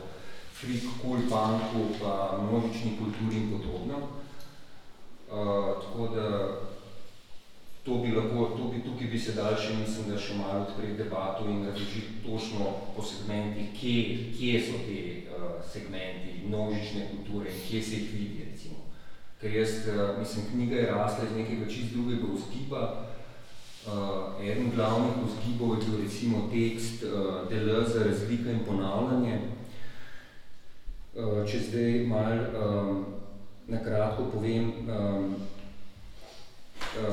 freak, cool punku, pa množični kulturi in podobno. Uh, tako da to bi lahko, to bi, tukaj bi se dal še, mislim, da še malo odpreti debato in razložiti točno po segmentih, kje, kje so te uh, segmenti množične kulture in kje se jih vidi, recimo. Ker jaz, uh, mislim, knjiga je rasla iz nekega čist drugega vzgiba. Uh, eden glavnih vzgibov je bil recimo tekst uh, Deleuze, razlika in ponavljanje. Uh, če zdaj malo um, nakratko povem, um,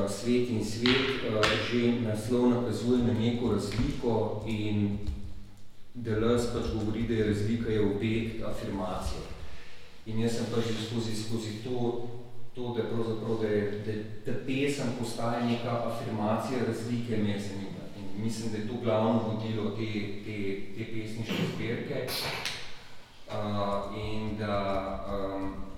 svet in svet uh, že naslov nakazuje na neko razliko in Deleuze pač govori, da je razlika je objekt afirmacije. In jaz sem pač skozi, skozi to, to, da pravzaprav, da, je, da, da pesem postaje neka afirmacija razlike me zanima. In mislim, da je to glavno vodilo te, te, te pesniške zbirke. Uh, in da um,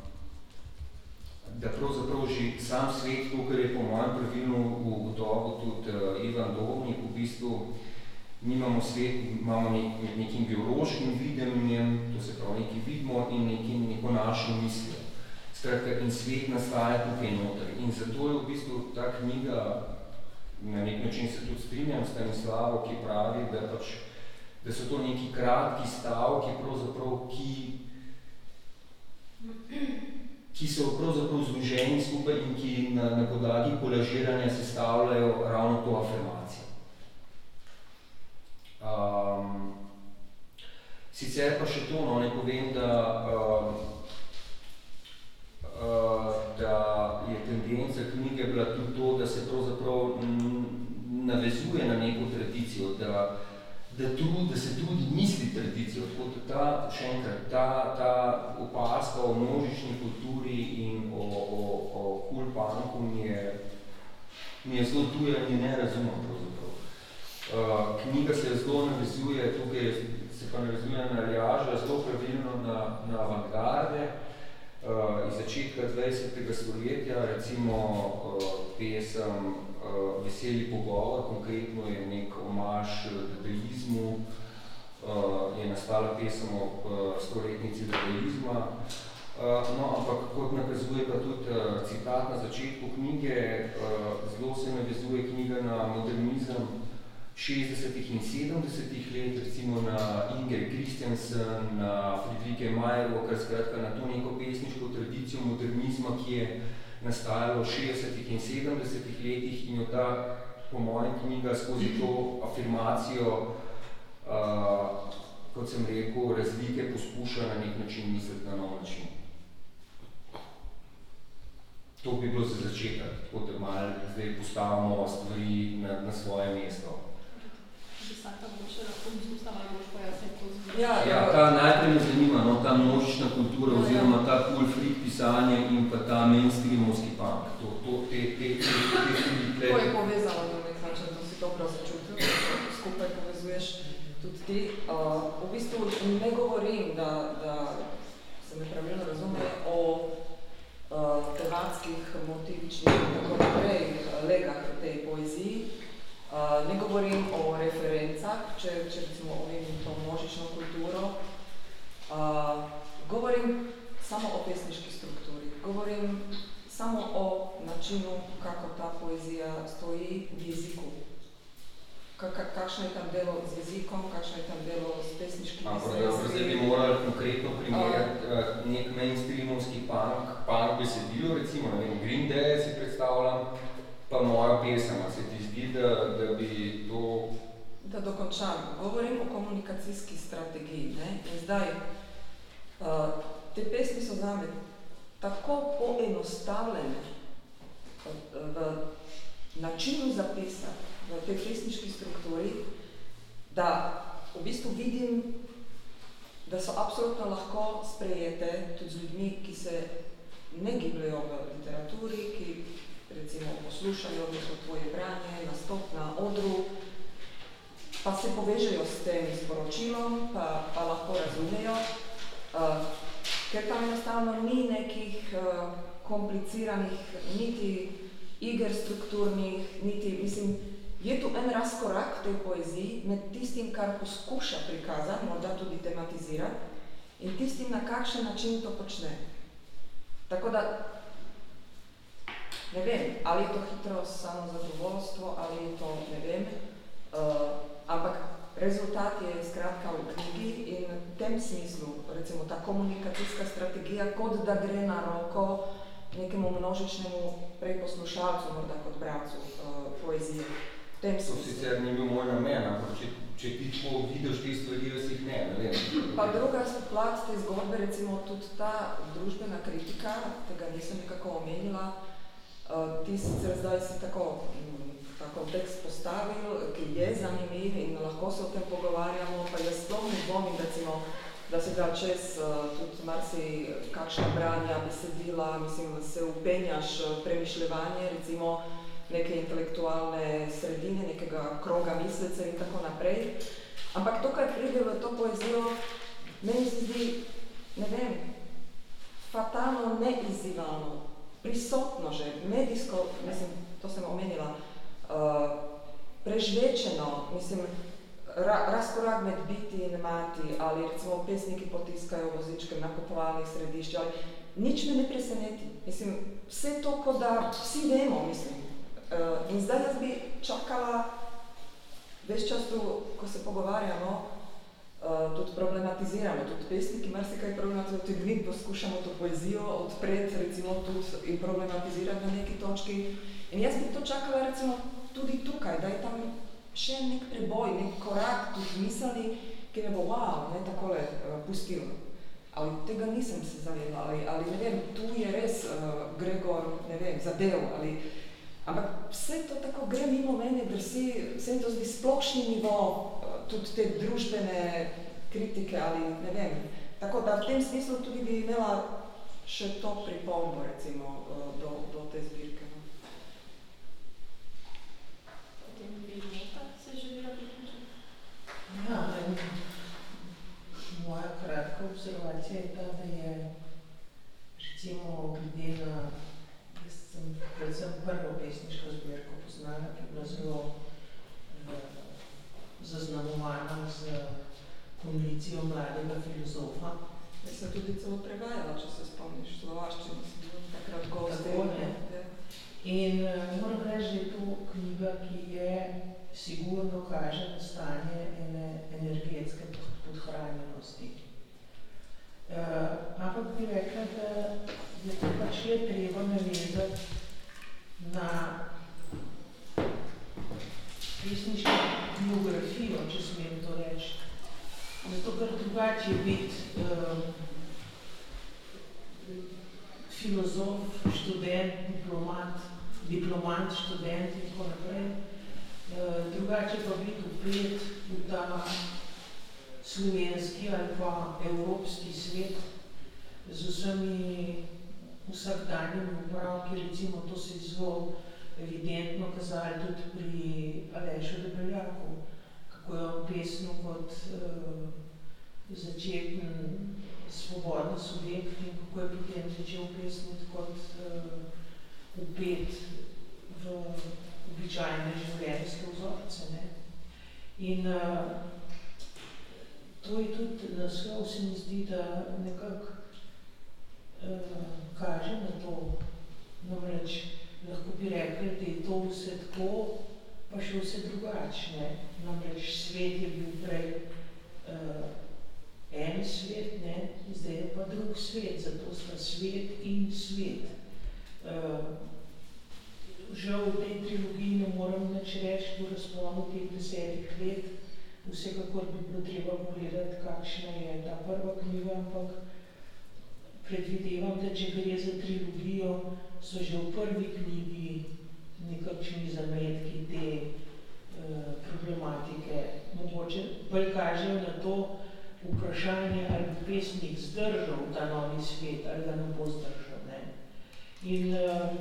da pravzaprav že sam svet, to, kar je po mojem pravilno ugotovil tudi uh, Ivan Dobnik, v bistvu nimamo svet, imamo nek, nekim biološkim videnjem, to se pravi nekaj vidimo in nekim, neko našo mislijo. Skratka, in svet nastaja tukaj noter. In zato je v bistvu ta knjiga, na nek način se tudi strinjam s Stanislavo, ki pravi, da, pač, da so to neki kratki stavki, pravzaprav, ki ki so pravzaprav zloženi skupaj in ki na, na podlagi kolažiranja sestavljajo ravno to afirmacijo. Um, sicer pa še to, no, ne povem, da, uh, uh, da je tendenca knjige bila tudi to, da se pravzaprav navezuje na neko tradicijo, da, da, trud, da se tudi misli tradicijo, tako da ta, še enkrat, ta, ta opaska o množični kulturi in o, o, o cool punku mi je, mi je zelo tuja in ne razumem pravzaprav. Uh, knjiga se zelo navezuje, tukaj se pa navezuje na Aljaža, zelo pravilno na, na avantgarde, uh, iz začetka 20. stoletja, recimo uh, pesem uh, Veseli pogovor, konkretno je nek omaž dadaizmu, uh, je nastala pesem o uh, stoletnici dadaizma. Uh, no, ampak kot nakazuje pa tudi uh, citat na začetku knjige, uh, zelo se navezuje knjiga na modernizem 60. in 70. let, recimo na Inger Christiansen, na Friedrike Majerovo, kar skratka na to neko pesniško tradicijo modernizma, ki je nastajalo v 60. in 70. letih in jo ta, po mojem knjiga, skozi to afirmacijo, uh, kot sem rekel, razlike poskuša na nek način misliti na nov način. To bi bilo za začetek, tako da malo zdaj postavimo stvari na, na svoje mesto. Ja, ja, ta najprej me zanima, no, ta množična kultura oziroma ta cool freak pisanje in pa ta mainstreamovski punk. To, to, te, te, te, te, te, te, To je povezano na nek način, to si dobro začutil, skupaj povezuješ tudi ti. Uh, v bistvu ne govorim, da, da se me pravilno razume, o uh, tematskih, motivičnih in tako naprej legah v tej poeziji, ne govorim o referencah, če, če recimo omenim to množično kulturo. Uh, govorim samo o pesniški strukturi. Govorim samo o načinu, kako ta poezija stoji v jeziku. Kakšno je tam delo z jezikom, kakšno je tam delo s pesniškim Ampak zdaj bi morali konkretno primerjati uh, nek mainstreamovski punk, punk besedilo, recimo, ne vem, Green Day si predstavljam, pa moja pesema, se ti zdi, da, da bi to... Da dokončam. Govorim o komunikacijski strategiji. Ne? In zdaj, uh, te pesmi so zame tako poenostavljene v načinu zapisa, v tej pesniški strukturi, da v bistvu vidim, da so absolutno lahko sprejete tudi z ljudmi, ki se ne gibljajo v literaturi, ki recimo poslušajo neko tvoje branje, nastop na odru, pa se povežejo s tem sporočilom, pa, pa lahko razumejo, uh, ker tam enostavno ni nekih uh, kompliciranih niti iger strukturnih, niti, mislim, je tu en razkorak v tej poeziji med tistim, kar poskuša prikazati, morda tudi tematizirati, in tistim, na kakšen način to počne. Tako da, ne vem, ali je to hitro samo zadovoljstvo, ali je to, ne vem, uh, ampak rezultat je skratka v knjigi in v tem smislu, recimo ta komunikacijska strategija, kot da gre na roko nekemu množičnemu preposlušalcu, morda kot bravcu uh, poezije. To sicer ni bil moj namen, ampak če, če ti tako vidiš te stvari, jaz jih ne, ne vem. Pa druga plat te zgodbe, recimo tudi ta družbena kritika, tega nisem nekako omenila, uh, ti sicer zdaj si tako, tako tekst postavil, ki je zanimiv in lahko se o tem pogovarjamo, pa jaz sploh ne dvomim, recimo, da se da čez uh, tudi marsi kakšna branja, besedila, mislim, se upenjaš premišljevanje, recimo, neke intelektualne sredine, nekega kroga mislice in tako naprej. Ampak to, kar pride v to poezijo, meni se zdi, ne vem, fatalno neizivalno, prisotno že, medijsko, mislim, to sem omenila, uh, prežvečeno, mislim, ra, razkorak med biti in mati, ali recimo pesniki potiskajo vozičke na kupovalnih središči, ali nič me ne preseneti. Mislim, vse to, kot da vsi vemo, mislim, Uh, in zdaj jaz bi čakala ves čas tu, ko se pogovarjamo, uh, tudi problematiziramo, tudi pesniki marsikaj problematiziramo, tudi mi poskušamo to poezijo odpreti, recimo tudi in problematizirati na neki točki. In jaz bi to čakala recimo tudi tukaj, da je tam še nek preboj, nek korak tudi mislili, ki me bo wow, ne takole uh, pustil. Ali tega nisem se zavedala, ali, ali ne vem, tu je res uh, Gregor, ne vem, zadev, ali Ampak vse to tako gre mimo mene, drsi, vse to zdi splošni nivo, eh, tudi te družbene kritike ali ne vem. Tako da v tem smislu tudi bi imela še to pripombo, recimo, eh, do, do te zbirke. No. Potem bi Meta se želela priključiti? Ja, moja kratka observacija je ta, da je recimo glede na predvsem prvo pesniško zbirko poznala, ki je bila zelo uh, zaznamovana z kondicijo mladega filozofa. Jaz sem tudi celo prevajala, če se spomniš, slovaščino sem bila takrat. Tako ne. In uh, moram reči, da je to knjiga, ki je sigurno kaže na stanje ene energetske podhranjenosti. Uh, ampak bi rekla, da je to pač le treba navezati na pesniško biografijo, če smem to reči. Zato, ker drugače je biti uh, filozof, študent, diplomat, diplomant, študent in tako naprej. Uh, drugače pa biti upet v ta slovenski ali pa evropski svet z vsemi vsakdanjimi upravki, recimo to se je zelo evidentno kazali tudi pri Alešu Debeljaku, kako je on pesno kot uh, začeten svobodni subjekt in kako je potem začel pesniti kot uh, upet v običajne življenjske vzorce. Ne? In uh, to je tudi naslov, se mi zdi, da nekako kaže na to, namreč lahko bi rekli, da je to vse tako, pa še vse drugačne. Namreč svet je bil prej uh, en svet, ne? zdaj je pa drug svet, zato sta svet in svet. Uh, žal v tej trilogiji ne moram nič reči v razponu teh desetih let, vsekakor bi bilo treba pogledati, kakšna je ta prva knjiga, ampak predvidevam, da če gre za trilogijo, so že v prvi knjigi nekakšni zametki te uh, problematike. Mogoče bolj kažejo na to vprašanje, ali bi pesnik zdržal ta novi svet, ali ga ne bo zdržal. Ne? In uh,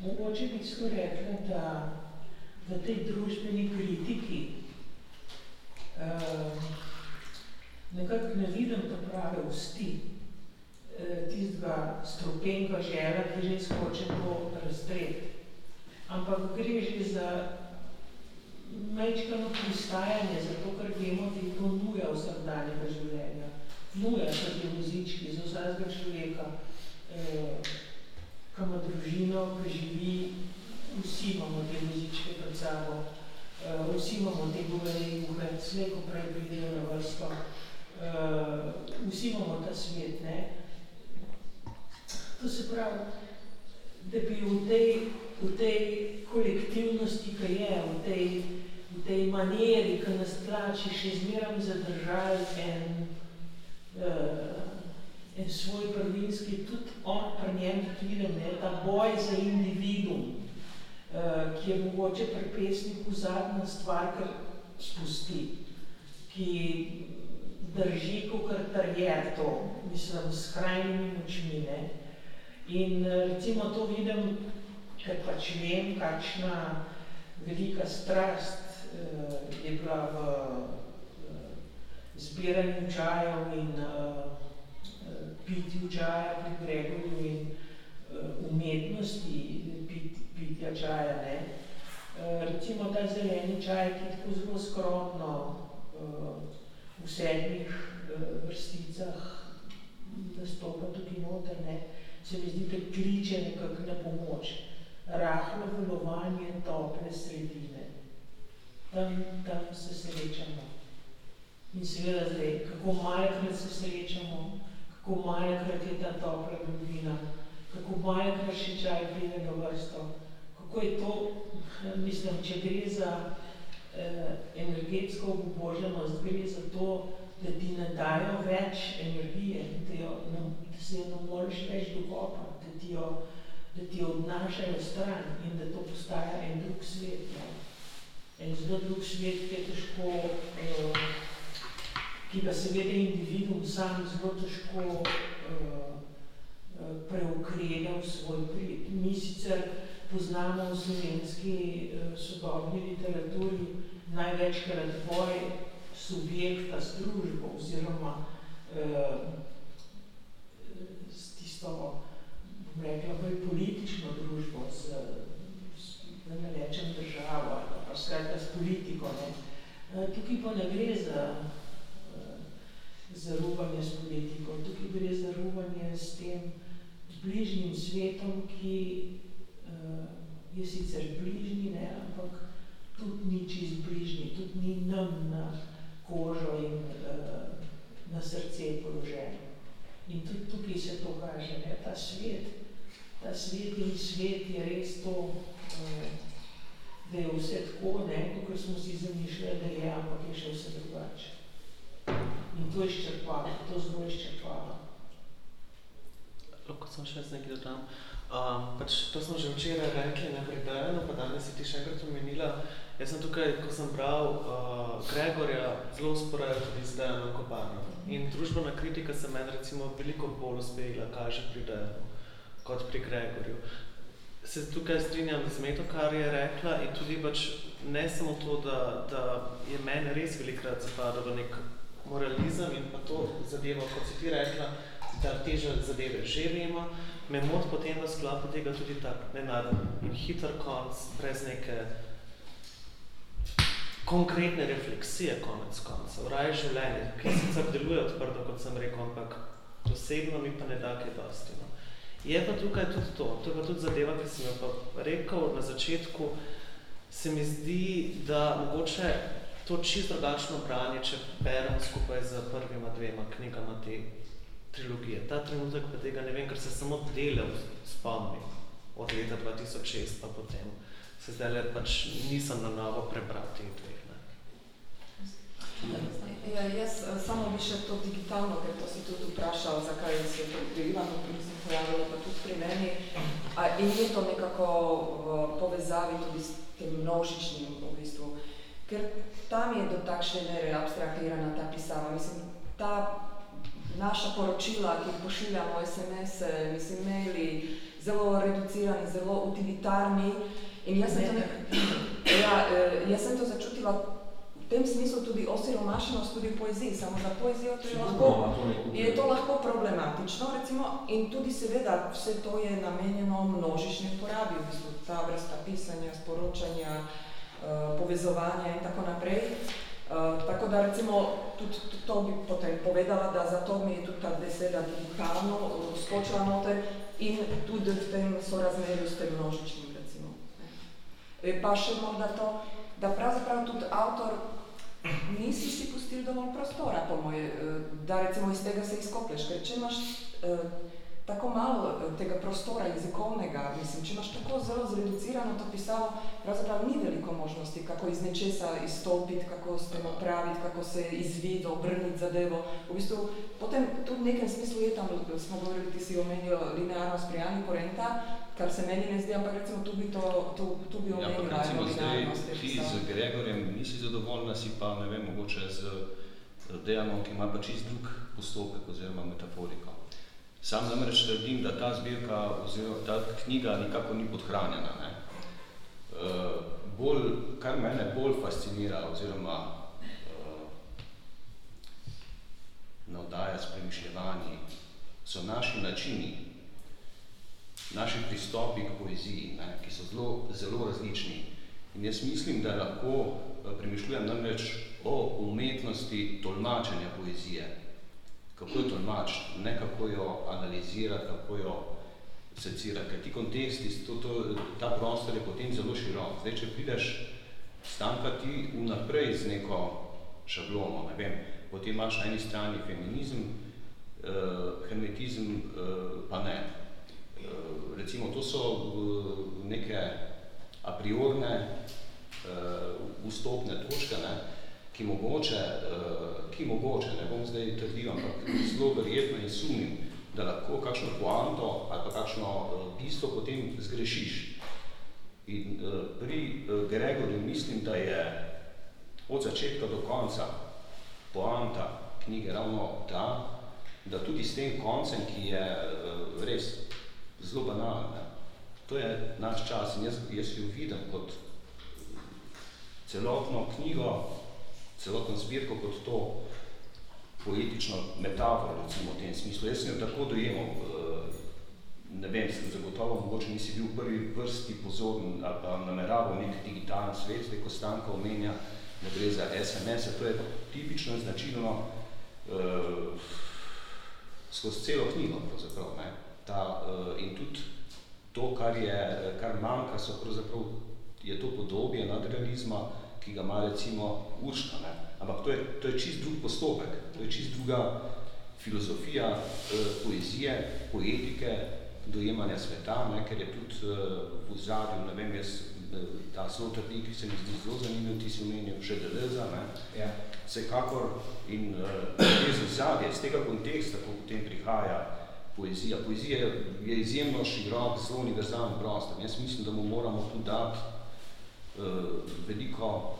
Mogoče bi celo rekla, da v tej družbeni kritiki uh, nekako ne vidim ta prave vsti tistega strupenka žela, ki že skoče po razred. Ampak gre že za mečkano pristajanje, zato ker vemo, da je to nuja vsakdanjega življenja. Nuja za te muzički, za vsakega človeka, eh, ki ima družino, ki živi, vsi imamo te muzičke pred sabo, uh, vsi imamo te govore juhe, sleko prej pridejo na vrsto, uh, vsi imamo ta svet, ne. To se pravi, da bi v tej, v tej kolektivnosti, ki je, v tej, v tej maneri, ki nas tlači, še zmeram zadržali en, uh, en svoj prvinski, tudi on pri njem vidim, ne, ta boj za individuum, uh, ki je mogoče pri pesniku zadnja stvar, kar spusti, ki drži kot terjer to, mislim, s krajnimi močmi, ne. In recimo to vidim, ker pač vem, kakšna velika strast uh, je bila v uh, zbiranju čajev in uh, pitju čaja pri Gregorju in uh, umetnosti pit, pitja čaja. Ne. Recimo ta zeleni čaj, ki je zelo skromno v sedmih vrsticah nastopa tukaj noter, ne, se mi zdi, da kliče nekako na pomoč. Rahlo valovanje tople sredine. Tam, tam se srečamo. In seveda zdaj, kako malekrat se srečamo, kako malekrat je ta topla globina, kako malekrat še čaj pride na vrsto, kako je to, mislim, če gre za eh, energetsko obuboženost, gre za to, da ti ne dajo več energije, da, jo, da se jo ne moreš več dokopati, da ti jo, da ti jo odnašajo stran in da to postaja en drug svet. Ne. En zelo drug svet, ki je težko, uh, ki pa seveda individuum sam zelo težko uh, preokrene v svoj prid. Mi sicer poznamo v slovenski uh, sodobni literaturi največkrat boj subjekta s družbo oziroma uh, s tisto, bom rekla, bolj politično družbo, z, z, da ne rečem državo, ali pa skratka s politiko. Ne. Uh, tukaj pa ne gre za za ruvanje s politiko. Tukaj gre za ruvanje s tem bližnjim svetom, ki uh, je sicer bližnji, ne, ampak tudi ni čist bližnji, tudi ni nam na kožo in na srce položeno. In tudi tukaj se to kaže, ne, ta svet, ta svet in svet je res to, uh, da je vse tako, ne, kot smo si zamišljali, da je, ampak je še vse drugače. In to izčrpava, to zelo izčrpava. Lahko sem še nekaj dodam. Um, pač to smo že včeraj rekli na predajanju, pa danes si ti še enkrat omenila. Jaz sem tukaj, ko sem bral uh, Gregorja, zelo usporajal tudi z Dejano Kopano. In družbena kritika se meni recimo veliko bolj uspehla, kaže pri Dejanu, kot pri Gregorju. Se tukaj strinjam z Meto, kar je rekla in tudi pač ne samo to, da, da je meni res velikrat zapadlo v nek moralizem in pa to zadevo, kot si ti rekla, da teže zadeve že vemo, me mod potem v sklopu tega tudi tak nenaden in hiter konc, brez neke konkretne refleksije konec konca, vraje življenje, ki sicer deluje odprto, kot sem rekel, ampak osebno mi pa ne da kaj dosti. No. Je pa tukaj tudi to, to je pa tudi zadeva, ki sem jo pa rekel na začetku, se mi zdi, da mogoče to čisto drugačno branje, če beremo skupaj z prvima dvema knjigama te trilogije. Ta trenutek pa tega ne vem, ker se samo delal spomnim od leta 2006 pa potem. Se zdaj le pač nisem na novo prebral teh dveh. Ja, jaz samo bi še to digitalno, ker to si tudi vprašal, zakaj se je to pri Ivanu, pri sem pojavila, pa tudi pri meni. A, in je to nekako v povezavi tudi s tem množičnim v bistvu, ker tam je do takšne mere abstrahirana ta pisava. Mislim, ta naša poročila, ki jih pošiljamo, SMS-e, mislim, maili, zelo reducirani, zelo utilitarni. In jaz sem to, ne, ja, eh, jaz sem to začutila v tem smislu tudi osiromašenost tudi v poeziji, samo za poezijo to je lahko, je to lahko problematično, recimo, in tudi seveda vse to je namenjeno množični uporabi, v bistvu ta vrsta pisanja, sporočanja, uh, povezovanja in tako naprej. Uh, tako da recimo tudi to bi potem povedala, da zato mi je tudi ta beseda digitalno uh, skočila noter in tudi v tem sorazmerju s tem množičnim recimo. E, pa še morda to, da pravzaprav tudi avtor nisi si pustil dovolj prostora, po moje, da recimo iz tega se izkoplješ, ker če imaš uh, tako malo eh, tega prostora jezikovnega, mislim, če imaš tako zelo zreducirano to pisavo, pravzaprav ni veliko možnosti, kako iz nečesa izstopiti, kako s tem opraviti, kako se izviti, obrniti zadevo. V bistvu, potem tudi v nekem smislu je tam, smo govorili, ti si omenil linearnost pri Ani Porenta, kar se meni ne zdi, ampak recimo tu bi to, tu, tu bi omenil ja, recimo zdaj, ti z Gregorjem nisi zadovoljna, si pa, ne vem, mogoče z Dejanom, ki ima pa čist drug postopek oziroma metaforiko. Sam namreč trdim, da ta zbirka oziroma ta knjiga nikako ni podhranjena. Ne. Uh, bolj, kar mene bolj fascinira oziroma uh, navdaja s premišljevanji, so naši načini, naši pristopi k poeziji, ne, ki so zelo, zelo različni. In jaz mislim, da lahko uh, premišljujem namreč o umetnosti tolmačenja poezije kako jo tolmačiti, ne kako jo analizirati, kako jo secirati. Ker ti konteksti, to, to, ta prostor je potem zelo širok. Zdaj, če prideš stanka ti vnaprej z neko šablono, ne vem, potem imaš na eni strani feminizem, uh, hermetizem, uh, pa ne. Uh, recimo, to so uh, neke a priorne uh, vstopne točke, ne, ki mogoče, uh, ki mogoče, ne bom zdaj trdil, ampak zelo verjetno in sumim, da lahko kakšno poanto ali pa kakšno uh, bistvo potem zgrešiš. In uh, pri Gregorju mislim, da je od začetka do konca poanta knjige ravno ta, da tudi s tem koncem, ki je res zelo banalen, to je naš čas in jaz, jaz jo vidim kot celotno knjigo, celotno zbirko kot to poetično metaforo, recimo v tem smislu. Jaz sem jo tako dojemal, eh, ne vem, sem zagotovo, mogoče nisi bil v prvi vrsti pozoren ali pa nameraval nek digitalni svet, zdaj ko Stanka omenja, da gre za SMS, -e. to je tipično značilno uh, skozi celo knjigo, pravzaprav, ne. Ta, uh, in tudi to, kar, je, kar manjka, so pravzaprav, je to podobje nadrealizma, ki ga ima recimo Urška. Ne? Ampak to je, to je čist drug postopek, to je čist druga filozofija eh, poezije, poetike, dojemanja sveta, ne? ker je tudi eh, v zadju, ne vem, jaz, eh, ta slotrdi, ki se mi zdi zelo zanimiv, ti si omenil še Deleza, ne? Ja. Vsekakor in eh, iz zadje, z tega konteksta, ko potem prihaja poezija. Poezija je izjemno širok, zelo univerzalni prostor. Jaz mislim, da mu moramo tudi dati uh, veliko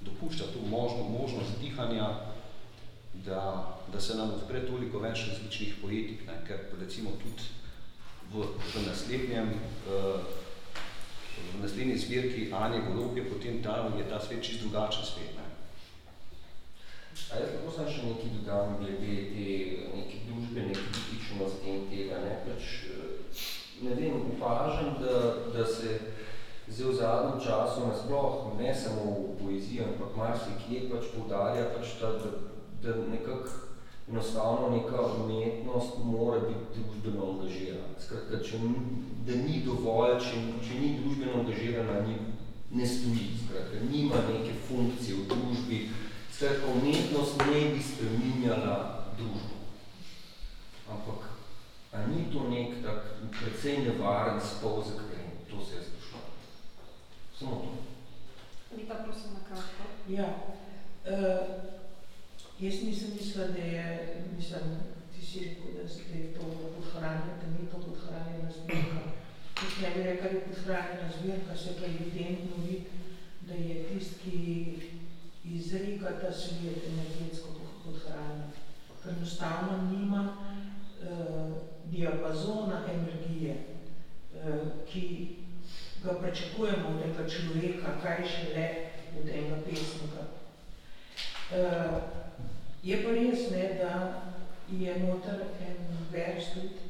dopušča tu možno, možnost dihanja, da, da se nam odpre toliko več različnih poetik, ne? ker recimo tudi v, v naslednjem uh, v naslednji zbirki Anje Golob je potem ta, je ta svet čist drugačen svet. Ne? A jaz lahko sem še nekaj dodam glede te neke družbene kritičnosti in tega, ne? Pač, ne vem, upažam, da, da se zdaj v zadnjem času nasploh, ne samo v poeziji, ampak marsikje pač poudarja, pač ta, da, da nekako enostavno neka umetnost mora biti družbeno angažirana. Skratka, če, da ni dovolj, če, če ni družbeno angažirana, ni, ne stoji. Skratka, nima neke funkcije v družbi. Skratka, umetnost ne bi spreminjala družbo. Ampak, a ni to nek tak precej nevaren spolzek, to se je Samo to. Vita, prosim, na kratko. Ja. Uh, jaz nisem mislila, da je, mislim, ti si rekel, da je to podhranjeno, da ni to podhranjena zbirka. Jaz ne bi rekel, da je podhranjena zbirka, se pa evidentno vidi, da je tist, ki izreka ta svet energetsko podhranjen. Ker enostavno nima uh, diapazona energije ki ga pričakujemo od tega človeka, kaj še le od enega pesnika. Je pa res, ne, da je noter en vers tudi,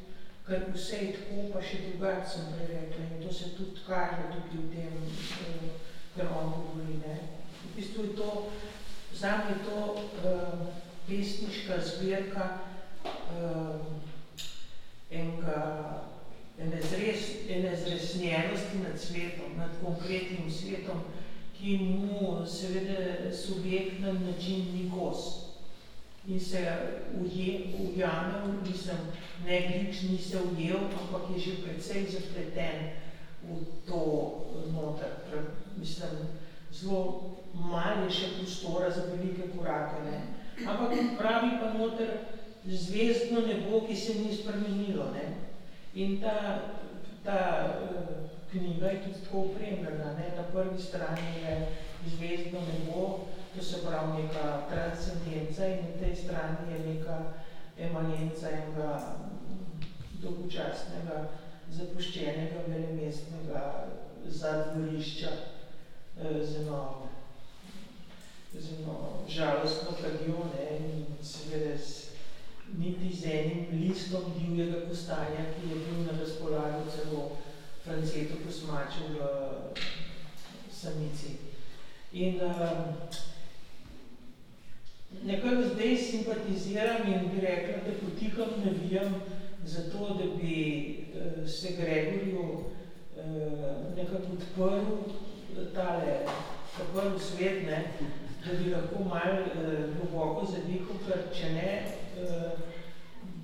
ker vse je tako, pa še drugače sem prej rekla in to se tudi kaže tukaj v tem, kar on govori, ne. V bistvu je to, zame je to uh, pesniška zbirka uh, enega, ene, zres, ene zresnjenosti nad svetom, nad konkretnim svetom, ki mu seveda subjektnem način ni kos in se uje, ujame, mislim, ne glič ni se ujel, ampak je že precej zapleten v to noter. Mislim, zelo malo je še prostora za velike korake. Ne? Ampak pravi pa noter zvezdno nebo, ki se ni spremenilo. Ne? In ta, ta uh, knjiga je tudi tako opremljena. Ne? Na prvi strani je zvezdno nebo, to se pravi neka transcendenca in na tej strani je neka emanenca enega dolgočasnega, zapuščenega, velemestnega zadvorišča eh, z eno, z eno žalostno kadjo ne, in seveda z, niti z enim listom divjega kostanja, ki je bil na razpolago celo Francetu Kosmaču v samici. In uh, nekako zdaj simpatiziram in bi rekla, da potiham navijam za to, da bi uh, se Gregorju uh, nekako odprl tale, odprl svet, ne, da bi lahko malo uh, globoko zadihal, ker če ne,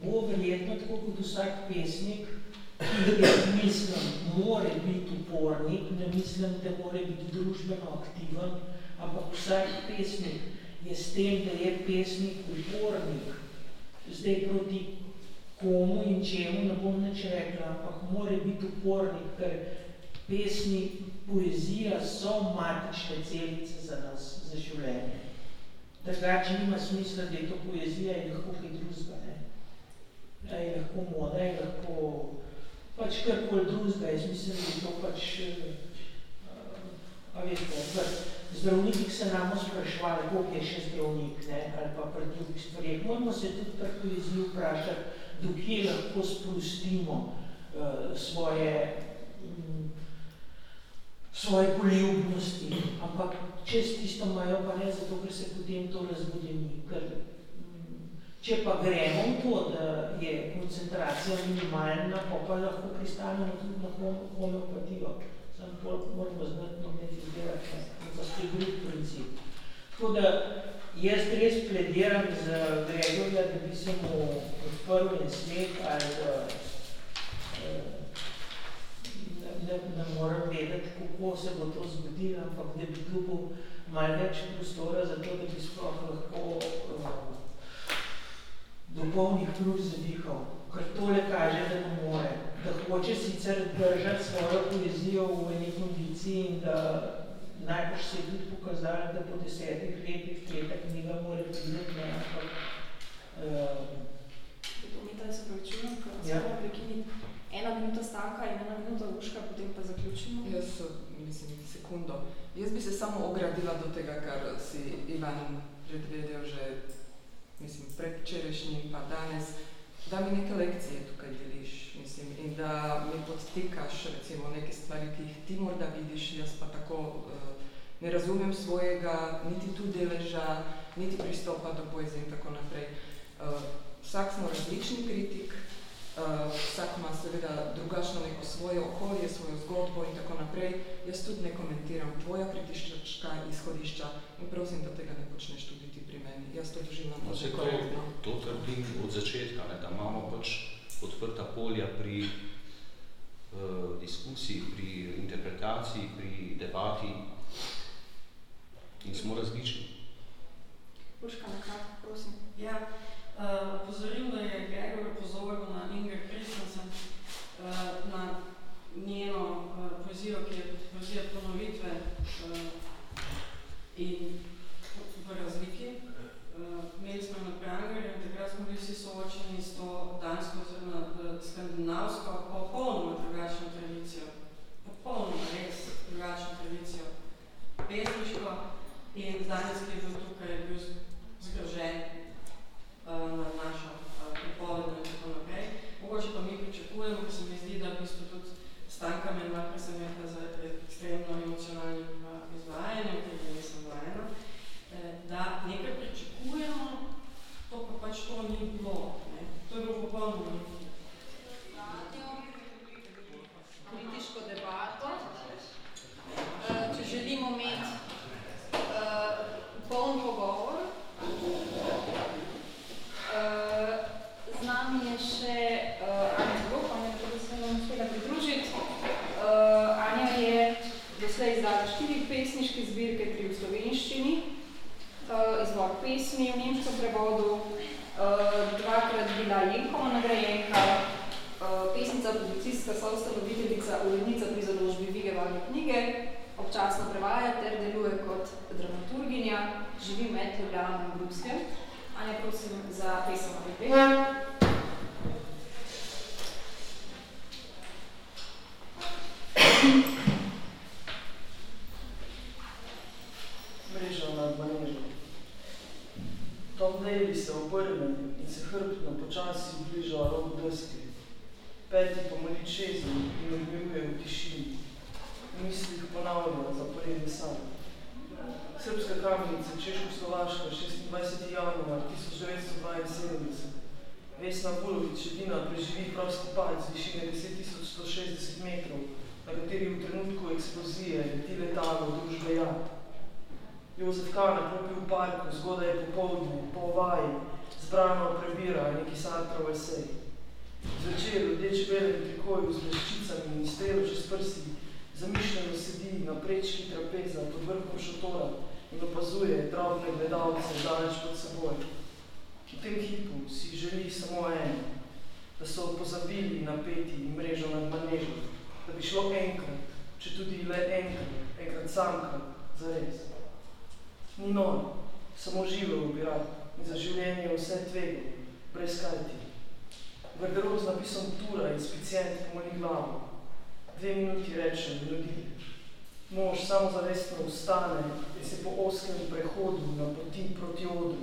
bo verjetno tako kot vsak pesnik, ki jaz mislim, more biti upornik, ne mislim, da more biti družbeno aktiven, ampak vsak pesnik je s tem, da je pesnik upornik, zdaj proti komu in čemu, ne bom neč rekla, ampak mora biti upornik, ker pesni, poezija so matične celice za nas, za življenje. Drugače nima smisla, da je to poezija in lahko kaj drugega, ne. Da je lahko moda, je lahko pač karkoli drugega, jaz mislim, da je to pač, uh, a veste, zdravniki se nam sprašvali, koliko je še zdravnik, ne, ali pa pri drugih stvarih. Moramo se tudi pri poeziji vprašati, dokje lahko sprostimo uh, svoje, svoje poljubnosti, ampak čez tisto imajo pa ne zato, ker se potem to razvodeni. Ker, um, če pa gremo v to, da je koncentracija minimalna, pa pa lahko pristanemo tudi na homeopatijo. Sam to moramo znati magnetizirati pa spet drug princip. Tako da jaz res plediram za Gregorja, da bi se mu odprl en svet, ali da eh, ne, ne moram vedeti, kako se bo to zgodilo, ampak da bi dobil malo več prostora za to, da bi sploh lahko uh, do polnih plus zadihal. Ker tole kaže, da ne more. Da hoče sicer držati svojo poezijo v eni kondiciji in da najbolj se je tudi pokazalo, da po desetih letih tretja knjiga mora priti, ne, ampak... Domita, uh, se pravičujem, ker ja. smo prekiniti ena minuta stanka in ena minuta uška, potem pa zaključimo. Jaz, mislim, sekundo. Jaz bi se samo ogradila do tega, kar si Ivan predvedel že, mislim, predvčerajšnjim pa danes, da mi neke lekcije tukaj deliš, mislim, in da mi podtikaš, recimo, neke stvari, ki jih ti morda vidiš, jaz pa tako uh, ne razumem svojega, niti tu deleža, niti pristopa do poezije in tako naprej. Uh, vsak smo različni kritik, uh, vsak ima seveda drugačno neko svoje okolje, svojo zgodbo in tako naprej. Jaz tudi ne komentiram tvoja kritišča izhodišča in prosim, da tega ne počneš tudi ti pri meni. Jaz to doživljam no, to, to trdim od začetka, ne, da imamo pač odprta polja pri uh, diskusiji, pri interpretaciji, pri debati, in smo različni. Urška, na kratko, prosim. Ja, Eh, opozoril uh, je Gregor pozoril na Inger Christensen, uh, eh, na njeno uh, poezijo, ki je poezija ponovitve uh, in v razliki. Uh, imeli smo na Prangerju in takrat smo bili vsi soočeni s to dansko oziroma skandinavsko popolnoma drugačno tradicijo. Popolnoma res drugačno tradicijo. Pesniško in danes, ki je bil tukaj, je bil zgrožen na našo uh, pripovedno in tako naprej. Mogoče pa mi pričakujemo, ker se mi zdi, da v bistvu tudi Stanka me malo presenetla za ekstremno emocionalnim uh, izvajanjem, ker je nisem vajena, eh, da nekaj pričakujemo, to pa pač to ni bilo. Ne? To je bilo popolnoma kritiško debato. Če želimo imeti uh, poln pogovor, z nami je še uh, Anja Zlop, Anja, da se vam uspela pridružiti. Uh, Anja je doslej izdala štiri pesniške zbirke, tri v slovenščini, uh, izvor pesmi v nemškem prevodu, uh, dvakrat bila Jenkova nagrajenka, uh, pesnica, publicistka, soustanoviteljica, urednica pri založbi Vigevalne knjige, občasno prevaja ter deluje kot dramaturginja, živi med Ljubljano in Bruskem. Anja, prosim za pesem Abebe. Mreža nad manežo. Tom Daly se obrne in se hrbtno počasi bliža robu deske. Peti pomoli čezni in odmjuje v tišini. Mislih ponavlja zaporedne same. Srpska kamenica, Češko-Slovaška, 26. januar 1972. Vesna Bulovič, edina preživi prosti pad z višine 10.160 metrov, na kateri v trenutku eksplozije leti letalo družbe Jad. Jozef Kana klopi v parku, zgodaj je popoldne, po vaji, zbrano prebira neki Sartrov esej. Zvečer v rdeče-belem trikoju z bleščicami in strelo čez prsi zamišljeno sedi na prečki trapeza pod vrhom šotora in opazuje drobne gledalce daleč pod seboj. V tem hipu si želi samo eno, da so pozabili napeti in mrežo nad manežo, da bi šlo enkrat, če tudi le enkrat, enkrat samkrat, zares. Ni nor, samo živel bi rad in za življenje vse tvego, brez kajti. Garderob z napisom Tura in specijent pomoli glavo. Dve minuti reče, melodije. Mož samozavestno ustane in se po oskem prehodu na poti proti odru.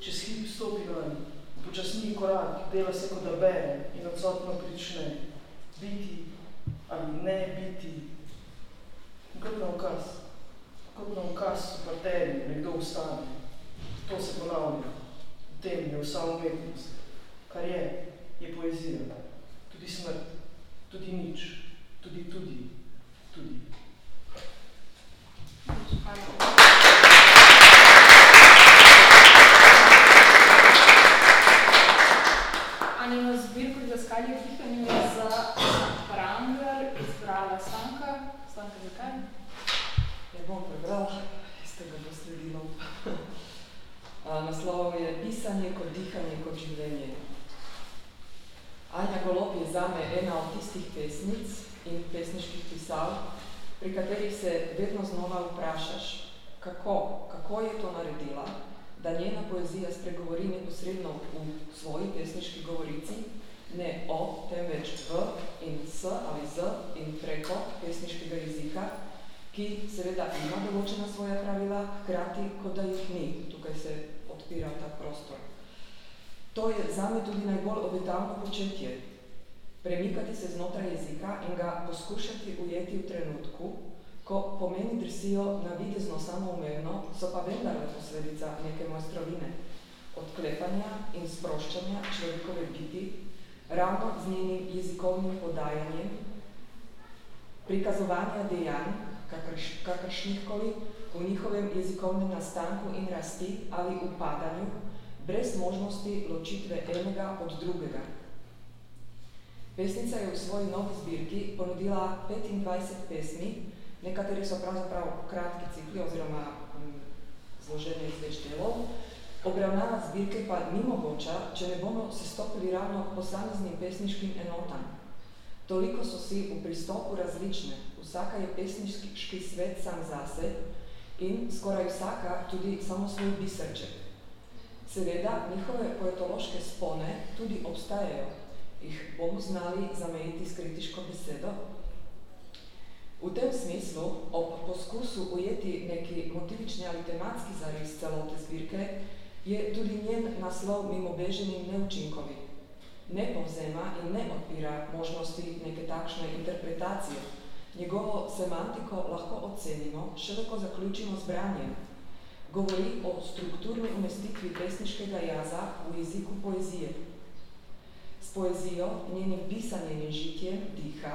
Čez hip stopi ven, počasni korak, dela se kot da bere in odsotno prične. Biti ali ne biti. Kot na ukaz, kot na ukaz v parterju, nekdo ustane. To se ponavlja. V tem je vsa umetnost. Kar je, je poezija. Tudi smrt, tudi nič, tudi tudi, tudi. Anino zbirko za skalje v pihanju je za Prangler izbrala Stanka. Stanka, zakaj? Ja bom prebrala, iz tega bo sledilo. Naslov je Pisanje kot dihanje kot življenje. Anja Golob je zame ena od tistih pesnic in pesniških pisal, pri katerih se vedno znova vprašaš, kako, kako je to naredila, da njena poezija spregovori neposredno v svoji pesniški govorici, ne o, temveč v in s ali z in preko pesniškega jezika, ki seveda ima določena svoja pravila, hkrati, kot da jih ni. Tukaj se odpira ta prostor. To je zame tudi najbolj obetavno početje. Premikati se znotraj jezika in ga poskušati ujeti v trenutku, ko pomeni drsijo na videzno samoumevno, so pa vendarle posledica neke mojstrovine, odklepanja in sproščanja človekove biti, ravno z njenim jezikovnim podajanjem, prikazovanja dejanj, kakrš, kakršnikoli, v njihovem jezikovnem nastanku in rasti ali upadanju, brez možnosti ločitve enega od drugega. Pesnica je v svoji novi zbirki ponudila 25 pesmi, nekateri so pravzaprav kratki cikli oziroma um, zložene iz več delov. Obravnava zbirke pa ni mogoča, če ne bomo se stopili ravno k posameznim pesniškim enotam. Toliko so si v pristopu različne, vsaka je pesniški svet sam zase in skoraj vsaka tudi samo svoj biserček. Seveda, njihove poetološke spone tudi obstajajo, jih bomo znali zamejiti s kritiško besedo. V tem smislu, ob poskusu ujeti neki motivični ali tematski zares celote zbirke, je tudi njen naslov mimobežen in neučinkovit. Ne povzema in ne odpira možnosti neke takšne interpretacije. Njegovo semantiko lahko ocenimo, šele ko zaključimo z branjem. Govori o strukturni umestitvi pesniškega jaza v jeziku poezije. S poezijo, njenim pisanjem in žitjem diha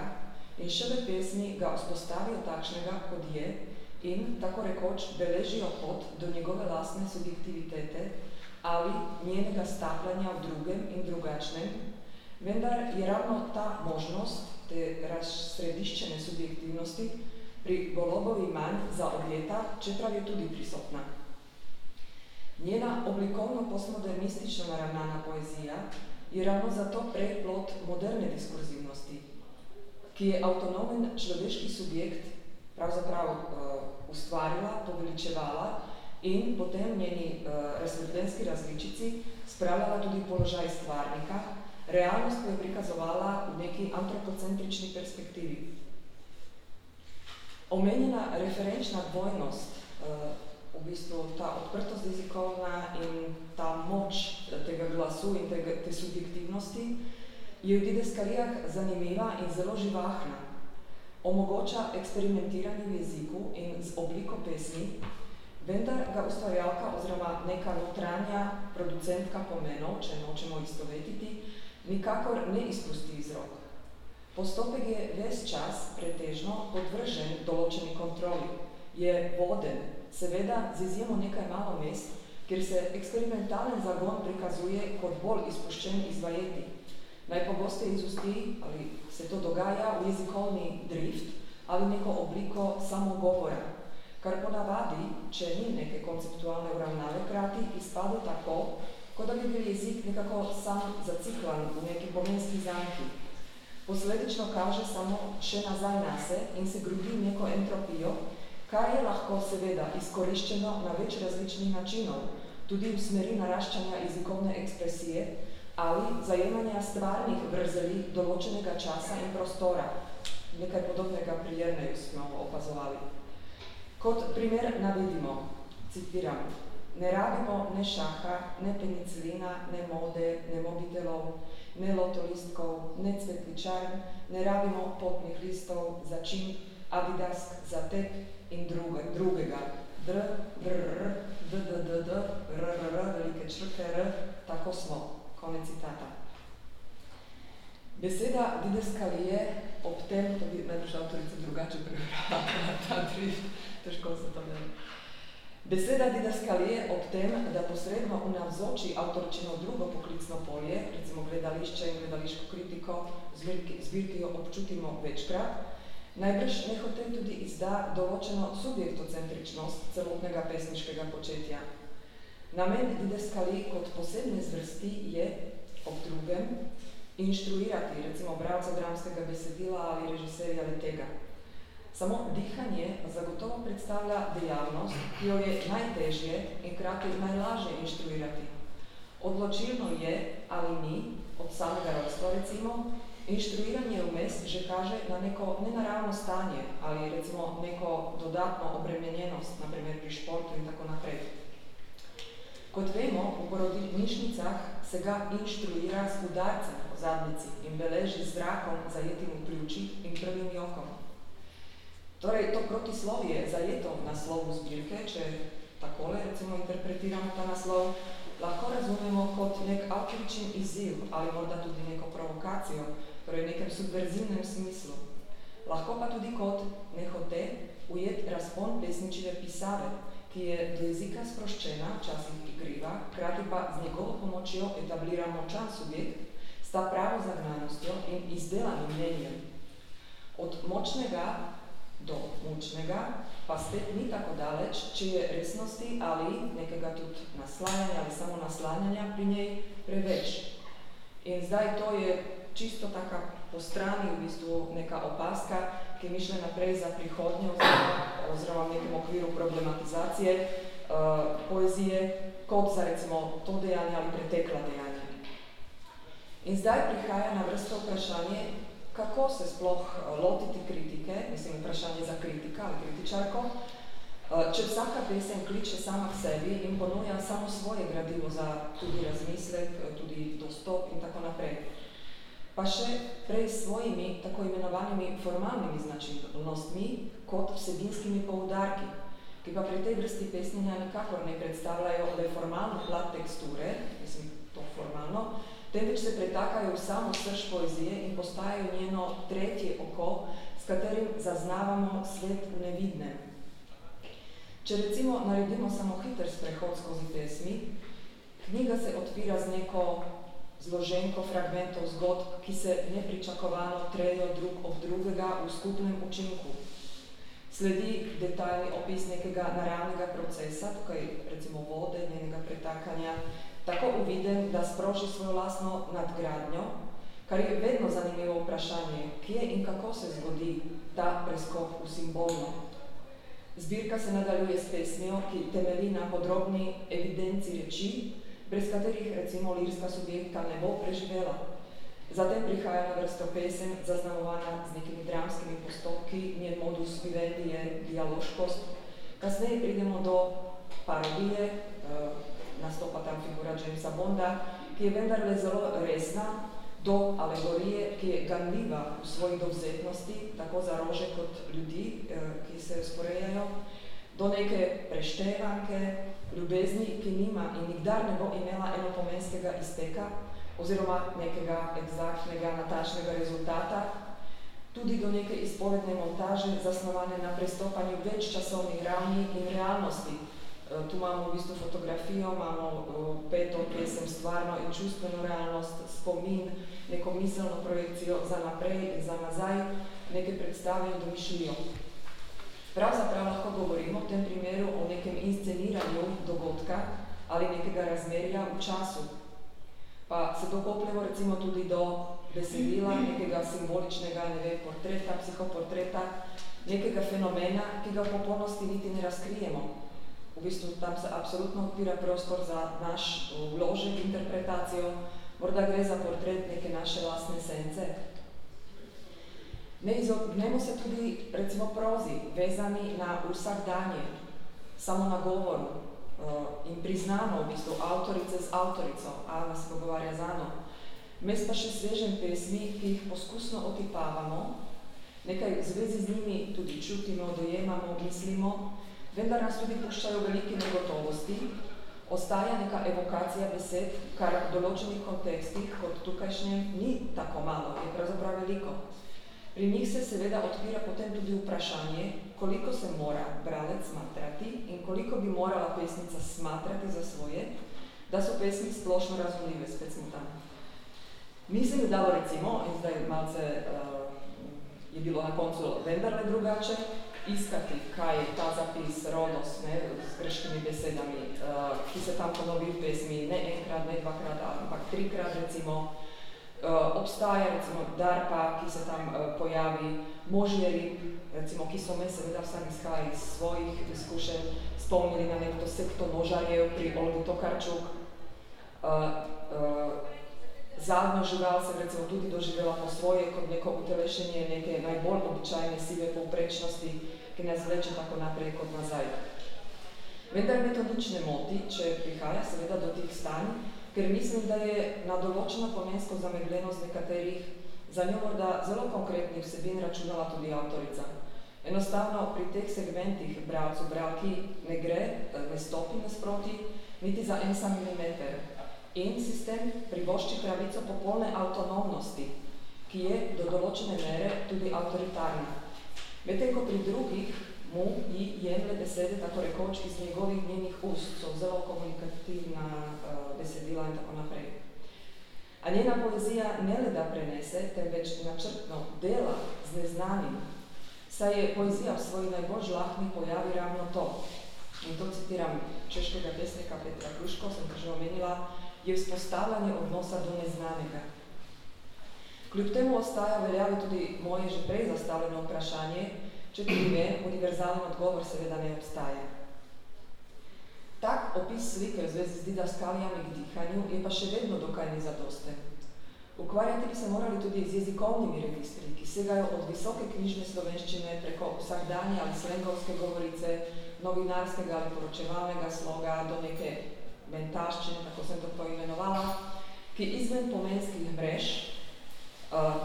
in šele pesmi ga vzpostavijo takšnega, kot je in, tako rekoč, beležijo pot do njegove lastne subjektivitete ali njenega stapljanja v drugem in drugačnem, vendar je ravno ta možnost te razsrediščene subjektivnosti pri Golobovi manj za objeta, čeprav je tudi prisotna. Njena oblikovno-postmodernistično naravnana poezija je ravno zato preplot moderne diskurzivnosti, ki je avtonomen človeški subjekt pravzaprav uh, ustvarila, poveličevala in potem njeni uh, razsvetljenski različici spravljala tudi položaj stvarnika, realnost pa je prikazovala v neki antropocentrični perspektivi. Omenjena referenčna dvojnost, uh, v bistvu ta odprtost jezikovna in ta moč tega glasu in tega, te subjektivnosti, je v dideskalijah zanimiva in zelo živahna. Omogoča eksperimentiranje v jeziku in z obliko pesmi, vendar ga ustvarjalka oziroma neka notranja producentka pomenov, če nočemo istovetiti, nikakor ne izpusti iz rok. Postopek je ves čas pretežno podvržen določeni kontroli, je voden, seveda z izjemo nekaj malo mest, kjer se eksperimentalen zagon prikazuje kot bolj izpuščen izvajeti. Najpogosteje izusti, ali se to dogaja, v jezikovni drift ali neko obliko samogovora, kar ponavadi, če ni neke konceptualne uravnave krati, izpade tako, kot da bi bil jezik nekako sam zaciklan v neki pomenski zanki. Posledično kaže samo še nazaj nase in se grudi neko entropijo, kar je lahko seveda izkoriščeno na več različnih načinov, tudi v smeri naraščanja jezikovne ekspresije ali zajemanja stvarnih vrzeli določenega časa in prostora. Nekaj podobnega pri Jerneju smo opazovali. Kot primer navedimo, citiram, ne rabimo ne šaha, ne penicilina, ne mode, ne mobitelov, ne lotolistkov, ne cvetličarn, ne rabimo potnih listov za čim, adidask za tep, in druge, drugega. Dr, dr, d, d, d, d, r, r, r, velike črke, r, tako smo. Konec citata. Beseda dideskalije ob tem, to bi najbrž avtorica drugače prebrala, ta tri, težko se to ne. Beseda didaskalije ob tem, da posredno unavzoči avtorčino drugo poklicno polje, recimo gledališče in gledališko kritiko, zbirki, zbirki jo občutimo večkrat, Najbrž nehote tudi izda določeno subjektocentričnost celotnega pesniškega početja. Namen dideskali kot posebne zvrsti je ob drugem inštruirati, recimo bralca dramskega besedila ali režiserja ali tega. Samo dihanje zagotovo predstavlja dejavnost, ki jo je najtežje in krati najlažje inštruirati. Odločilno je ali ni, od samega rojstva recimo, Inštruiranje vmes že kaže na neko nenaravno stanje ali recimo neko dodatno obremenjenost, naprimer pri športu in tako naprej. Kot vemo, v porodnišnicah se ga inštruira z udarcem po zadnici in beleži z zrakom zajetim v pljuči in prvim jokom. Torej, to protislovje zajeto v naslovu zbirke, če takole recimo interpretiramo ta naslov, lahko razumemo kot nek avtoričen izziv ali morda tudi neko provokacijo, torej v nekem subverzivnem smislu. Lahko pa tudi kot nehote ujet razpon pesničive pisave, ki je do jezika sproščena, včasih igriva, krati pa z njegovo pomočjo etablira močan subjekt, sta pravo zagnanostjo in izdelanim mnenjem. Od močnega do mučnega pa spet ni tako daleč, če je resnosti ali nekega tudi naslanjanja ali samo naslanjanja pri njej preveč. In zdaj to je čisto taka po strani v bistvu neka opaska, ki je mišljena naprej za prihodnje oziroma, oziroma v nekem okviru problematizacije uh, poezije, kot za recimo to dejanje ali pretekla dejanja. In zdaj prihaja na vrsto vprašanje, kako se sploh lotiti kritike, mislim, vprašanje za kritika ali kritičarko, če vsaka pesem kliče sama k sebi in ponuja samo svoje gradivo za tudi razmislek, tudi dostop in tako naprej. Pa še prej svojimi tako imenovanimi formalnimi značilnostmi kot vsebinskimi poudarki, ki pa pri tej vrsti pesnjenja nikakor ne predstavljajo le formalno plat teksture, mislim, to formalno, temveč se pretakajo v samo srž poezije in postajajo njeno tretje oko, s katerim zaznavamo svet v nevidnem. Če recimo naredimo samo hiter sprehod skozi pesmi, knjiga se odpira z neko zloženko fragmentov zgodb, ki se nepričakovano trejo drug ob drugega v skupnem učinku. Sledi detaljni opis nekega naravnega procesa, tukaj recimo vode, njenega pretakanja, tako uviden, da sproži svojo lastno nadgradnjo, kar je vedno zanimivo vprašanje, kje in kako se zgodi ta preskok v simbolno. Zbirka se nadaljuje s pesmijo, ki temeli na podrobni evidenci reči, brez katerih recimo lirska subjekta ne bo preživela. Zatem prihaja na vrsto pesem, zaznamovana z nekimi dramskimi postopki, njen modus vivendi je dialoškost. Kasneje pridemo do parodije, nastopa tam figura Jamesa Bonda, ki je vendarle zelo resna, do alegorije, ki je ganljiva v svoji dovzetnosti, tako za rože kot ljudi, ki se sporejajo, do neke preštevanke, ljubezni, ki nima in nikdar ne bo imela enopomenskega izteka, oziroma nekega egzaktnega, natačnega rezultata, tudi do neke izpovedne montaže, zasnovane na prestopanju več časovnih ravni in realnosti, Eh, tu imamo v bistvu fotografijo, imamo eh, peto pesem, stvarno in čustveno realnost, spomin, neko miselno projekcijo za naprej in za nazaj, neke predstave in domišljijo. Pravzaprav lahko govorimo v tem primeru o nekem insceniranju dogodka ali nekega razmerja v času. Pa se dokopljamo recimo tudi do besedila, nekega simboličnega, ne vem, portreta, psihoportreta, nekega fenomena, ki ga v popolnosti niti ne razkrijemo v bistvu tam se absolutno odpira prostor za naš vložek, interpretacijo, morda gre za portret neke naše lastne sence. Ne izognemo se tudi recimo prozi, vezani na vsakdanje, samo na govoru uh, in priznano v bistvu avtorice z avtorico, Ana se pogovarja z Ano. Mes pa še svežem pesmi, ki jih poskusno otipavamo, nekaj v zvezi z njimi tudi čutimo, dojemamo, mislimo, vendar nas tudi puščajo velike negotovosti, ostaja neka evokacija besed, kar v določenih kontekstih, kot tukajšnjem, ni tako malo, je pravzaprav veliko. Pri njih se seveda odpira potem tudi vprašanje, koliko se mora bralec smatrati in koliko bi morala pesnica smatrati za svoje, da so pesmi splošno razumljive, spet smo tam. Mislim, da recimo, in zdaj malce uh, je bilo na koncu vendarle drugače, iskati, kaj je ta zapis, rodos, ne, s grškimi besedami, uh, ki se tam ponovi v pesmi, ne enkrat, ne dvakrat, ampak trikrat recimo. Uh, obstaja recimo darpa, ki se tam uh, pojavi, možjeri, recimo, ki so me seveda vsem izhaja iz svojih izkušenj, spomnili na nekto sekto nožarjev pri Olgi Tokarčuk. Uh, zadnjo žival sem recimo tudi doživela po svoje kot neko utelešenje neke najbolj običajne sive povprečnosti, ki nas vleče tako naprej kot nazaj. Vendar me to nič ne moti, če prihaja seveda do tih stanj, ker mislim, da je na določeno pomensko zamegljenost nekaterih za njo morda zelo konkretnih vsebin računala tudi avtorica. Enostavno pri teh segmentih bralcu, bralki ne gre, ne stopi nasproti, niti za en sam milimeter. In sistem privošči pravico popolne avtonomnosti, ki je do določene mere tudi avtoritarna. Medtem ko pri drugih mu ji jemlje besede tako rekoč iz njegovih njenih ust, so zelo komunikativna uh, besedila in tako naprej. A njena poezija ne le da prenese, temveč načrtno dela z neznanim, saj je poezija v svoji najbolj žlahni pojavi ravno to. In to citiram češkega pesnika Petra Kruško, sem to že omenila, je vzpostavljanje odnosa do neznanega. Kljub temu ostaja veljavi tudi moje že prej zastavljeno vprašanje, če tudi ve, univerzalen odgovor seveda ne obstaja. Tak opis slike v zvezi z didaskalijami k dihanju je pa še vedno dokaj nezadosten. Ukvarjati bi se morali tudi z jezikovnimi registri, ki segajo od visoke knjižne slovenščine preko vsakdanje ali slengovske govorice, novinarskega ali poročevalnega sloga do neke mentaščine, tako sem to poimenovala, ki izven pomenskih mrež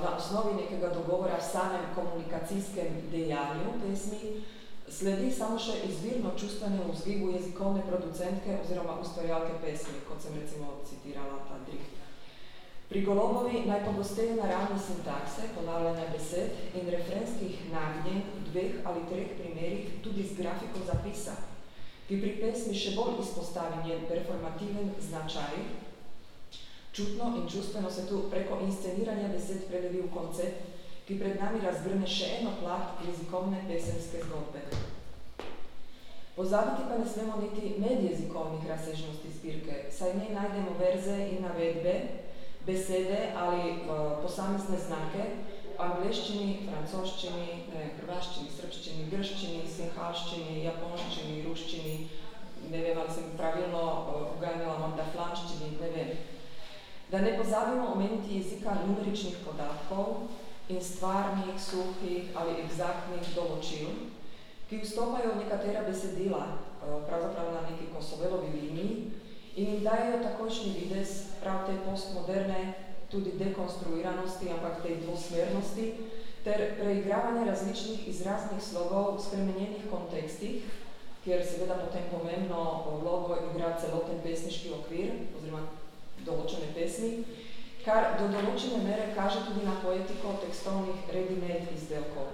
na osnovi nekega dogovora v samem komunikacijskem dejanju pesmi sledi samo še izvirno čustvene vzgibu jezikovne producentke oziroma ustvarjalke pesmi, kot sem recimo citirala ta drift. Pri Golobovi najpogosteje naravne sintakse, ponavljanja besed in refrenskih nagnjen v dveh ali treh primerih tudi z grafiko zapisa, ki pri pesmi še bolj izpostavi njen performativen značaj, čutno in čustveno se tu preko insceniranja besed prelevi v koncept, ki pred nami razgrne še eno plat jezikovne pesemske zgodbe. Pozabiti pa ne smemo niti medjezikovnih razsežnosti zbirke, saj ne najdemo verze in navedbe, besede ali uh, posamezne znake v angleščini, francoščini, ne, hrvaščini, srbščini, grščini, sinhalščini, japonščini, ruščini, ne vem, ali sem pravilno uh, uganjala morda flanščini, ne vem. Da ne pozabimo omeniti jezika numeričnih podatkov in stvarnih, suhih ali egzaktnih določil, ki vstopajo v nekatera besedila, uh, pravzaprav na neki kosovelovi liniji, in jim dajo takošni vides prav te postmoderne tudi dekonstruiranosti, ampak tej dvosmernosti, ter preigravanje različnih izraznih slogov v spremenjenih kontekstih, kjer seveda potem pomembno vlogo igra celoten pesniški okvir, oziroma določene pesmi, kar do določene mere kaže tudi na poetiko tekstovnih ready-made izdelkov.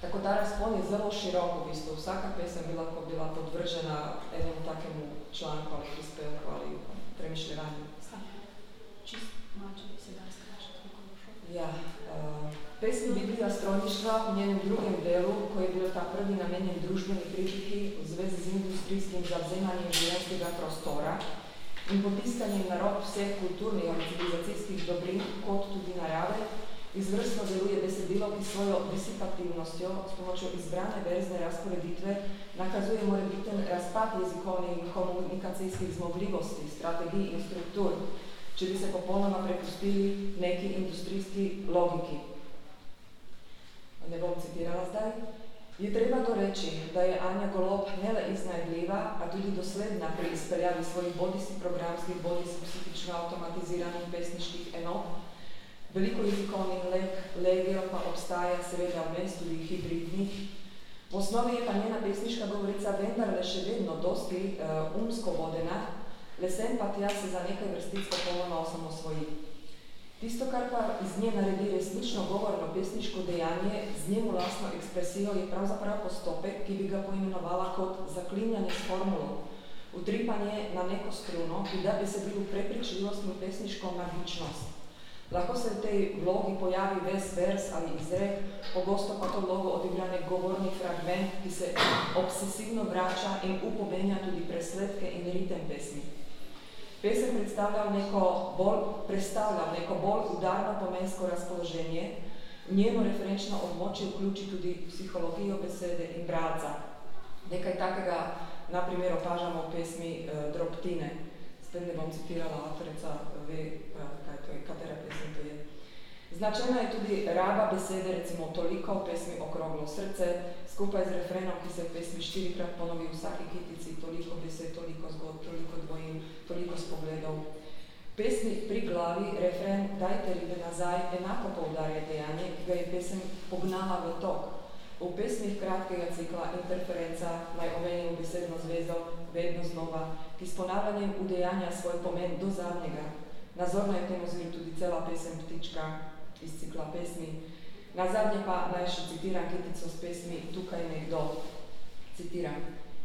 Tako da razpon je zelo širok v bistvu. Vsaka pesem bi lahko bila podvržena enemu takemu članku ali prispevku ali premišljevanju. Čist skrašati, Ja, uh, pesmi Biblija strojništva v njenem drugem delu, ko je bil ta prvi namenjen družbeni kritiki v zvezi z industrijskim zavzemanjem življenjskega prostora in potiskanjem na rob vseh kulturnih ali civilizacijskih dobrin, kot tudi narave, izvrstno deluje besedilo, ki svojo disipativnostjo s pomočjo izbrane verzne razporeditve nakazuje morebiten razpad jezikovnih in komunikacijskih zmogljivosti, strategij in struktur, če bi se popolnoma prepustili neki industrijski logiki. Ne bom citirala zdaj. Je treba to reči, da je Anja Golob ne le iznajdljiva, a tudi dosledna pri izpeljavi svojih bodisi programskih, bodisi psihično avtomatiziranih pesniških enot, Veliko jezikovnih leg, legijo pa obstaja seveda vmes tudi hibridnih. V osnovi je pa njena pesniška govorica vendarle še vedno dosti uh, umsko vodena, le sem pa tja se za nekaj vrstic popolnoma osamosvoji. Tisto, kar pa iz nje naredi resnično govorno pesniško dejanje, z njemu lastno ekspresijo, je pravzaprav postopek, ki bi ga poimenovala kot zaklinjanje s formulo, utripanje na neko struno, ki da bi se bil prepričljivost in pesniško magičnost. Lahko se v tej vlogi pojavi ves vers ali izrek, pogosto pa to vlogo odigra nek govorni fragment, ki se obsesivno vrača in upomenja tudi presledke in ritem pesmi. Pesem predstavlja neko bolj, predstavlja neko bolj udarno pomensko razpoloženje, njeno referenčno območje vključi tudi psihologijo besede in bralca. Nekaj takega, na primer, opažamo v pesmi uh, Drobtine. Spet ne bom citirala, avtorica ve, uh, to je, katera pesem to je. Značena je tudi raba besede, recimo toliko v pesmi Okroglo srce, skupaj z refrenom, ki se v pesmi štirikrat ponovi v vsaki kitici, toliko besed, toliko zgod, toliko dvojim, toliko spogledov. Pesmi pri glavi, refren, dajte ribe nazaj, enako poudarja dejanje, ki ga je pesem pognala v tok. V pesmih kratkega cikla Interferenca naj omenil besedno zvezo vedno znova, ki s ponavljanjem udejanja svoj pomen do zadnjega, Nazorno je v tem oziru tudi cela pesem Ptička iz cikla pesmi. Na zadnje pa naj še citiram kitico s pesmi Tukaj nekdo. Citiram.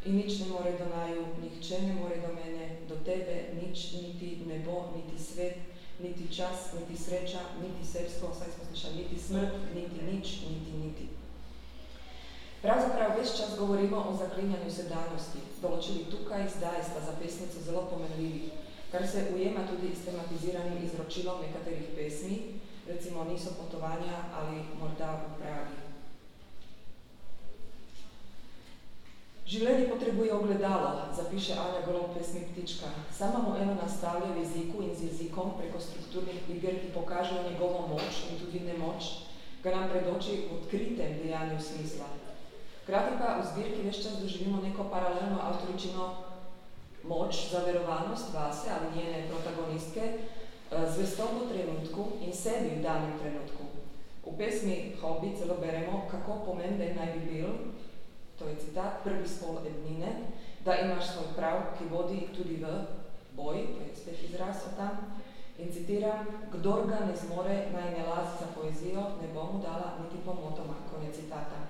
In nič ne more do naju, nihče ne more do mene, do tebe nič, niti nebo, niti svet, niti čas, niti sreča, niti sebstvo, saj smo slišali, niti smrt, niti nič, niti niti. Pravzaprav ves čas govorimo o zaklinjanju sedanosti. Določili tukaj, zdaj sta za pesnico zelo pomenljivi kar se ujema tudi s tematiziranim izročilom nekaterih pesmi, recimo niso potovanja ali morda v pravi. Življenje potrebuje ogledalo, zapiše Anja Golob pesmi Ptička. Sama mu eno nastavlja v jeziku in z jezikom preko strukturnih iger, ki pokažejo njegovo moč in tudi nemoč, ga nam predoči v odkritem dejanju smisla. Hkrati pa v zbirki več čas doživimo neko paralelno avtoričino moč, zaverovanost vase ali njene protagonistke, eh, zvestobo trenutku in sebi v danem trenutku. V pesmi Hobby celo beremo, kako pomemben naj bi bil, to je citat, prvi spol ednine, da imaš svoj prav, ki vodi tudi v boj, to je spet izraz o tam, in citiram, kdor ga ne zmore, naj ne lazi za poezijo, ne bo mu dala niti pomotoma, konec citata.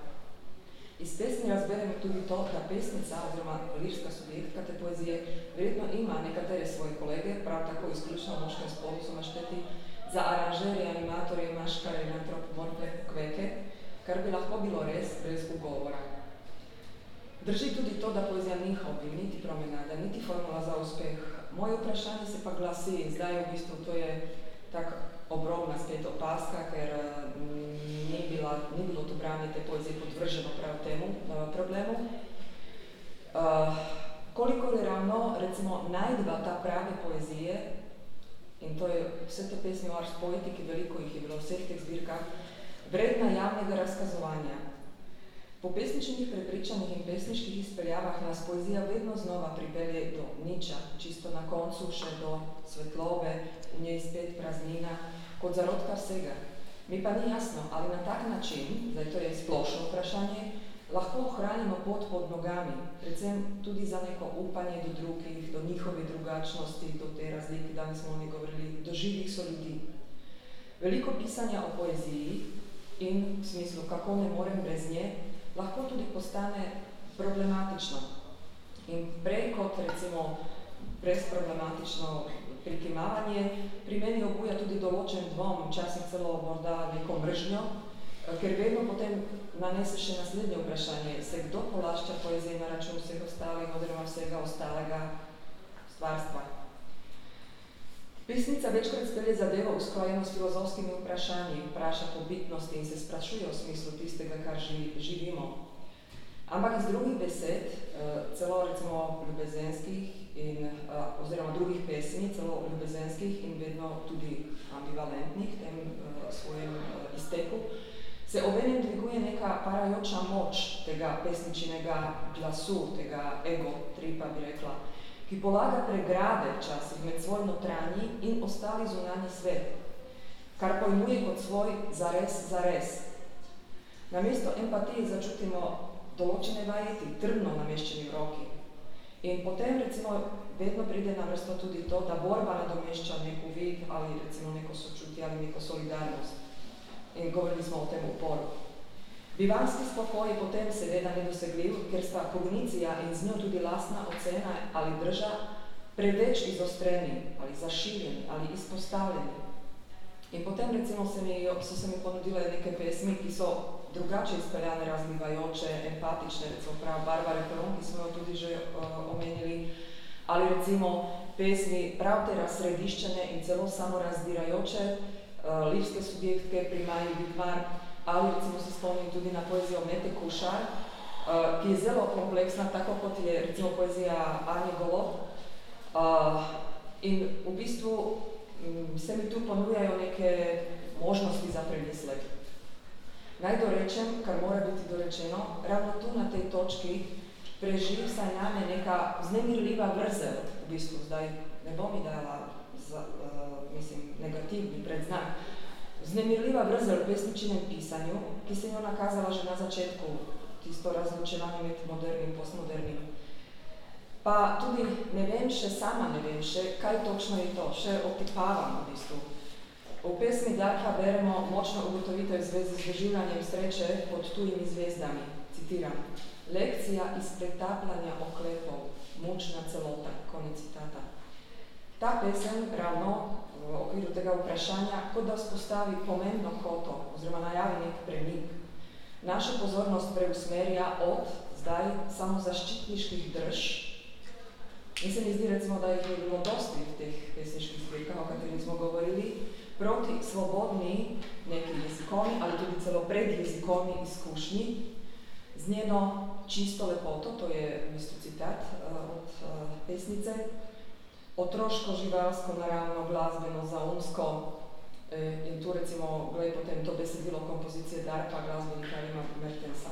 Iz pesmi razberemo tudi to, da pesnica oziroma lirska subjektka te poezije verjetno ima nekatere svoje kolege, prav tako izključno v moškem spolu so našteti za aranžerje, animatorje, maškare, antropomorfe, kveke, kar bi lahko bilo res brez ugovora. Drži tudi to, da poezija ni hobi, niti promenada, niti formula za uspeh. Moje vprašanje se pa glasi, zdaj v bistvu to je tak obrobna spet opaska, ker mm, ni, bila, ni bilo to branje te poezije podvrženo prav temu uh, problemu. Uh, koliko je ravno, recimo, najdba ta prave poezije, in to je vse te pesmi o ars poetiki, veliko jih je bilo v vseh teh zbirkah, vredna javnega razkazovanja, Po pesničnih prepričanjih in pesniških izpeljavah nas poezija vedno znova pripelje do niča, čisto na koncu še do svetlobe, v njej spet praznina, kot zarodka vsega. Mi pa ni jasno, ali na tak način, zdaj to je splošno vprašanje, lahko ohranimo pot pod nogami, predvsem tudi za neko upanje do drugih, do njihove drugačnosti, do te razlike, danes smo oni govorili, do živih so ljudi. Veliko pisanja o poeziji in v smislu, kako ne morem brez nje, lahko tudi postane problematično. In prej kot recimo brezproblematično prikimavanje, pri meni obuja tudi določen dvom, včasih celo morda neko mržnjo, ker vedno potem nanese še naslednje vprašanje, se kdo polašča poezije na račun vseh ostalih, oziroma vsega ostalega stvarstva. Pesnica večkrat spelje zadevo usklajeno s filozofskimi vprašanji, vpraša po bitnosti in se sprašuje o smislu tistega, kar živimo. Ampak iz drugih besed, eh, celo recimo ljubezenskih in, eh, oziroma drugih pesmi, celo ljubezenskih in vedno tudi ambivalentnih, tem eh, svojem izteku, se obenem dviguje neka parajoča moč tega pesničinega glasu, tega ego tripa, bi rekla, ki polaga pregrade včasih med svoj notranji in ostali zunanji svet, kar pojmuje kot svoj zares, zares. Na mesto empatije začutimo določene vajeti, trdno nameščeni v roki. In potem recimo vedno pride na vrsto tudi to, da borba nadomešča nek uvid ali recimo neko sočutje ali neko solidarnost. In govorili smo o tem uporu. Bivanski spokoj je potem seveda nedosegljiv, ker sta kognicija in z njo tudi lastna ocena ali drža preveč izostreni ali zašiljeni ali izpostavljeni. In potem recimo se mi, so se mi ponudile neke pesmi, ki so drugače izpeljane, razlivajoče, empatične, recimo prav Barbara Peron, ki smo jo tudi že uh, omenili, ali recimo pesmi prav te razsrediščene in celo samo razdirajoče, uh, lirske subjektke pri Maji Vidmar, ali recimo se spomnim tudi na poezijo Mete Kušar, uh, ki je zelo kompleksna, tako kot je recimo poezija Anje Golob. Uh, in v bistvu um, se mi tu ponujajo neke možnosti za premislek. Naj dorečem, kar mora biti dorečeno, ravno tu na tej točki preživ saj name neka znemirljiva vrzel, v bistvu zdaj ne bom mi dala za, uh, mislim, negativni predznak, Znemirljiva vrzel v pesničinem pisanju, ki se jo nakazala že na začetku, tisto razločevanje med modernim in postmodernim. Pa tudi ne vem še sama, ne vem še, kaj točno je to, še otipavam v bistvu. V pesmi Darka beremo močno ugotovitev zvezi z doživljanjem sreče pod tujimi zvezdami. Citiram. Lekcija iz pretapljanja oklepov, mučna celota, konec citata. Ta pesem ravno okviru tega vprašanja, kot da vzpostavi pomembno koto oziroma najavi nek premik. Naša pozornost preusmerja od zdaj samo zaščitniških drž. In se mi zdi, recimo, da jih je bilo dosti v teh pesniških zbirkah, o katerih smo govorili, proti svobodni neki jezikovni ali tudi celo predjezikovni izkušnji z njeno čisto lepoto, to je v bistvu citat uh, od uh, pesnice, otroško, živalsko, naravno, glasbeno, zaumsko, eh, in tu recimo, glej potem to besedilo kompozicije Darka, glasbenika Rima Mertensa.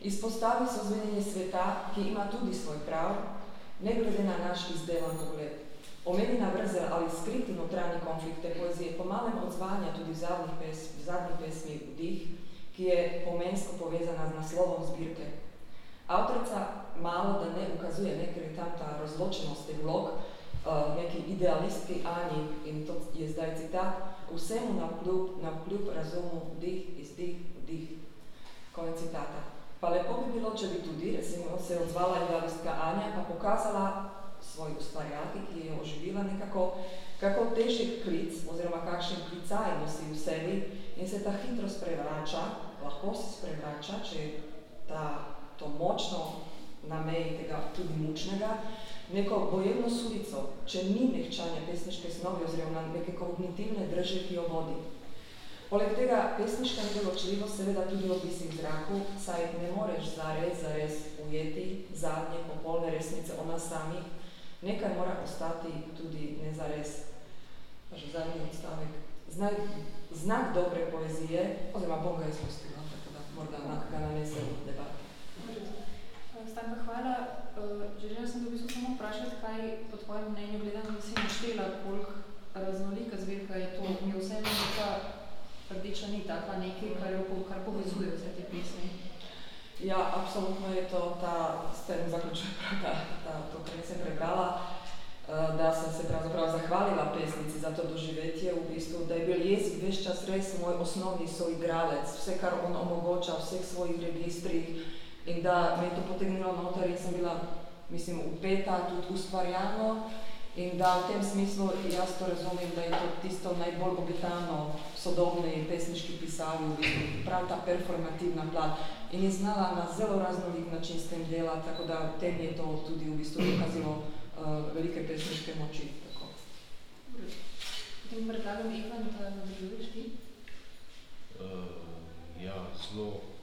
Izpostavi so zvenjenje sveta, ki ima tudi svoj prav, ne glede na naš izdelan pogled. Omenjena vrzel ali skriti notranji konflikt te poezije pomalem odzvanja tudi v zadnjih, pes, v zadnjih pesmi Vdih, ki je pomensko povezana z naslovom zbirke. Avtorica malo da ne ukazuje, ne, ker je tam ta razločenost teh vlog, uh, neki idealistki Ani, in to je zdaj citat, vsemu na vkljub, na vkljub razumu vdih, izdih, vdih. Konec citata. Pa lepo bi bilo, če bi tudi, recimo, se odzvala idealistka Anja, pa pokazala svoji ustvarjalki, ki je oživila nekako, kako težek klic oziroma kakšen klicaj nosi v sebi in se ta hitro sprevrača, lahko se sprevrača, če je ta, to močno na meji tega tudi mučnega, neko bojevno sulico, če ni mehčanja pesniške snovi oziroma neke kognitivne drže, ki jo vodi. Poleg tega pesniška nedeločljivost seveda tudi obisi v zraku, saj ne moreš zares, zares ujeti zadnje popolne resnice o nas samih, nekaj mora ostati tudi nezares. Pa že zadnji odstavek. Znak, znak dobre poezije, oziroma bom ga izpustila, tako da morda ga nanese v debati. Stanka, hvala. Želela sem da v bistvu samo vprašati, kaj po tvojem mnenju gledam, da si naštela, koliko raznolika zbirka je to. Mi vse neka rdeča ni takva nekaj, kar, kar povezuje vse te pesmi. Ja, absolutno je to ta, s tem zaključujem ta, ta, to, kar sem prebrala, eh, da sem se pravzaprav zahvalila pesnici za to doživetje, v bistvu, da je bil jezik ves čas res moj osnovni soigralec, vse, kar on omogoča, vseh svojih registrih in da me je to potegnilo noter in sem bila, mislim, upeta tudi ustvarjalno in da v tem smislu jaz to razumem, da je to tisto najbolj obetano sodobni pesniški pisavi, prav ta performativna plat in je znala na zelo raznolik način s tem dela, tako da v tem je to tudi v bistvu dokazilo uh, velike pesniške moči. Tako. Potem predlagam Ivan, da nadaljuješ ti? Uh, ja, zelo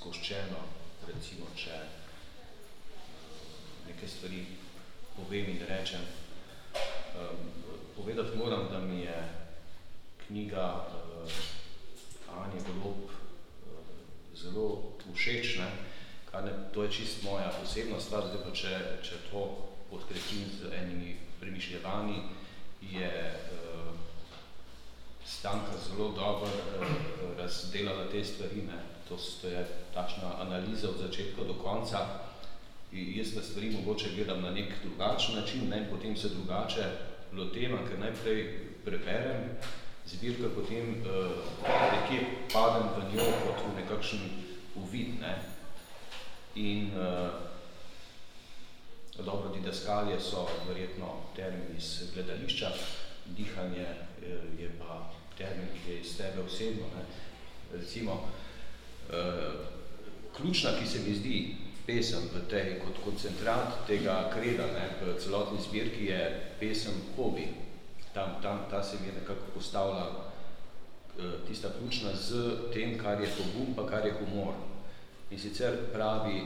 zgoščeno, recimo, če uh, nekaj stvari povem in rečem. Um, povedati moram, da mi je knjiga uh, Anje Golob zelo všeč, ne? Kar ne, to je čist moja osebna stvar, zdaj pa če, če to podkrepim z enimi premišljevanji, je uh, Stanka zelo dobro uh, razdelala te stvari, ne? To, to je takšna analiza od začetka do konca. In jaz na stvari mogoče gledam na nek drugačen način, ne? potem se drugače lotevam, ker najprej preberem, zbirka potem uh, nekje padem v njo kot v nekakšen uvid. Ne? In uh, dobro, didaskalije so verjetno termin iz gledališča, dihanje uh, je pa termin, ki je iz tebe osebno. Ne? Recimo, uh, ključna, ki se mi zdi pesem v tej, kot koncentrat tega kreda ne, v celotni zbirki, je pesem Hobi tam, tam ta se mi je nekako postavila uh, tista ključna z tem, kar je pogum, pa kar je humor. In sicer pravi,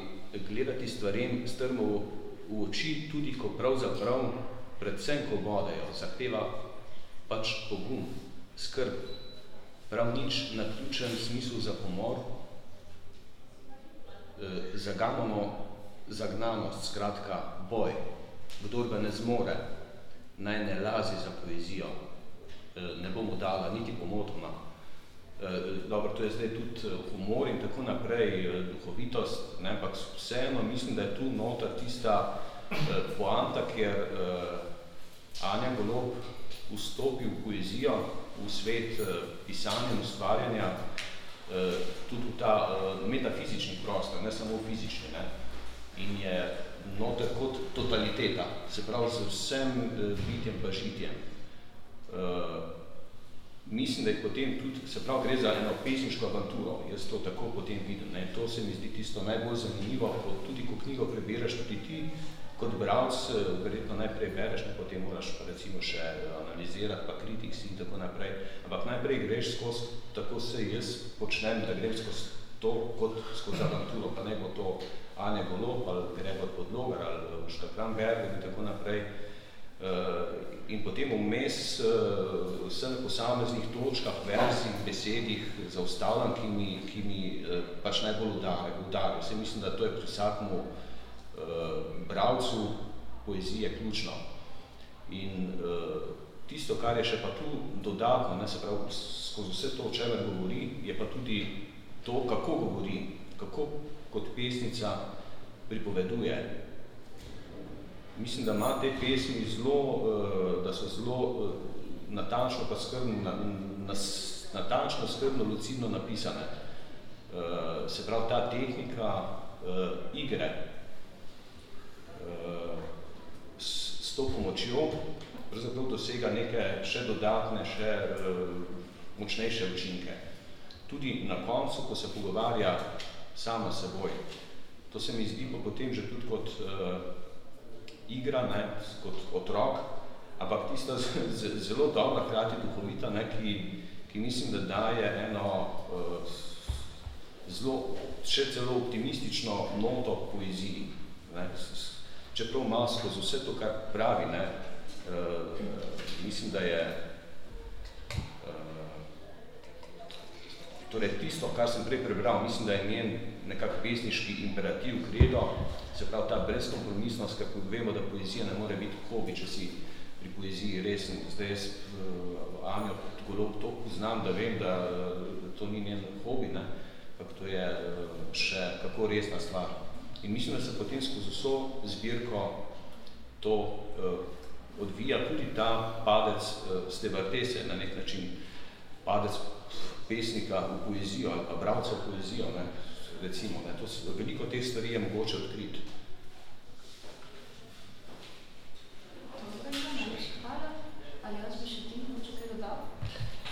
gledati stvarem strmo v oči, tudi ko pravzaprav, predvsem ko bodejo, zahteva pač pogum, skrb, prav nič na ključen smislu za pomor, zagamamo zagnanost, skratka, boj, kdor ga ne zmore, naj ne lazi za poezijo, e, ne bomo dala niti pomotoma. E, dobro, to je zdaj tudi humor in tako naprej, duhovitost, ne, ampak vseeno mislim, da je tu noter tista poanta, kjer Anja Golob vstopi v poezijo, v svet pisanja in ustvarjanja, tudi v ta metafizični prostor, ne samo fizični. Ne, in je noter kot totaliteta, se pravi z vsem uh, bitjem pa žitjem. Mislim, da je potem tudi, se pravi, gre za eno pesniško avanturo, jaz to tako potem vidim. Ne? To se mi zdi tisto najbolj zanimivo, tudi ko knjigo prebiraš, tudi ti kot bralc, eh, verjetno najprej bereš, ne potem moraš pa recimo še analizirati, pa kritik si in tako naprej. Ampak najprej greš skozi, tako se jaz počnem, da grem skozi to kot skozi avanturo, pa ne bo to Anja Golob ali Gregor Podlogar ali Urška Kramberger in tako naprej. Uh, in potem vmes uh, vse na posameznih točkah, verzih, besedih zaustavljam, ki mi, ki mi uh, pač najbolj udarijo. Udari. Vse mislim, da to je pri vsakmu uh, bravcu poezije ključno. In uh, tisto, kar je še pa tu dodatno, ne, se pravi, skozi vse to, o čemer govori, je pa tudi to, kako govori, kako kot pesnica pripoveduje, mislim, da ima te pesmi zelo, uh, da so zelo uh, natančno pa skrbno, na, na, natančno skrbno, lucidno napisane. Uh, se pravi, ta tehnika uh, igre uh, s, s to pomočjo pravzaprav dosega neke še dodatne, še uh, močnejše učinke. Tudi na koncu, ko se pogovarja sama seboj. To se mi zdi pa potem že tudi kot uh, igra, ne, kot otrok, ampak tista zelo dobra, hkrati duhovita, ne, ki, ki mislim, da daje eno uh, zelo, še celo optimistično noto poeziji. Ne, čeprav malo skozi vse to, kar pravi, ne, uh, mislim, da je uh, torej tisto, kar sem prej prebral, mislim, da je njen nekak pesniški imperativ, kredo, se pravi ta brezkompromisnost, ker vemo, da poezija ne more biti hobi, če si pri poeziji resen. Zdaj jaz uh, Anjo Golob to poznam, da vem, da, da to ni njen hobi, ne? pa to je uh, še kako resna stvar. In mislim, da se potem skozi vso zbirko to uh, odvija tudi ta padec uh, stevartese na nek način, padec pesnika v poezijo ali pa bravca v poezijo. Ne? recimo. Ne, to, veliko teh stvari je mogoče odkriti.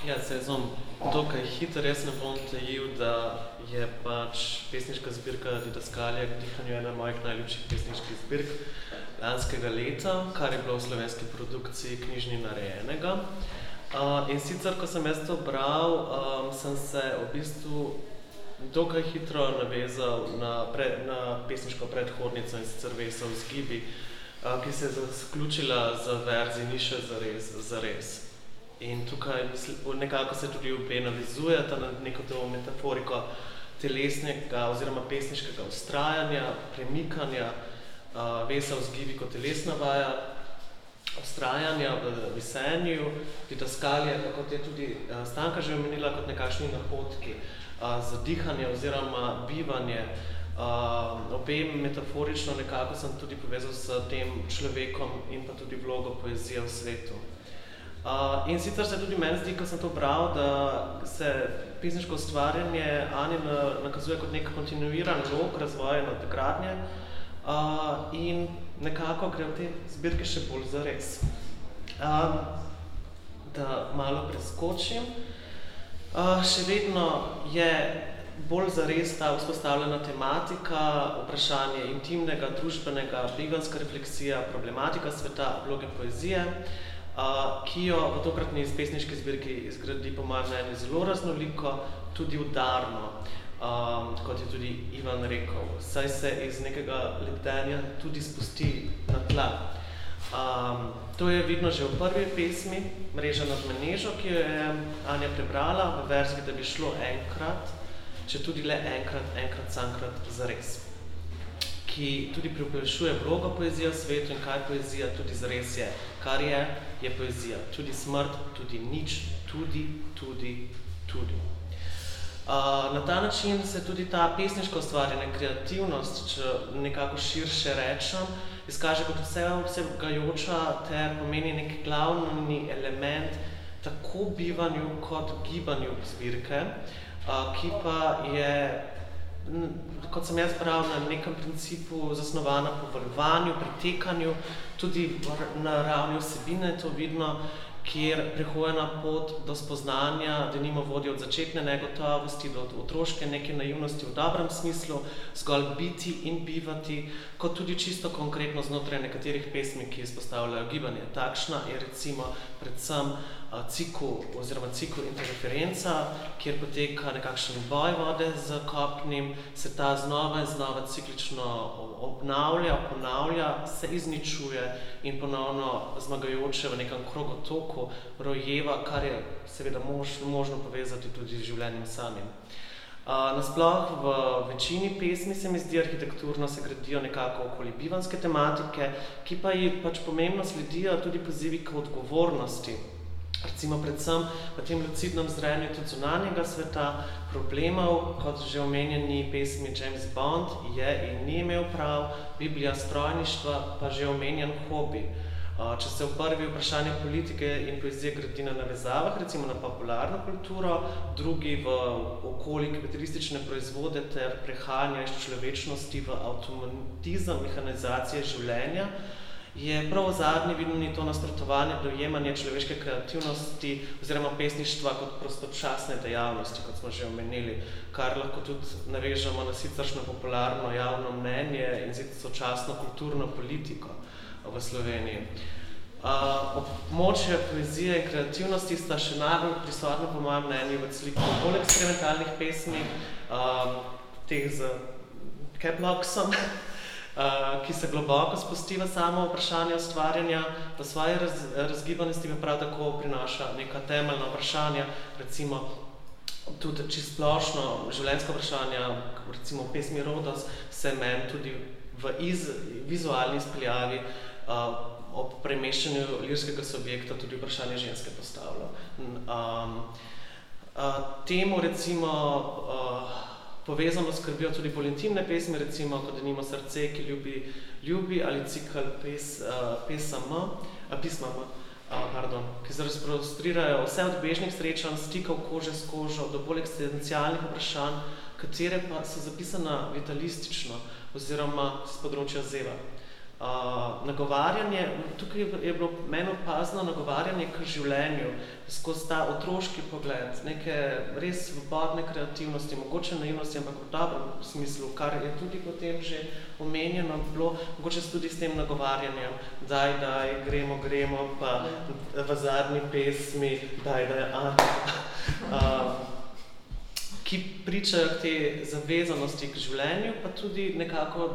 Ja, se bom dokaj hitro, jaz ne bom tajil, da je pač pesniška zbirka Didaskalija k dihanju ena mojih najljubših pesniških zbirk lanskega leta, kar je bilo v slovenski produkciji knjižni narejenega. Uh, in sicer, ko sem jaz to bral, um, sem se v bistvu dokaj hitro navezal na, pre, na pesniško predhodnico in sicer Vesel Zgibi, ki se je zaključila za verzi Ni še zares, zares. In tukaj nekako se tudi obe navizujeta na neko to metaforiko telesnega oziroma pesniškega ustrajanja, premikanja, Vesel Zgibi kot telesna vaja, ustrajanja v visenju, ditaskalija, kot je tudi Stanka že omenila, kot nekakšni nahodki, za dihanje oziroma bivanje. Uh, obem metaforično nekako sem tudi povezal s tem človekom in pa tudi vlogo poezije v svetu. Uh, in sicer se tudi meni zdi, ko sem to bral, da se pesniško ustvarjanje Ani nakazuje kot nek kontinuiran lok razvoja in odgradnje uh, in nekako gre v te zbirke še bolj zares. Uh, da malo preskočim. Uh, še vedno je bolj zares ta vzpostavljena tematika, vprašanje intimnega, družbenega, veganska refleksija, problematika sveta, vloge poezije, uh, ki jo v tokratni pesniški zbirki izgradi po mojem mnenju zelo raznoliko, tudi udarno, um, kot je tudi Ivan rekel, saj se iz nekega lebdenja tudi spusti na tla. Um, to je vidno že v prvi pesmi, Mreža nad menežo, ki jo je Anja prebrala v verzih, da bi šlo enkrat, če tudi le enkrat, enkrat, samkrat zares. Ki tudi priuprašuje vlogo poezije v svetu in kaj poezija tudi zares je. Kar je, je poezija. Tudi smrt, tudi nič, tudi, tudi, tudi. Uh, na ta način se tudi ta pesniška ustvarjena kreativnost, če nekako širše rečem, izkaže kot vse vsegajoča ter pomeni nek glavni element tako bivanju kot gibanju zbirke, ki pa je, kot sem jaz bral, na nekem principu zasnovana po vrvanju, pritekanju, tudi na ravni vsebine to vidno kjer prehojena pot do spoznanja, da nimo vodi od začetne negotovosti do otroške neke naivnosti v dobrem smislu, zgolj biti in bivati, kot tudi čisto konkretno znotraj nekaterih pesmi, ki izpostavljajo gibanje. Takšna je recimo predvsem cikl oziroma cikl interferenca, kjer poteka nekakšen boj vode z kopnim, se ta znova in znova ciklično obnavlja, ponavlja, se izničuje in ponovno zmagajoče v nekem krogotoku rojeva, kar je seveda mož, možno povezati tudi z življenjem samim. Uh, nasploh v večini pesmi se mi zdi arhitekturno se gradijo nekako okoli bivanske tematike, ki pa ji pač pomembno sledijo tudi pozivi k odgovornosti recimo predvsem v tem lucidnem zrenju tudi zunanjega sveta, problemov, kot že omenjeni pesmi James Bond, je in ni imel prav, Biblija strojništva pa že omenjen hobi. Če se v prvi vprašanje politike in poezije gradi na navezavah, recimo na popularno kulturo, drugi v okoli kapitalistične proizvode ter prehajanja iz človečnosti v automatizem mehanizacije življenja, je prav zadnji vidni to nasprotovanje dojemanje človeške kreativnosti oziroma pesništva kot prostočasne dejavnosti, kot smo že omenili, kar lahko tudi navežemo na siceršno popularno javno mnenje in sočasno kulturno politiko v Sloveniji. Uh, območje poezije in kreativnosti sta še najbolj prisotna po mojem mnenju v sliku bolj eksperimentalnih pesmi, um, teh z uh, ki se globoko spusti v samo vprašanje ustvarjanja, v svoje raz, razgibanosti pa prav tako prinaša neka temeljna vprašanja, recimo tudi čisto splošno življenjsko vprašanje, recimo pesmi Rodos, se meni tudi v iz, vizualni izpeljavi uh, ob premeščanju lirskega subjekta tudi vprašanje ženske postavlja. Um, uh, temu recimo uh, povezano skrbijo tudi bolj intimne pesmi, recimo kot da nima srce, ki ljubi, ljubi ali cikl pes, uh, pesama, uh, pisma, uh, pardon, ki se razprostrirajo vse od bežnih srečanj, stikov kože s kožo do bolj eksistencialnih vprašanj, katere pa so zapisana vitalistično oziroma z področja zeva. Uh, nagovarjanje, tukaj je bilo meni opazno nagovarjanje k življenju, skozi ta otroški pogled, neke res svobodne kreativnosti, mogoče naivnosti, ampak v dobrem smislu, kar je tudi potem že omenjeno bilo, mogoče tudi s tem nagovarjanjem, daj, daj, gremo, gremo, pa v zadnji pesmi, daj, daj, a. Uh, ki pričajo te zavezanosti k življenju, pa tudi nekako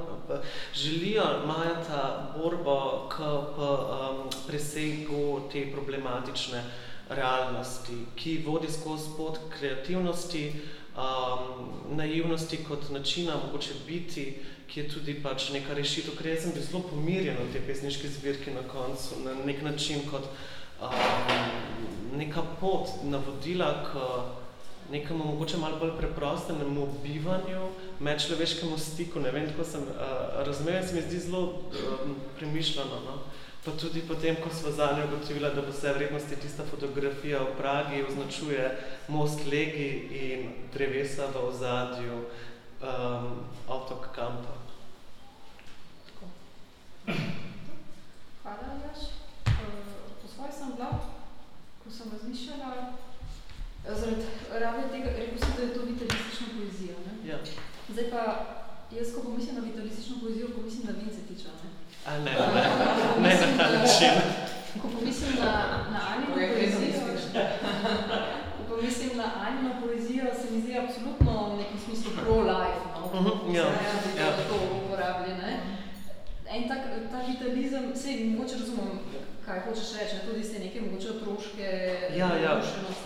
želijo, imajo ta borbo k um, presegu te problematične realnosti, ki vodi skozi pot kreativnosti, um, naivnosti kot načina mogoče biti, ki je tudi pač neka rešitev, ker jaz sem bil zelo pomirjen v te pesniške zbirke na koncu, na nek način kot um, neka pot, navodila k nekemu mogoče malo bolj preprostenemu bivanju, medčloveškemu stiku, ne vem, tako sem uh, razumel, se mi zdi zelo um, premišljeno, no? pa tudi potem, ko sva zadnje ugotovila, da bo vse vrednosti tista fotografija v Pragi označuje most legi in drevesa v ozadju um, avtok kampa. Hvala, Jaš. Uh, po svoje sem bila, ko sem razmišljala, Zaradi ravno tega, rekel sem, da je to vitalistična poezija. Ne? Ja. Zdaj pa, jaz ko pomislim na vitalistično poezijo, pomislim na Vincetiča. Ne? A ne, ne, ne, ne na ta način. Ko pomislim na, na Anino poezijo, ko pomislim na Anino poezijo, se mi zdi absolutno v nekem smislu pro-life, no? Uh mhm, -huh, ja, ja. uporabljen, ne? En tak, tak vitalizem, sej mogoče razumem, kaj hočeš reči, ne? tudi ste neke mogoče otroške ja, ja.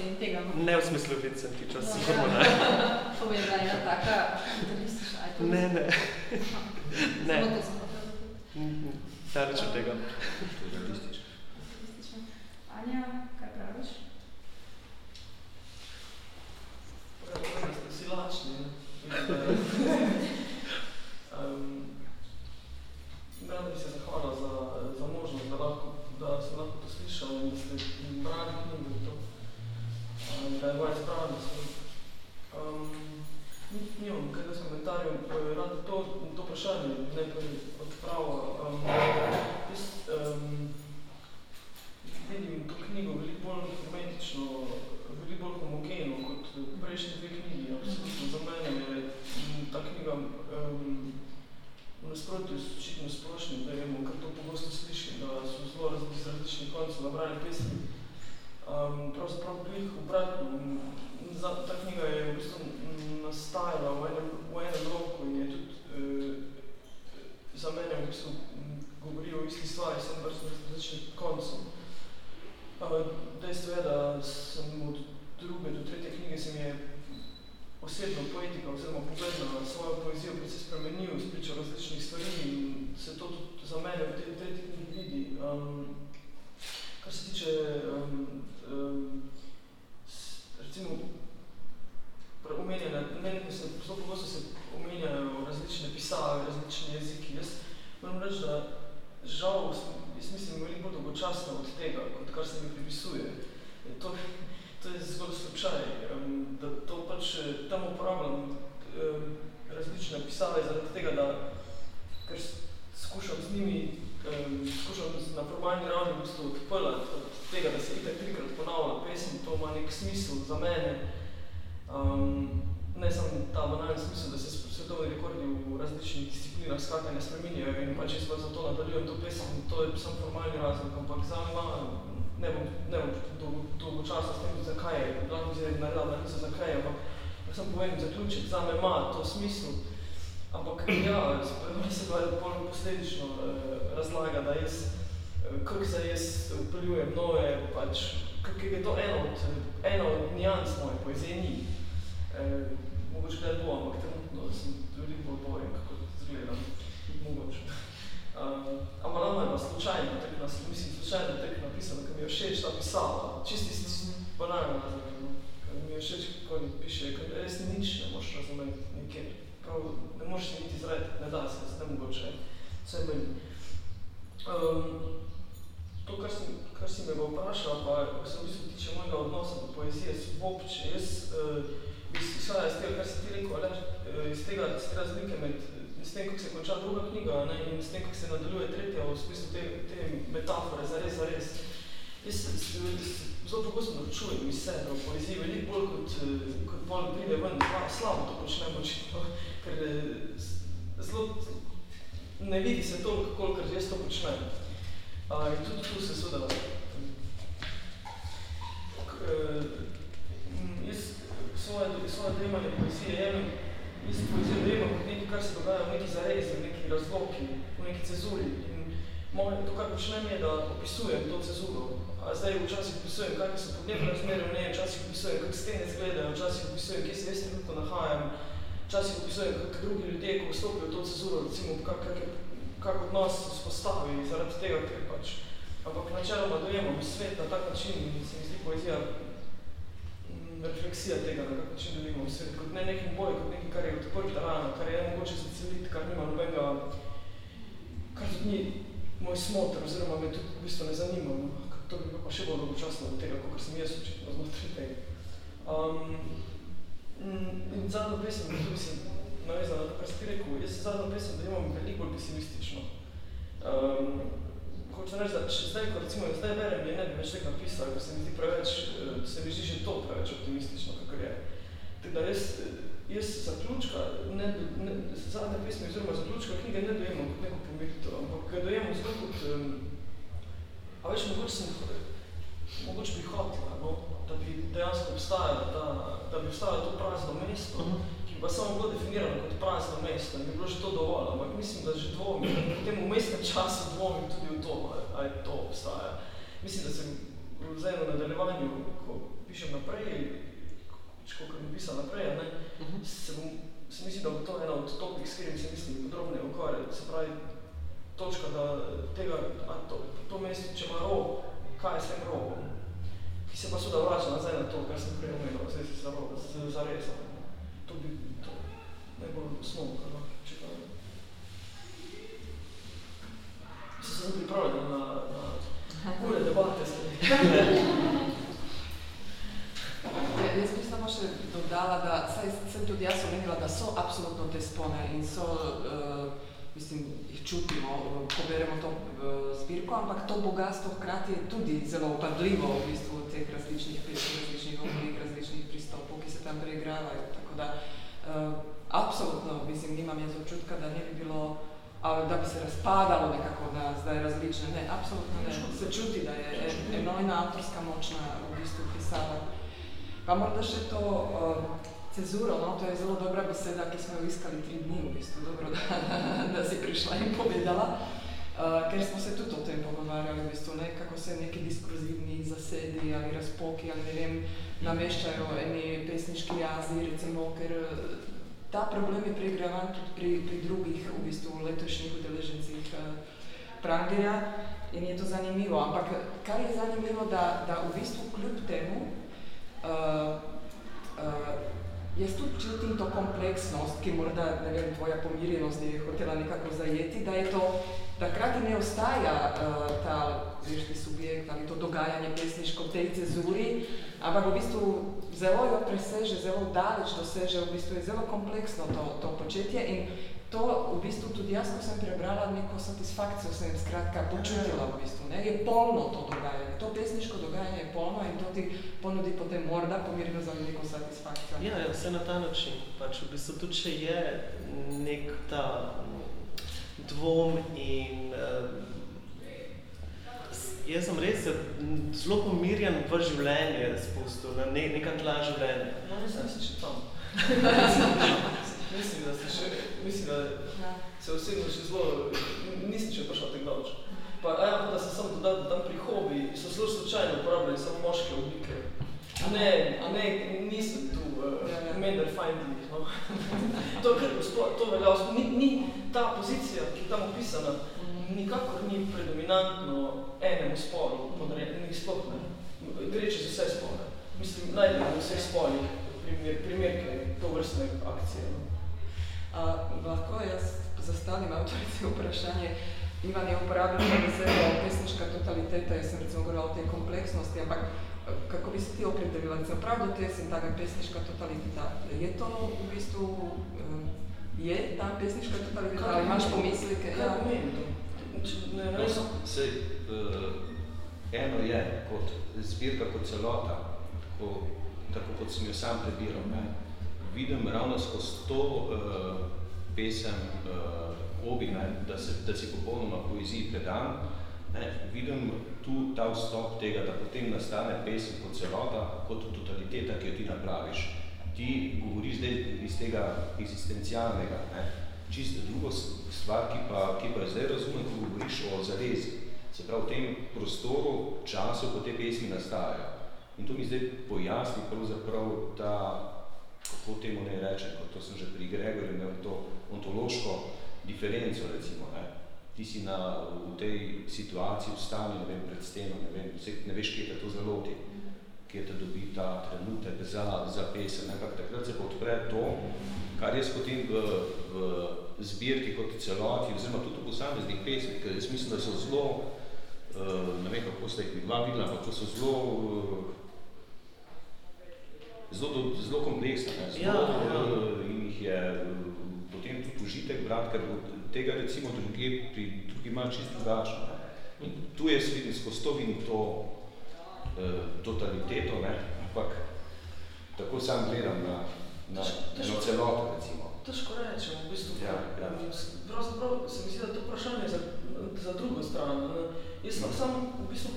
In tega. No? Ne v smislu Vincentiča, no, sigurno ne. to je bila ena taka vitalistična, aj to Ne, ne. ne. Samo to sem Daleč od tega. Anja, kaj praviš? Si lačni, ne? um, rad bi se zahvala za, za možnost, da, lahko, da sem lahko to slišal in da ste brali knjigo to da je moja sprava, da sem... Um, nimam kakega komentarja, rad to, to vprašanje najprej odpravil. Um, jaz um, vidim to knjigo veliko bolj hermetično, veliko bolj homogeno kot prejšnje dve knjigi. Absolutno za mene je ta knjiga um, v nasprotju s očitno splošnim, da vemo, kar to pogosto sliši, da so zelo različni konci nabrali pesmi Um, pravzaprav glih obratno, ta knjiga je v bistvu nastajala v enem, v enem roku in je tudi uh, za mene v bistvu govori o isti stvari, sem vrstno različnih koncov. Dejstvo je, da sem od druge do tretje knjige se mi je osebno poetika oziroma pogled na svojo poezijo precej spremenil, spričal različnih stvari in se to tudi za mene v tej tretji knjigi vidi. Um, kar se tiče, um, um, recimo, omenjene, meni se, zelo pogosto se omenjajo različne pisave, različni jeziki. Jaz moram reči, da žal, jaz mislim, veliko bolj dolgočasno od tega, kot kar se mi pripisuje. To, to je zgolj slučaj, um, da to pač tam uporabljam um, različne pisave zaradi tega, da ker skušam z njimi, um, skušam na formalni ravni v bistvu odprljati od tega, da se itak trikrat ponavlja pesem, to ima nek smisel za mene. Um, ne samo ta banalni smisel, da se svetovni rekordi v različnih disciplinah skakanja spreminjajo in pač jaz zato nadaljujem to pesem, to je samo formalni razlog, ampak za me ne bom, ne bom dolgo, dolgo časa s tem, zakaj je, lahko zdaj naredila, da niso zakaj, ampak ja sem povem zaključek, za me ima to smisel, ampak ja, se pa bolj posledično eh, razlaga, da jaz, eh, kako se jaz upeljujem nove, pač, kako je to eno od, eno od nijans moje poezije ni. Eh, mogoče kdaj bo, ampak trenutno sem veliko bolj bojen, kako zgledam, mogoče. Uh, ampak nama je slučajno, tako nas, mislim, slučajno tako napisano, ker mi je všeč ta pisala, čisti isti banalno razumem, no? ker mi je všeč, kako mi piše, ker res ni nič ne možeš razumeti nikjer, prav ne možeš se niti izrediti, ne da se, ne mogoče, vse meni. Um, to, kar si, kar si me ga vprašala, pa se v bistvu tiče mojega odnosa do poezije, svobče, jaz uh, izhaja iz tega, kar si ti rekel, ali, iz tega, iz tega razlike med s tem, kako se konča druga knjiga ne, in s tem, kako se nadaljuje tretja v smislu te, te metafore, zares, zares. Jaz zelo pogosto načujem iz sebe v poeziji, veliko bolj kot, kot bolj pride ven, slabo to počnem očitno, ker zelo ne vidi se toliko, kolikor jaz to počnem. A, in tudi tu se seveda jaz svoje, svoje dojemanje poezije jemem Jaz poezijo dojemam kot nekaj, kar se dogaja v neki zarezi, v neki razloki, v neki cezuri. In moje, to, kar počnem, je, da opisujem to cezuro. A zdaj včasih opisujem, kakve so podnebne razmere v njej, včasih opisujem, kako stene izgledajo, včasih opisujem, kje se jaz trenutno nahajam, včasih opisujem, kako drugi ljudje, ko vstopijo v to cezuro, recimo, kak, kak, kak odnos spostavi zaradi tega, ker pač. Ampak načeloma dojemam svet na tak način in se mi zdi poezija refleksija tega, na kak način delimo svet, kot ne nekaj boj, kot nekaj, kar je odprta rana, kar je mogoče za celit, kar nima nobenega, kar tudi ni moj smotr, oziroma me tudi v bistvu ne zanima, no. to bi pa še bolj dolgočasno od tega, kot sem jaz očitno znotraj tega. Um, in zadnjo pesem, tu bi se navezala na to, kar si ti rekel, jaz zadnjo pesem da imam veliko bolj pesimistično. Um, hočem reči, da če zdaj, ko recimo zdaj berem, je ne bi več tako napisal, ker se mi zdi preveč, se mi zdi že to preveč optimistično, kakor je. Tako da jaz, jaz zaključka, ne, ne, zadnje pesme oziroma zaključka knjige ne dojemam kot neko pomirito, ampak ga dojemam zelo kot, um, a več mogoče sem, mogoče bi hotla, no, da bi dejansko obstajala ta, da bi obstajalo to prazno mesto, ki pa samo bilo definirano kot prazno mesto in bi bilo že to dovolj, ampak mislim, da že dvomim, da v tem umestnem času dvomim tudi v to, ali to obstaja. Mislim, da sem zdaj v nadaljevanju, ko pišem naprej, ko mi pisal naprej, ne, se, bom, se mislim, da bo to ena od topik, s katerim se mislim podrobne ukvarjati, se pravi, točka, da tega, a to, to mesto, če ima rob, kaj je s tem robom, ki se pa seveda vrača nazaj na to, kar sem prej omenil, zdaj se za, zarezal. To bi to najbolj osnovno, kar lahko čekam. Se sem pripravljen na, na ure debate s Ja, jaz bi samo še dodala, da saj sem tudi jaz omenila, da so absolutno te spone in so, uh, mislim, jih čutimo, ko beremo to uh, zbirko, ampak to bogatstvo hkrati je tudi zelo upadljivo v bistvu teh različnih pesmi, različnih oblik, različnih pristopov, ki se tam preigravajo. Tako da, uh, absolutno, mislim, imam jaz občutka, da ne bi bilo ali da bi se razpadalo nekako, da zdaj različne. Ne, absolutno ne. Se čuti, da je enojna avtorska močna v bistvu pisava. Pa morda še to uh, cezuro, no, to je zelo dobra beseda, ki smo jo iskali tri dni v bistvu, dobro, da, da si prišla in povedala. Uh, ker smo se tudi o tem pogovarjali, v bistvu, ne, kako se neki diskurzivni zasedi ali razpoki ali ne vem, nameščajo eni pesniški jazi, recimo, ker ta problem je preigravan tudi pri, pri drugih v bistvu letošnjih udeležencih uh, Prangerja in je to zanimivo. Ampak kar je zanimivo, da, da v bistvu kljub temu uh, uh, jaz tudi čutim to kompleksnost, ki morda, ne vem, tvoja pomirjenost je hotela nekako zajeti, da je to, da krati ne ostaja uh, ta zvešti subjekt ali to dogajanje pesniško v tej cezuri, ampak v bistvu zelo jo preseže, zelo daleč doseže, v bistvu je zelo kompleksno to, to početje in to v bistvu tudi jaz, ko sem prebrala neko satisfakcijo, sem skratka počutila v bistvu, ne, je polno to dogajanje, to pesniško dogajanje je polno in to ti ponudi potem morda pomirno za neko satisfakcijo. Ja, ja, vse na ta način, pač v bistvu tudi, če je nek ta dvom in uh, jaz sem res zelo pomirjen v življenje spustil, na ne, neka tla življenja. No, nisem si tam. mislim, da še, mislim, da ja. se osebno še zelo, nisem še prišel tako daleč. Pa ja, da se sam dodal, da tam pri hobi so zelo slučajno uporabljali samo moške oblike. A ne, a ne, nisem tu uh, ja, ja. mender finding, no. to, kar, to velja, ni, ni ta pozicija, ki je tam opisana, nikakor ni predominantno enemu spolu podrejenih sploh ne. Gre čez vse spole. Mislim, najdemo vseh spolih primer, primerke to vrstne akcije. No. A, lahko jaz zastavim avtorici vprašanje. Ivan je uporabljala besedo pesniška totaliteta, jaz sem recimo govorila o tej kompleksnosti, ampak kako bi se ti opredelila, recimo prav do te sintagme pesniška totaliteta, je to v bistvu, je ta pesniška totaliteta, ali imaš pomislike? Kaj ja. pomeni to? Ne, ne, no, sej, uh, eno je kot zbirka kot celota, ko, tako kot sem jo sam prebiral, ne, vidim ravno skozi to uh, pesem uh, obi, ne, da, se, da si popolnoma poeziji predan, ne, vidim tu ta vstop tega, da potem nastane pesem kot celota, kot totaliteta, ki jo ti napraviš. Ti govoriš zdaj iz tega eksistencialnega, ne, čisto drugo stvar, ki pa, ki pa zdaj razumem, ko govoriš o zavezi. Se pravi, v tem prostoru, času, ko te pesmi nastajajo. In to mi zdaj pojasni pravzaprav ta, kako temu ne rečem, kot to sem že pri Gregorju imel to ontološko diferenco, recimo. Ne. Ti si na, v tej situaciji vstani, ne vem, pred steno, ne, vem, vse, ne veš, kje te to zaloti, kje te dobi ta trenutek za, za pesem. Ampak takrat se pa odpre to, kar jaz potem v, v zbirki kot celoti, oziroma tudi v posameznih pesmih, ker jaz mislim, da so zelo, uh, ne vem, kako ste jih dva videla, ampak to so zelo, uh, zelo, zelo kompleksne, ne? zelo, ja, ja. In jih je potem tudi užitek brati, ker tega recimo druge, pri drugi malo čisto drugačno. In tu jaz vidim, skozi to vidim to uh, totaliteto, ne? ampak tako sam gledam na, na eno celoto, recimo. Težko rečem, v bistvu. Ja, ja. Pravzaprav se mi zdi, da to vprašanje za, za drugo stran. Jaz lahko sam, v bistvu,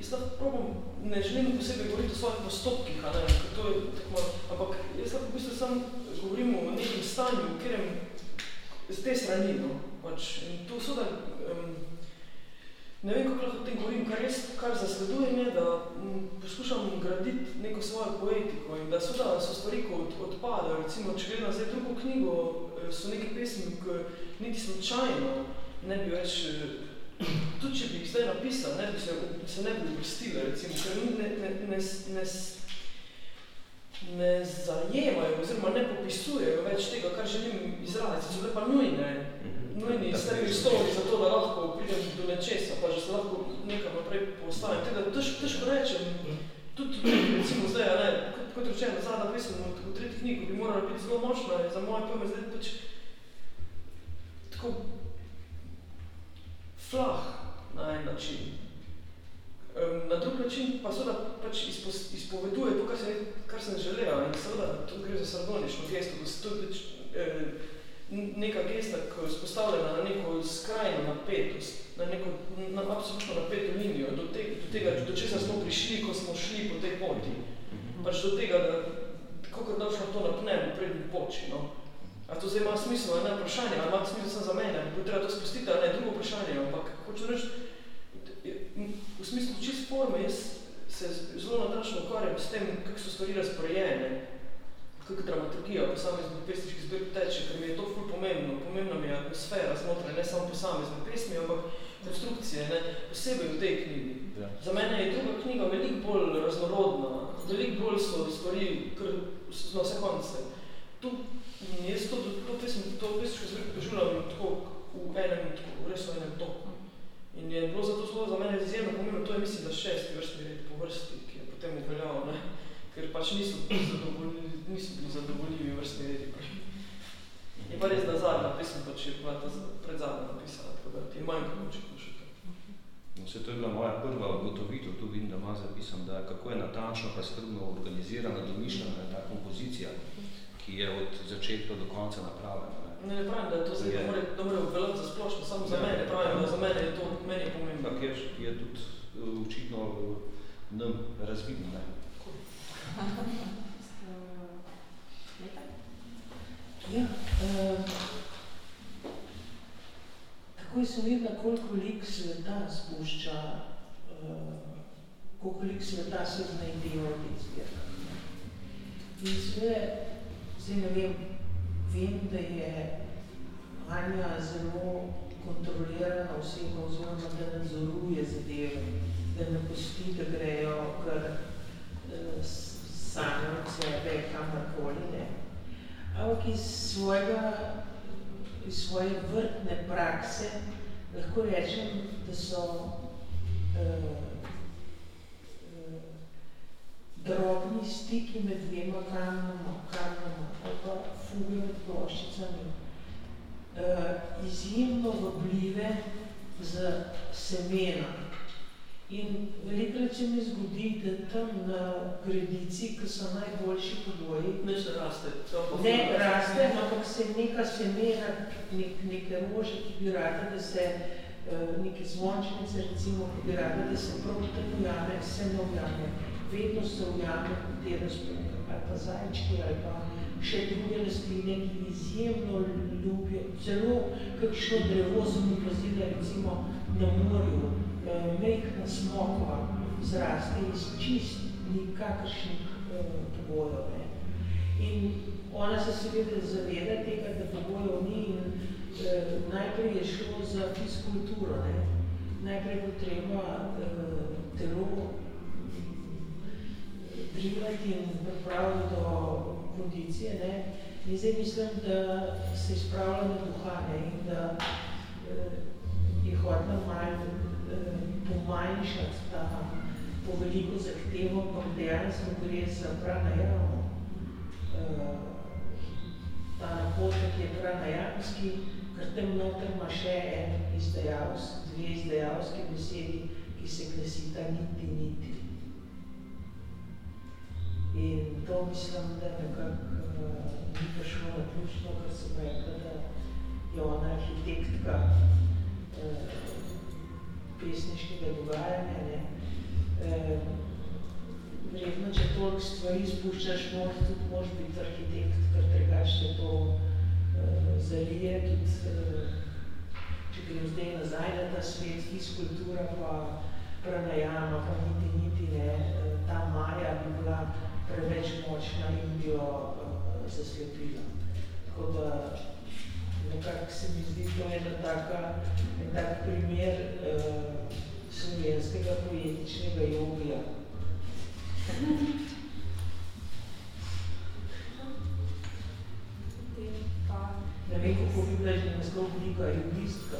jaz lahko probam, ne želim posebej govoriti o svojih postopkih, a ne, to je tako, ampak jaz lahko v bistvu sam govorim o nekem stanju, v katerem z te strani, no, pač, in to so da, um, Ne vem, kako lahko o tem govorim, kar, res, kar zasledujem je, da m, poskušam graditi neko svojo poetiko in da so, da so stvari, ko od, odpadajo. Recimo, če gledam zdaj drugo knjigo, eh, so neke pesmi, ki niti slučajno ne bi več, eh, tudi če bi jih zdaj napisal, ne bi se, se ne bi uvrstile, recimo, ker ne, ne, ne, ne, ne zajemajo oziroma ne popisujejo več tega, kar želim izraziti, so pa nujne. Nujni stepi stoli za to, da lahko pridem do nečesa, pa že se lahko nekaj naprej postavim. Teda tež, težko rečem, tudi recimo zdaj, ne, kot, kot rečeno, zadnja pesem v, v tretji knjigu bi morala biti zelo močna, za moje pojme zdaj pač tako flah na en način. Na drug način pa seveda pač izpo, izpoveduje to, kar, se, kar sem želela in seveda to gre za sardonično gesto, to pač, eh, neka gesta, ko je spostavljena na neko skrajno napetost, na neko na absolutno napeto linijo, do, te, do tega, do česa smo prišli, ko smo šli po tej poti. Pač do tega, da kako šlo to napnemo, prednji poči, no. A to zdaj ima smisel, ena vprašanje, ali ima smisel samo za mene, bo treba to spustiti, ali ne, drugo vprašanje, ampak hoču reči, v smislu čist forme, jaz se zelo natančno ukvarjam s tem, kako so stvari razporejene, kako dramaturgija posameznih pesniških zbirk teče, ker mi je to ful pomembno. Pomembna mi je atmosfera znotraj, ne samo posamezne pesmi, ampak konstrukcije, ne, posebej v tej knjigi. Ja. Za mene je druga knjiga veliko bolj raznorodna, veliko bolj so stvari, kar na vse konce. Tu, jaz to, to, pesmi, to pesniško zbirko doživljam tako v enem, tako, res v enem toku. In je bilo zato zelo za mene izjemno pomembno, to je mislim, da šesti vrstni red po vrsti, ki je potem upeljal, ne, ker pač niso zadovoljni niso bili zadovoljivi vrstni redi. Je pa res, da zadnja pesem pač je bila predzadnja napisala, tako da ti manj pomočilo še to. No, se to je bila moja prva ugotovitev, tu vidim, da ima zapisam, da kako je natančno pa skrbno organizirana, domišljena ta kompozicija, ki je od začetka do konca napravljena. Ne, ne pravim, da je to zdaj, da more, da more obveljati za splošno, samo za mene, pravim, da za mene je to, meni je pomembno. Ampak je, je tudi uh, očitno nam razvidno, ne? Ja, uh, takoj sem videla, koliko lik sveta spušča, uh, koliko lik sveta se znajdejo v teh zbirkah. In sve, zdaj ne vem, vem, da je Anja zelo kontrolirana oseba, oziroma da nadzoruje zadeve, da ne pusti, da grejo kar uh, same od sebe, kamorkoli, ne. Ampak iz, svojega, iz svoje vrtne prakse lahko rečem, da so uh, drobni stiki med dvema kamnama, kamnama ali pa fuge med ploščicami uh, izjemno vabljive za semena. In velikrat se mi zgodi, da tam na gredici, ki so najboljši pogoji, ne se raste, ne raste, ampak se neka semena, nek, neke rože, ki bi rada, da se uh, neke zvončnice, recimo, ki bi rada, da se prav tam ujame, se ne ujame. Vedno se ujame te razpunke, ali pa zajčki, ali pa še druge rastline, ki izjemno ljubijo. Celo kakšno drevo sem opazila, recimo, na morju, eh, mehna smokva zraste iz čist nikakršnih eh, pogojev. Ne. In ona se seveda zaveda tega, da pogojev ni in eh, najprej je šlo za fiskulturo. Ne. Najprej bo treba eh, telo drivati in pripraviti do kondicije. Ne. In zdaj mislim, da se izpravlja na duha ne, in da eh, je hodila malo pomanjšati ta po veliko zahtevo, pa dejansko gre za pranajamo. Ta napotek je pranajamski, ker tem noter ima še en izdajavsk, dve izdajavske besedi, ki se glesita niti, niti. In to mislim, da nekako uh, ni prišlo na ključno, ker sem rekla, da je ona arhitektka uh, pesniškega dogajanja. Ne. E, vredno, če toliko stvari spuščaš, moraš tudi moraš biti arhitekt, ker drugače to e, zalije. Tudi, e, če grem zdaj nazaj na ta svet, fiskultura pa pranajama, pa niti, niti ne, e, ta maja bi bila preveč močna in bi jo e, zaslepila. Tako da nekako se mi zdi, to ena taka, en tak primer uh, slovenskega poetičnega jogija. Ne vem, kako bi bila že naslov velika jogistka.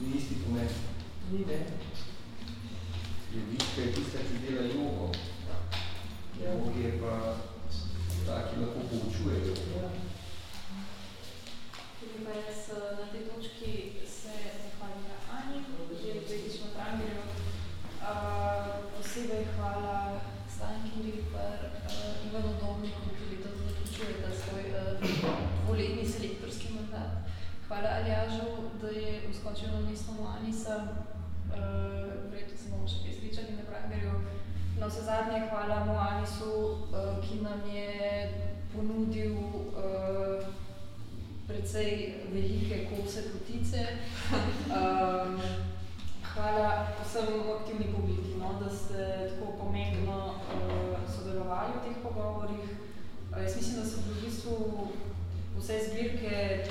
Ni isti pomen. Ni, ne. Jogistka je tista, ki dela jogo. Ja. Jogi je pa taki lahko poučujejo. Ja. Tudi pa jaz eh, na tej točki se zahvalim Ani, že kritično Trangerju. Uh, posebej hvala Stanki Ripper uh, in Ivan Odobnikom, ki letos zaključujeta svoj uh, dvoletni selektorski mandat. Hvala Aljažu, da je uskočil na mesto Moanisa. Uh, Verjetno se bomo še kaj sličali na Brangerju. Na vse zadnje hvala Moanisu, uh, ki nam je ponudil uh, precej velike kose potice. Um, hvala vsem aktivni publiki, no, da ste tako pomembno uh, sodelovali v teh pogovorih. Uh, jaz mislim, da so v bistvu vse zbirke,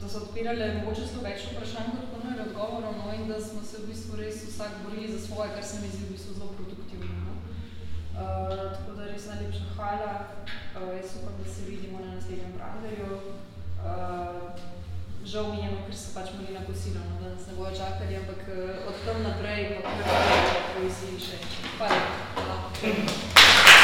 da so odpirale mogoče zelo več vprašanj kot ponujali odgovorov, no, in da smo se v bistvu res vsak borili za svoje, kar se mi zdi v bistvu zelo produktivno. No. Uh, tako da res najlepša hvala. Uh, jaz upam, da se vidimo na naslednjem Branderju. Uh, žal mi je, no, ker so pač bili na kosilo, no, da nas ne bojo čakali, ampak uh, od tam naprej pa kar poeziji še. Hvala. Hvala.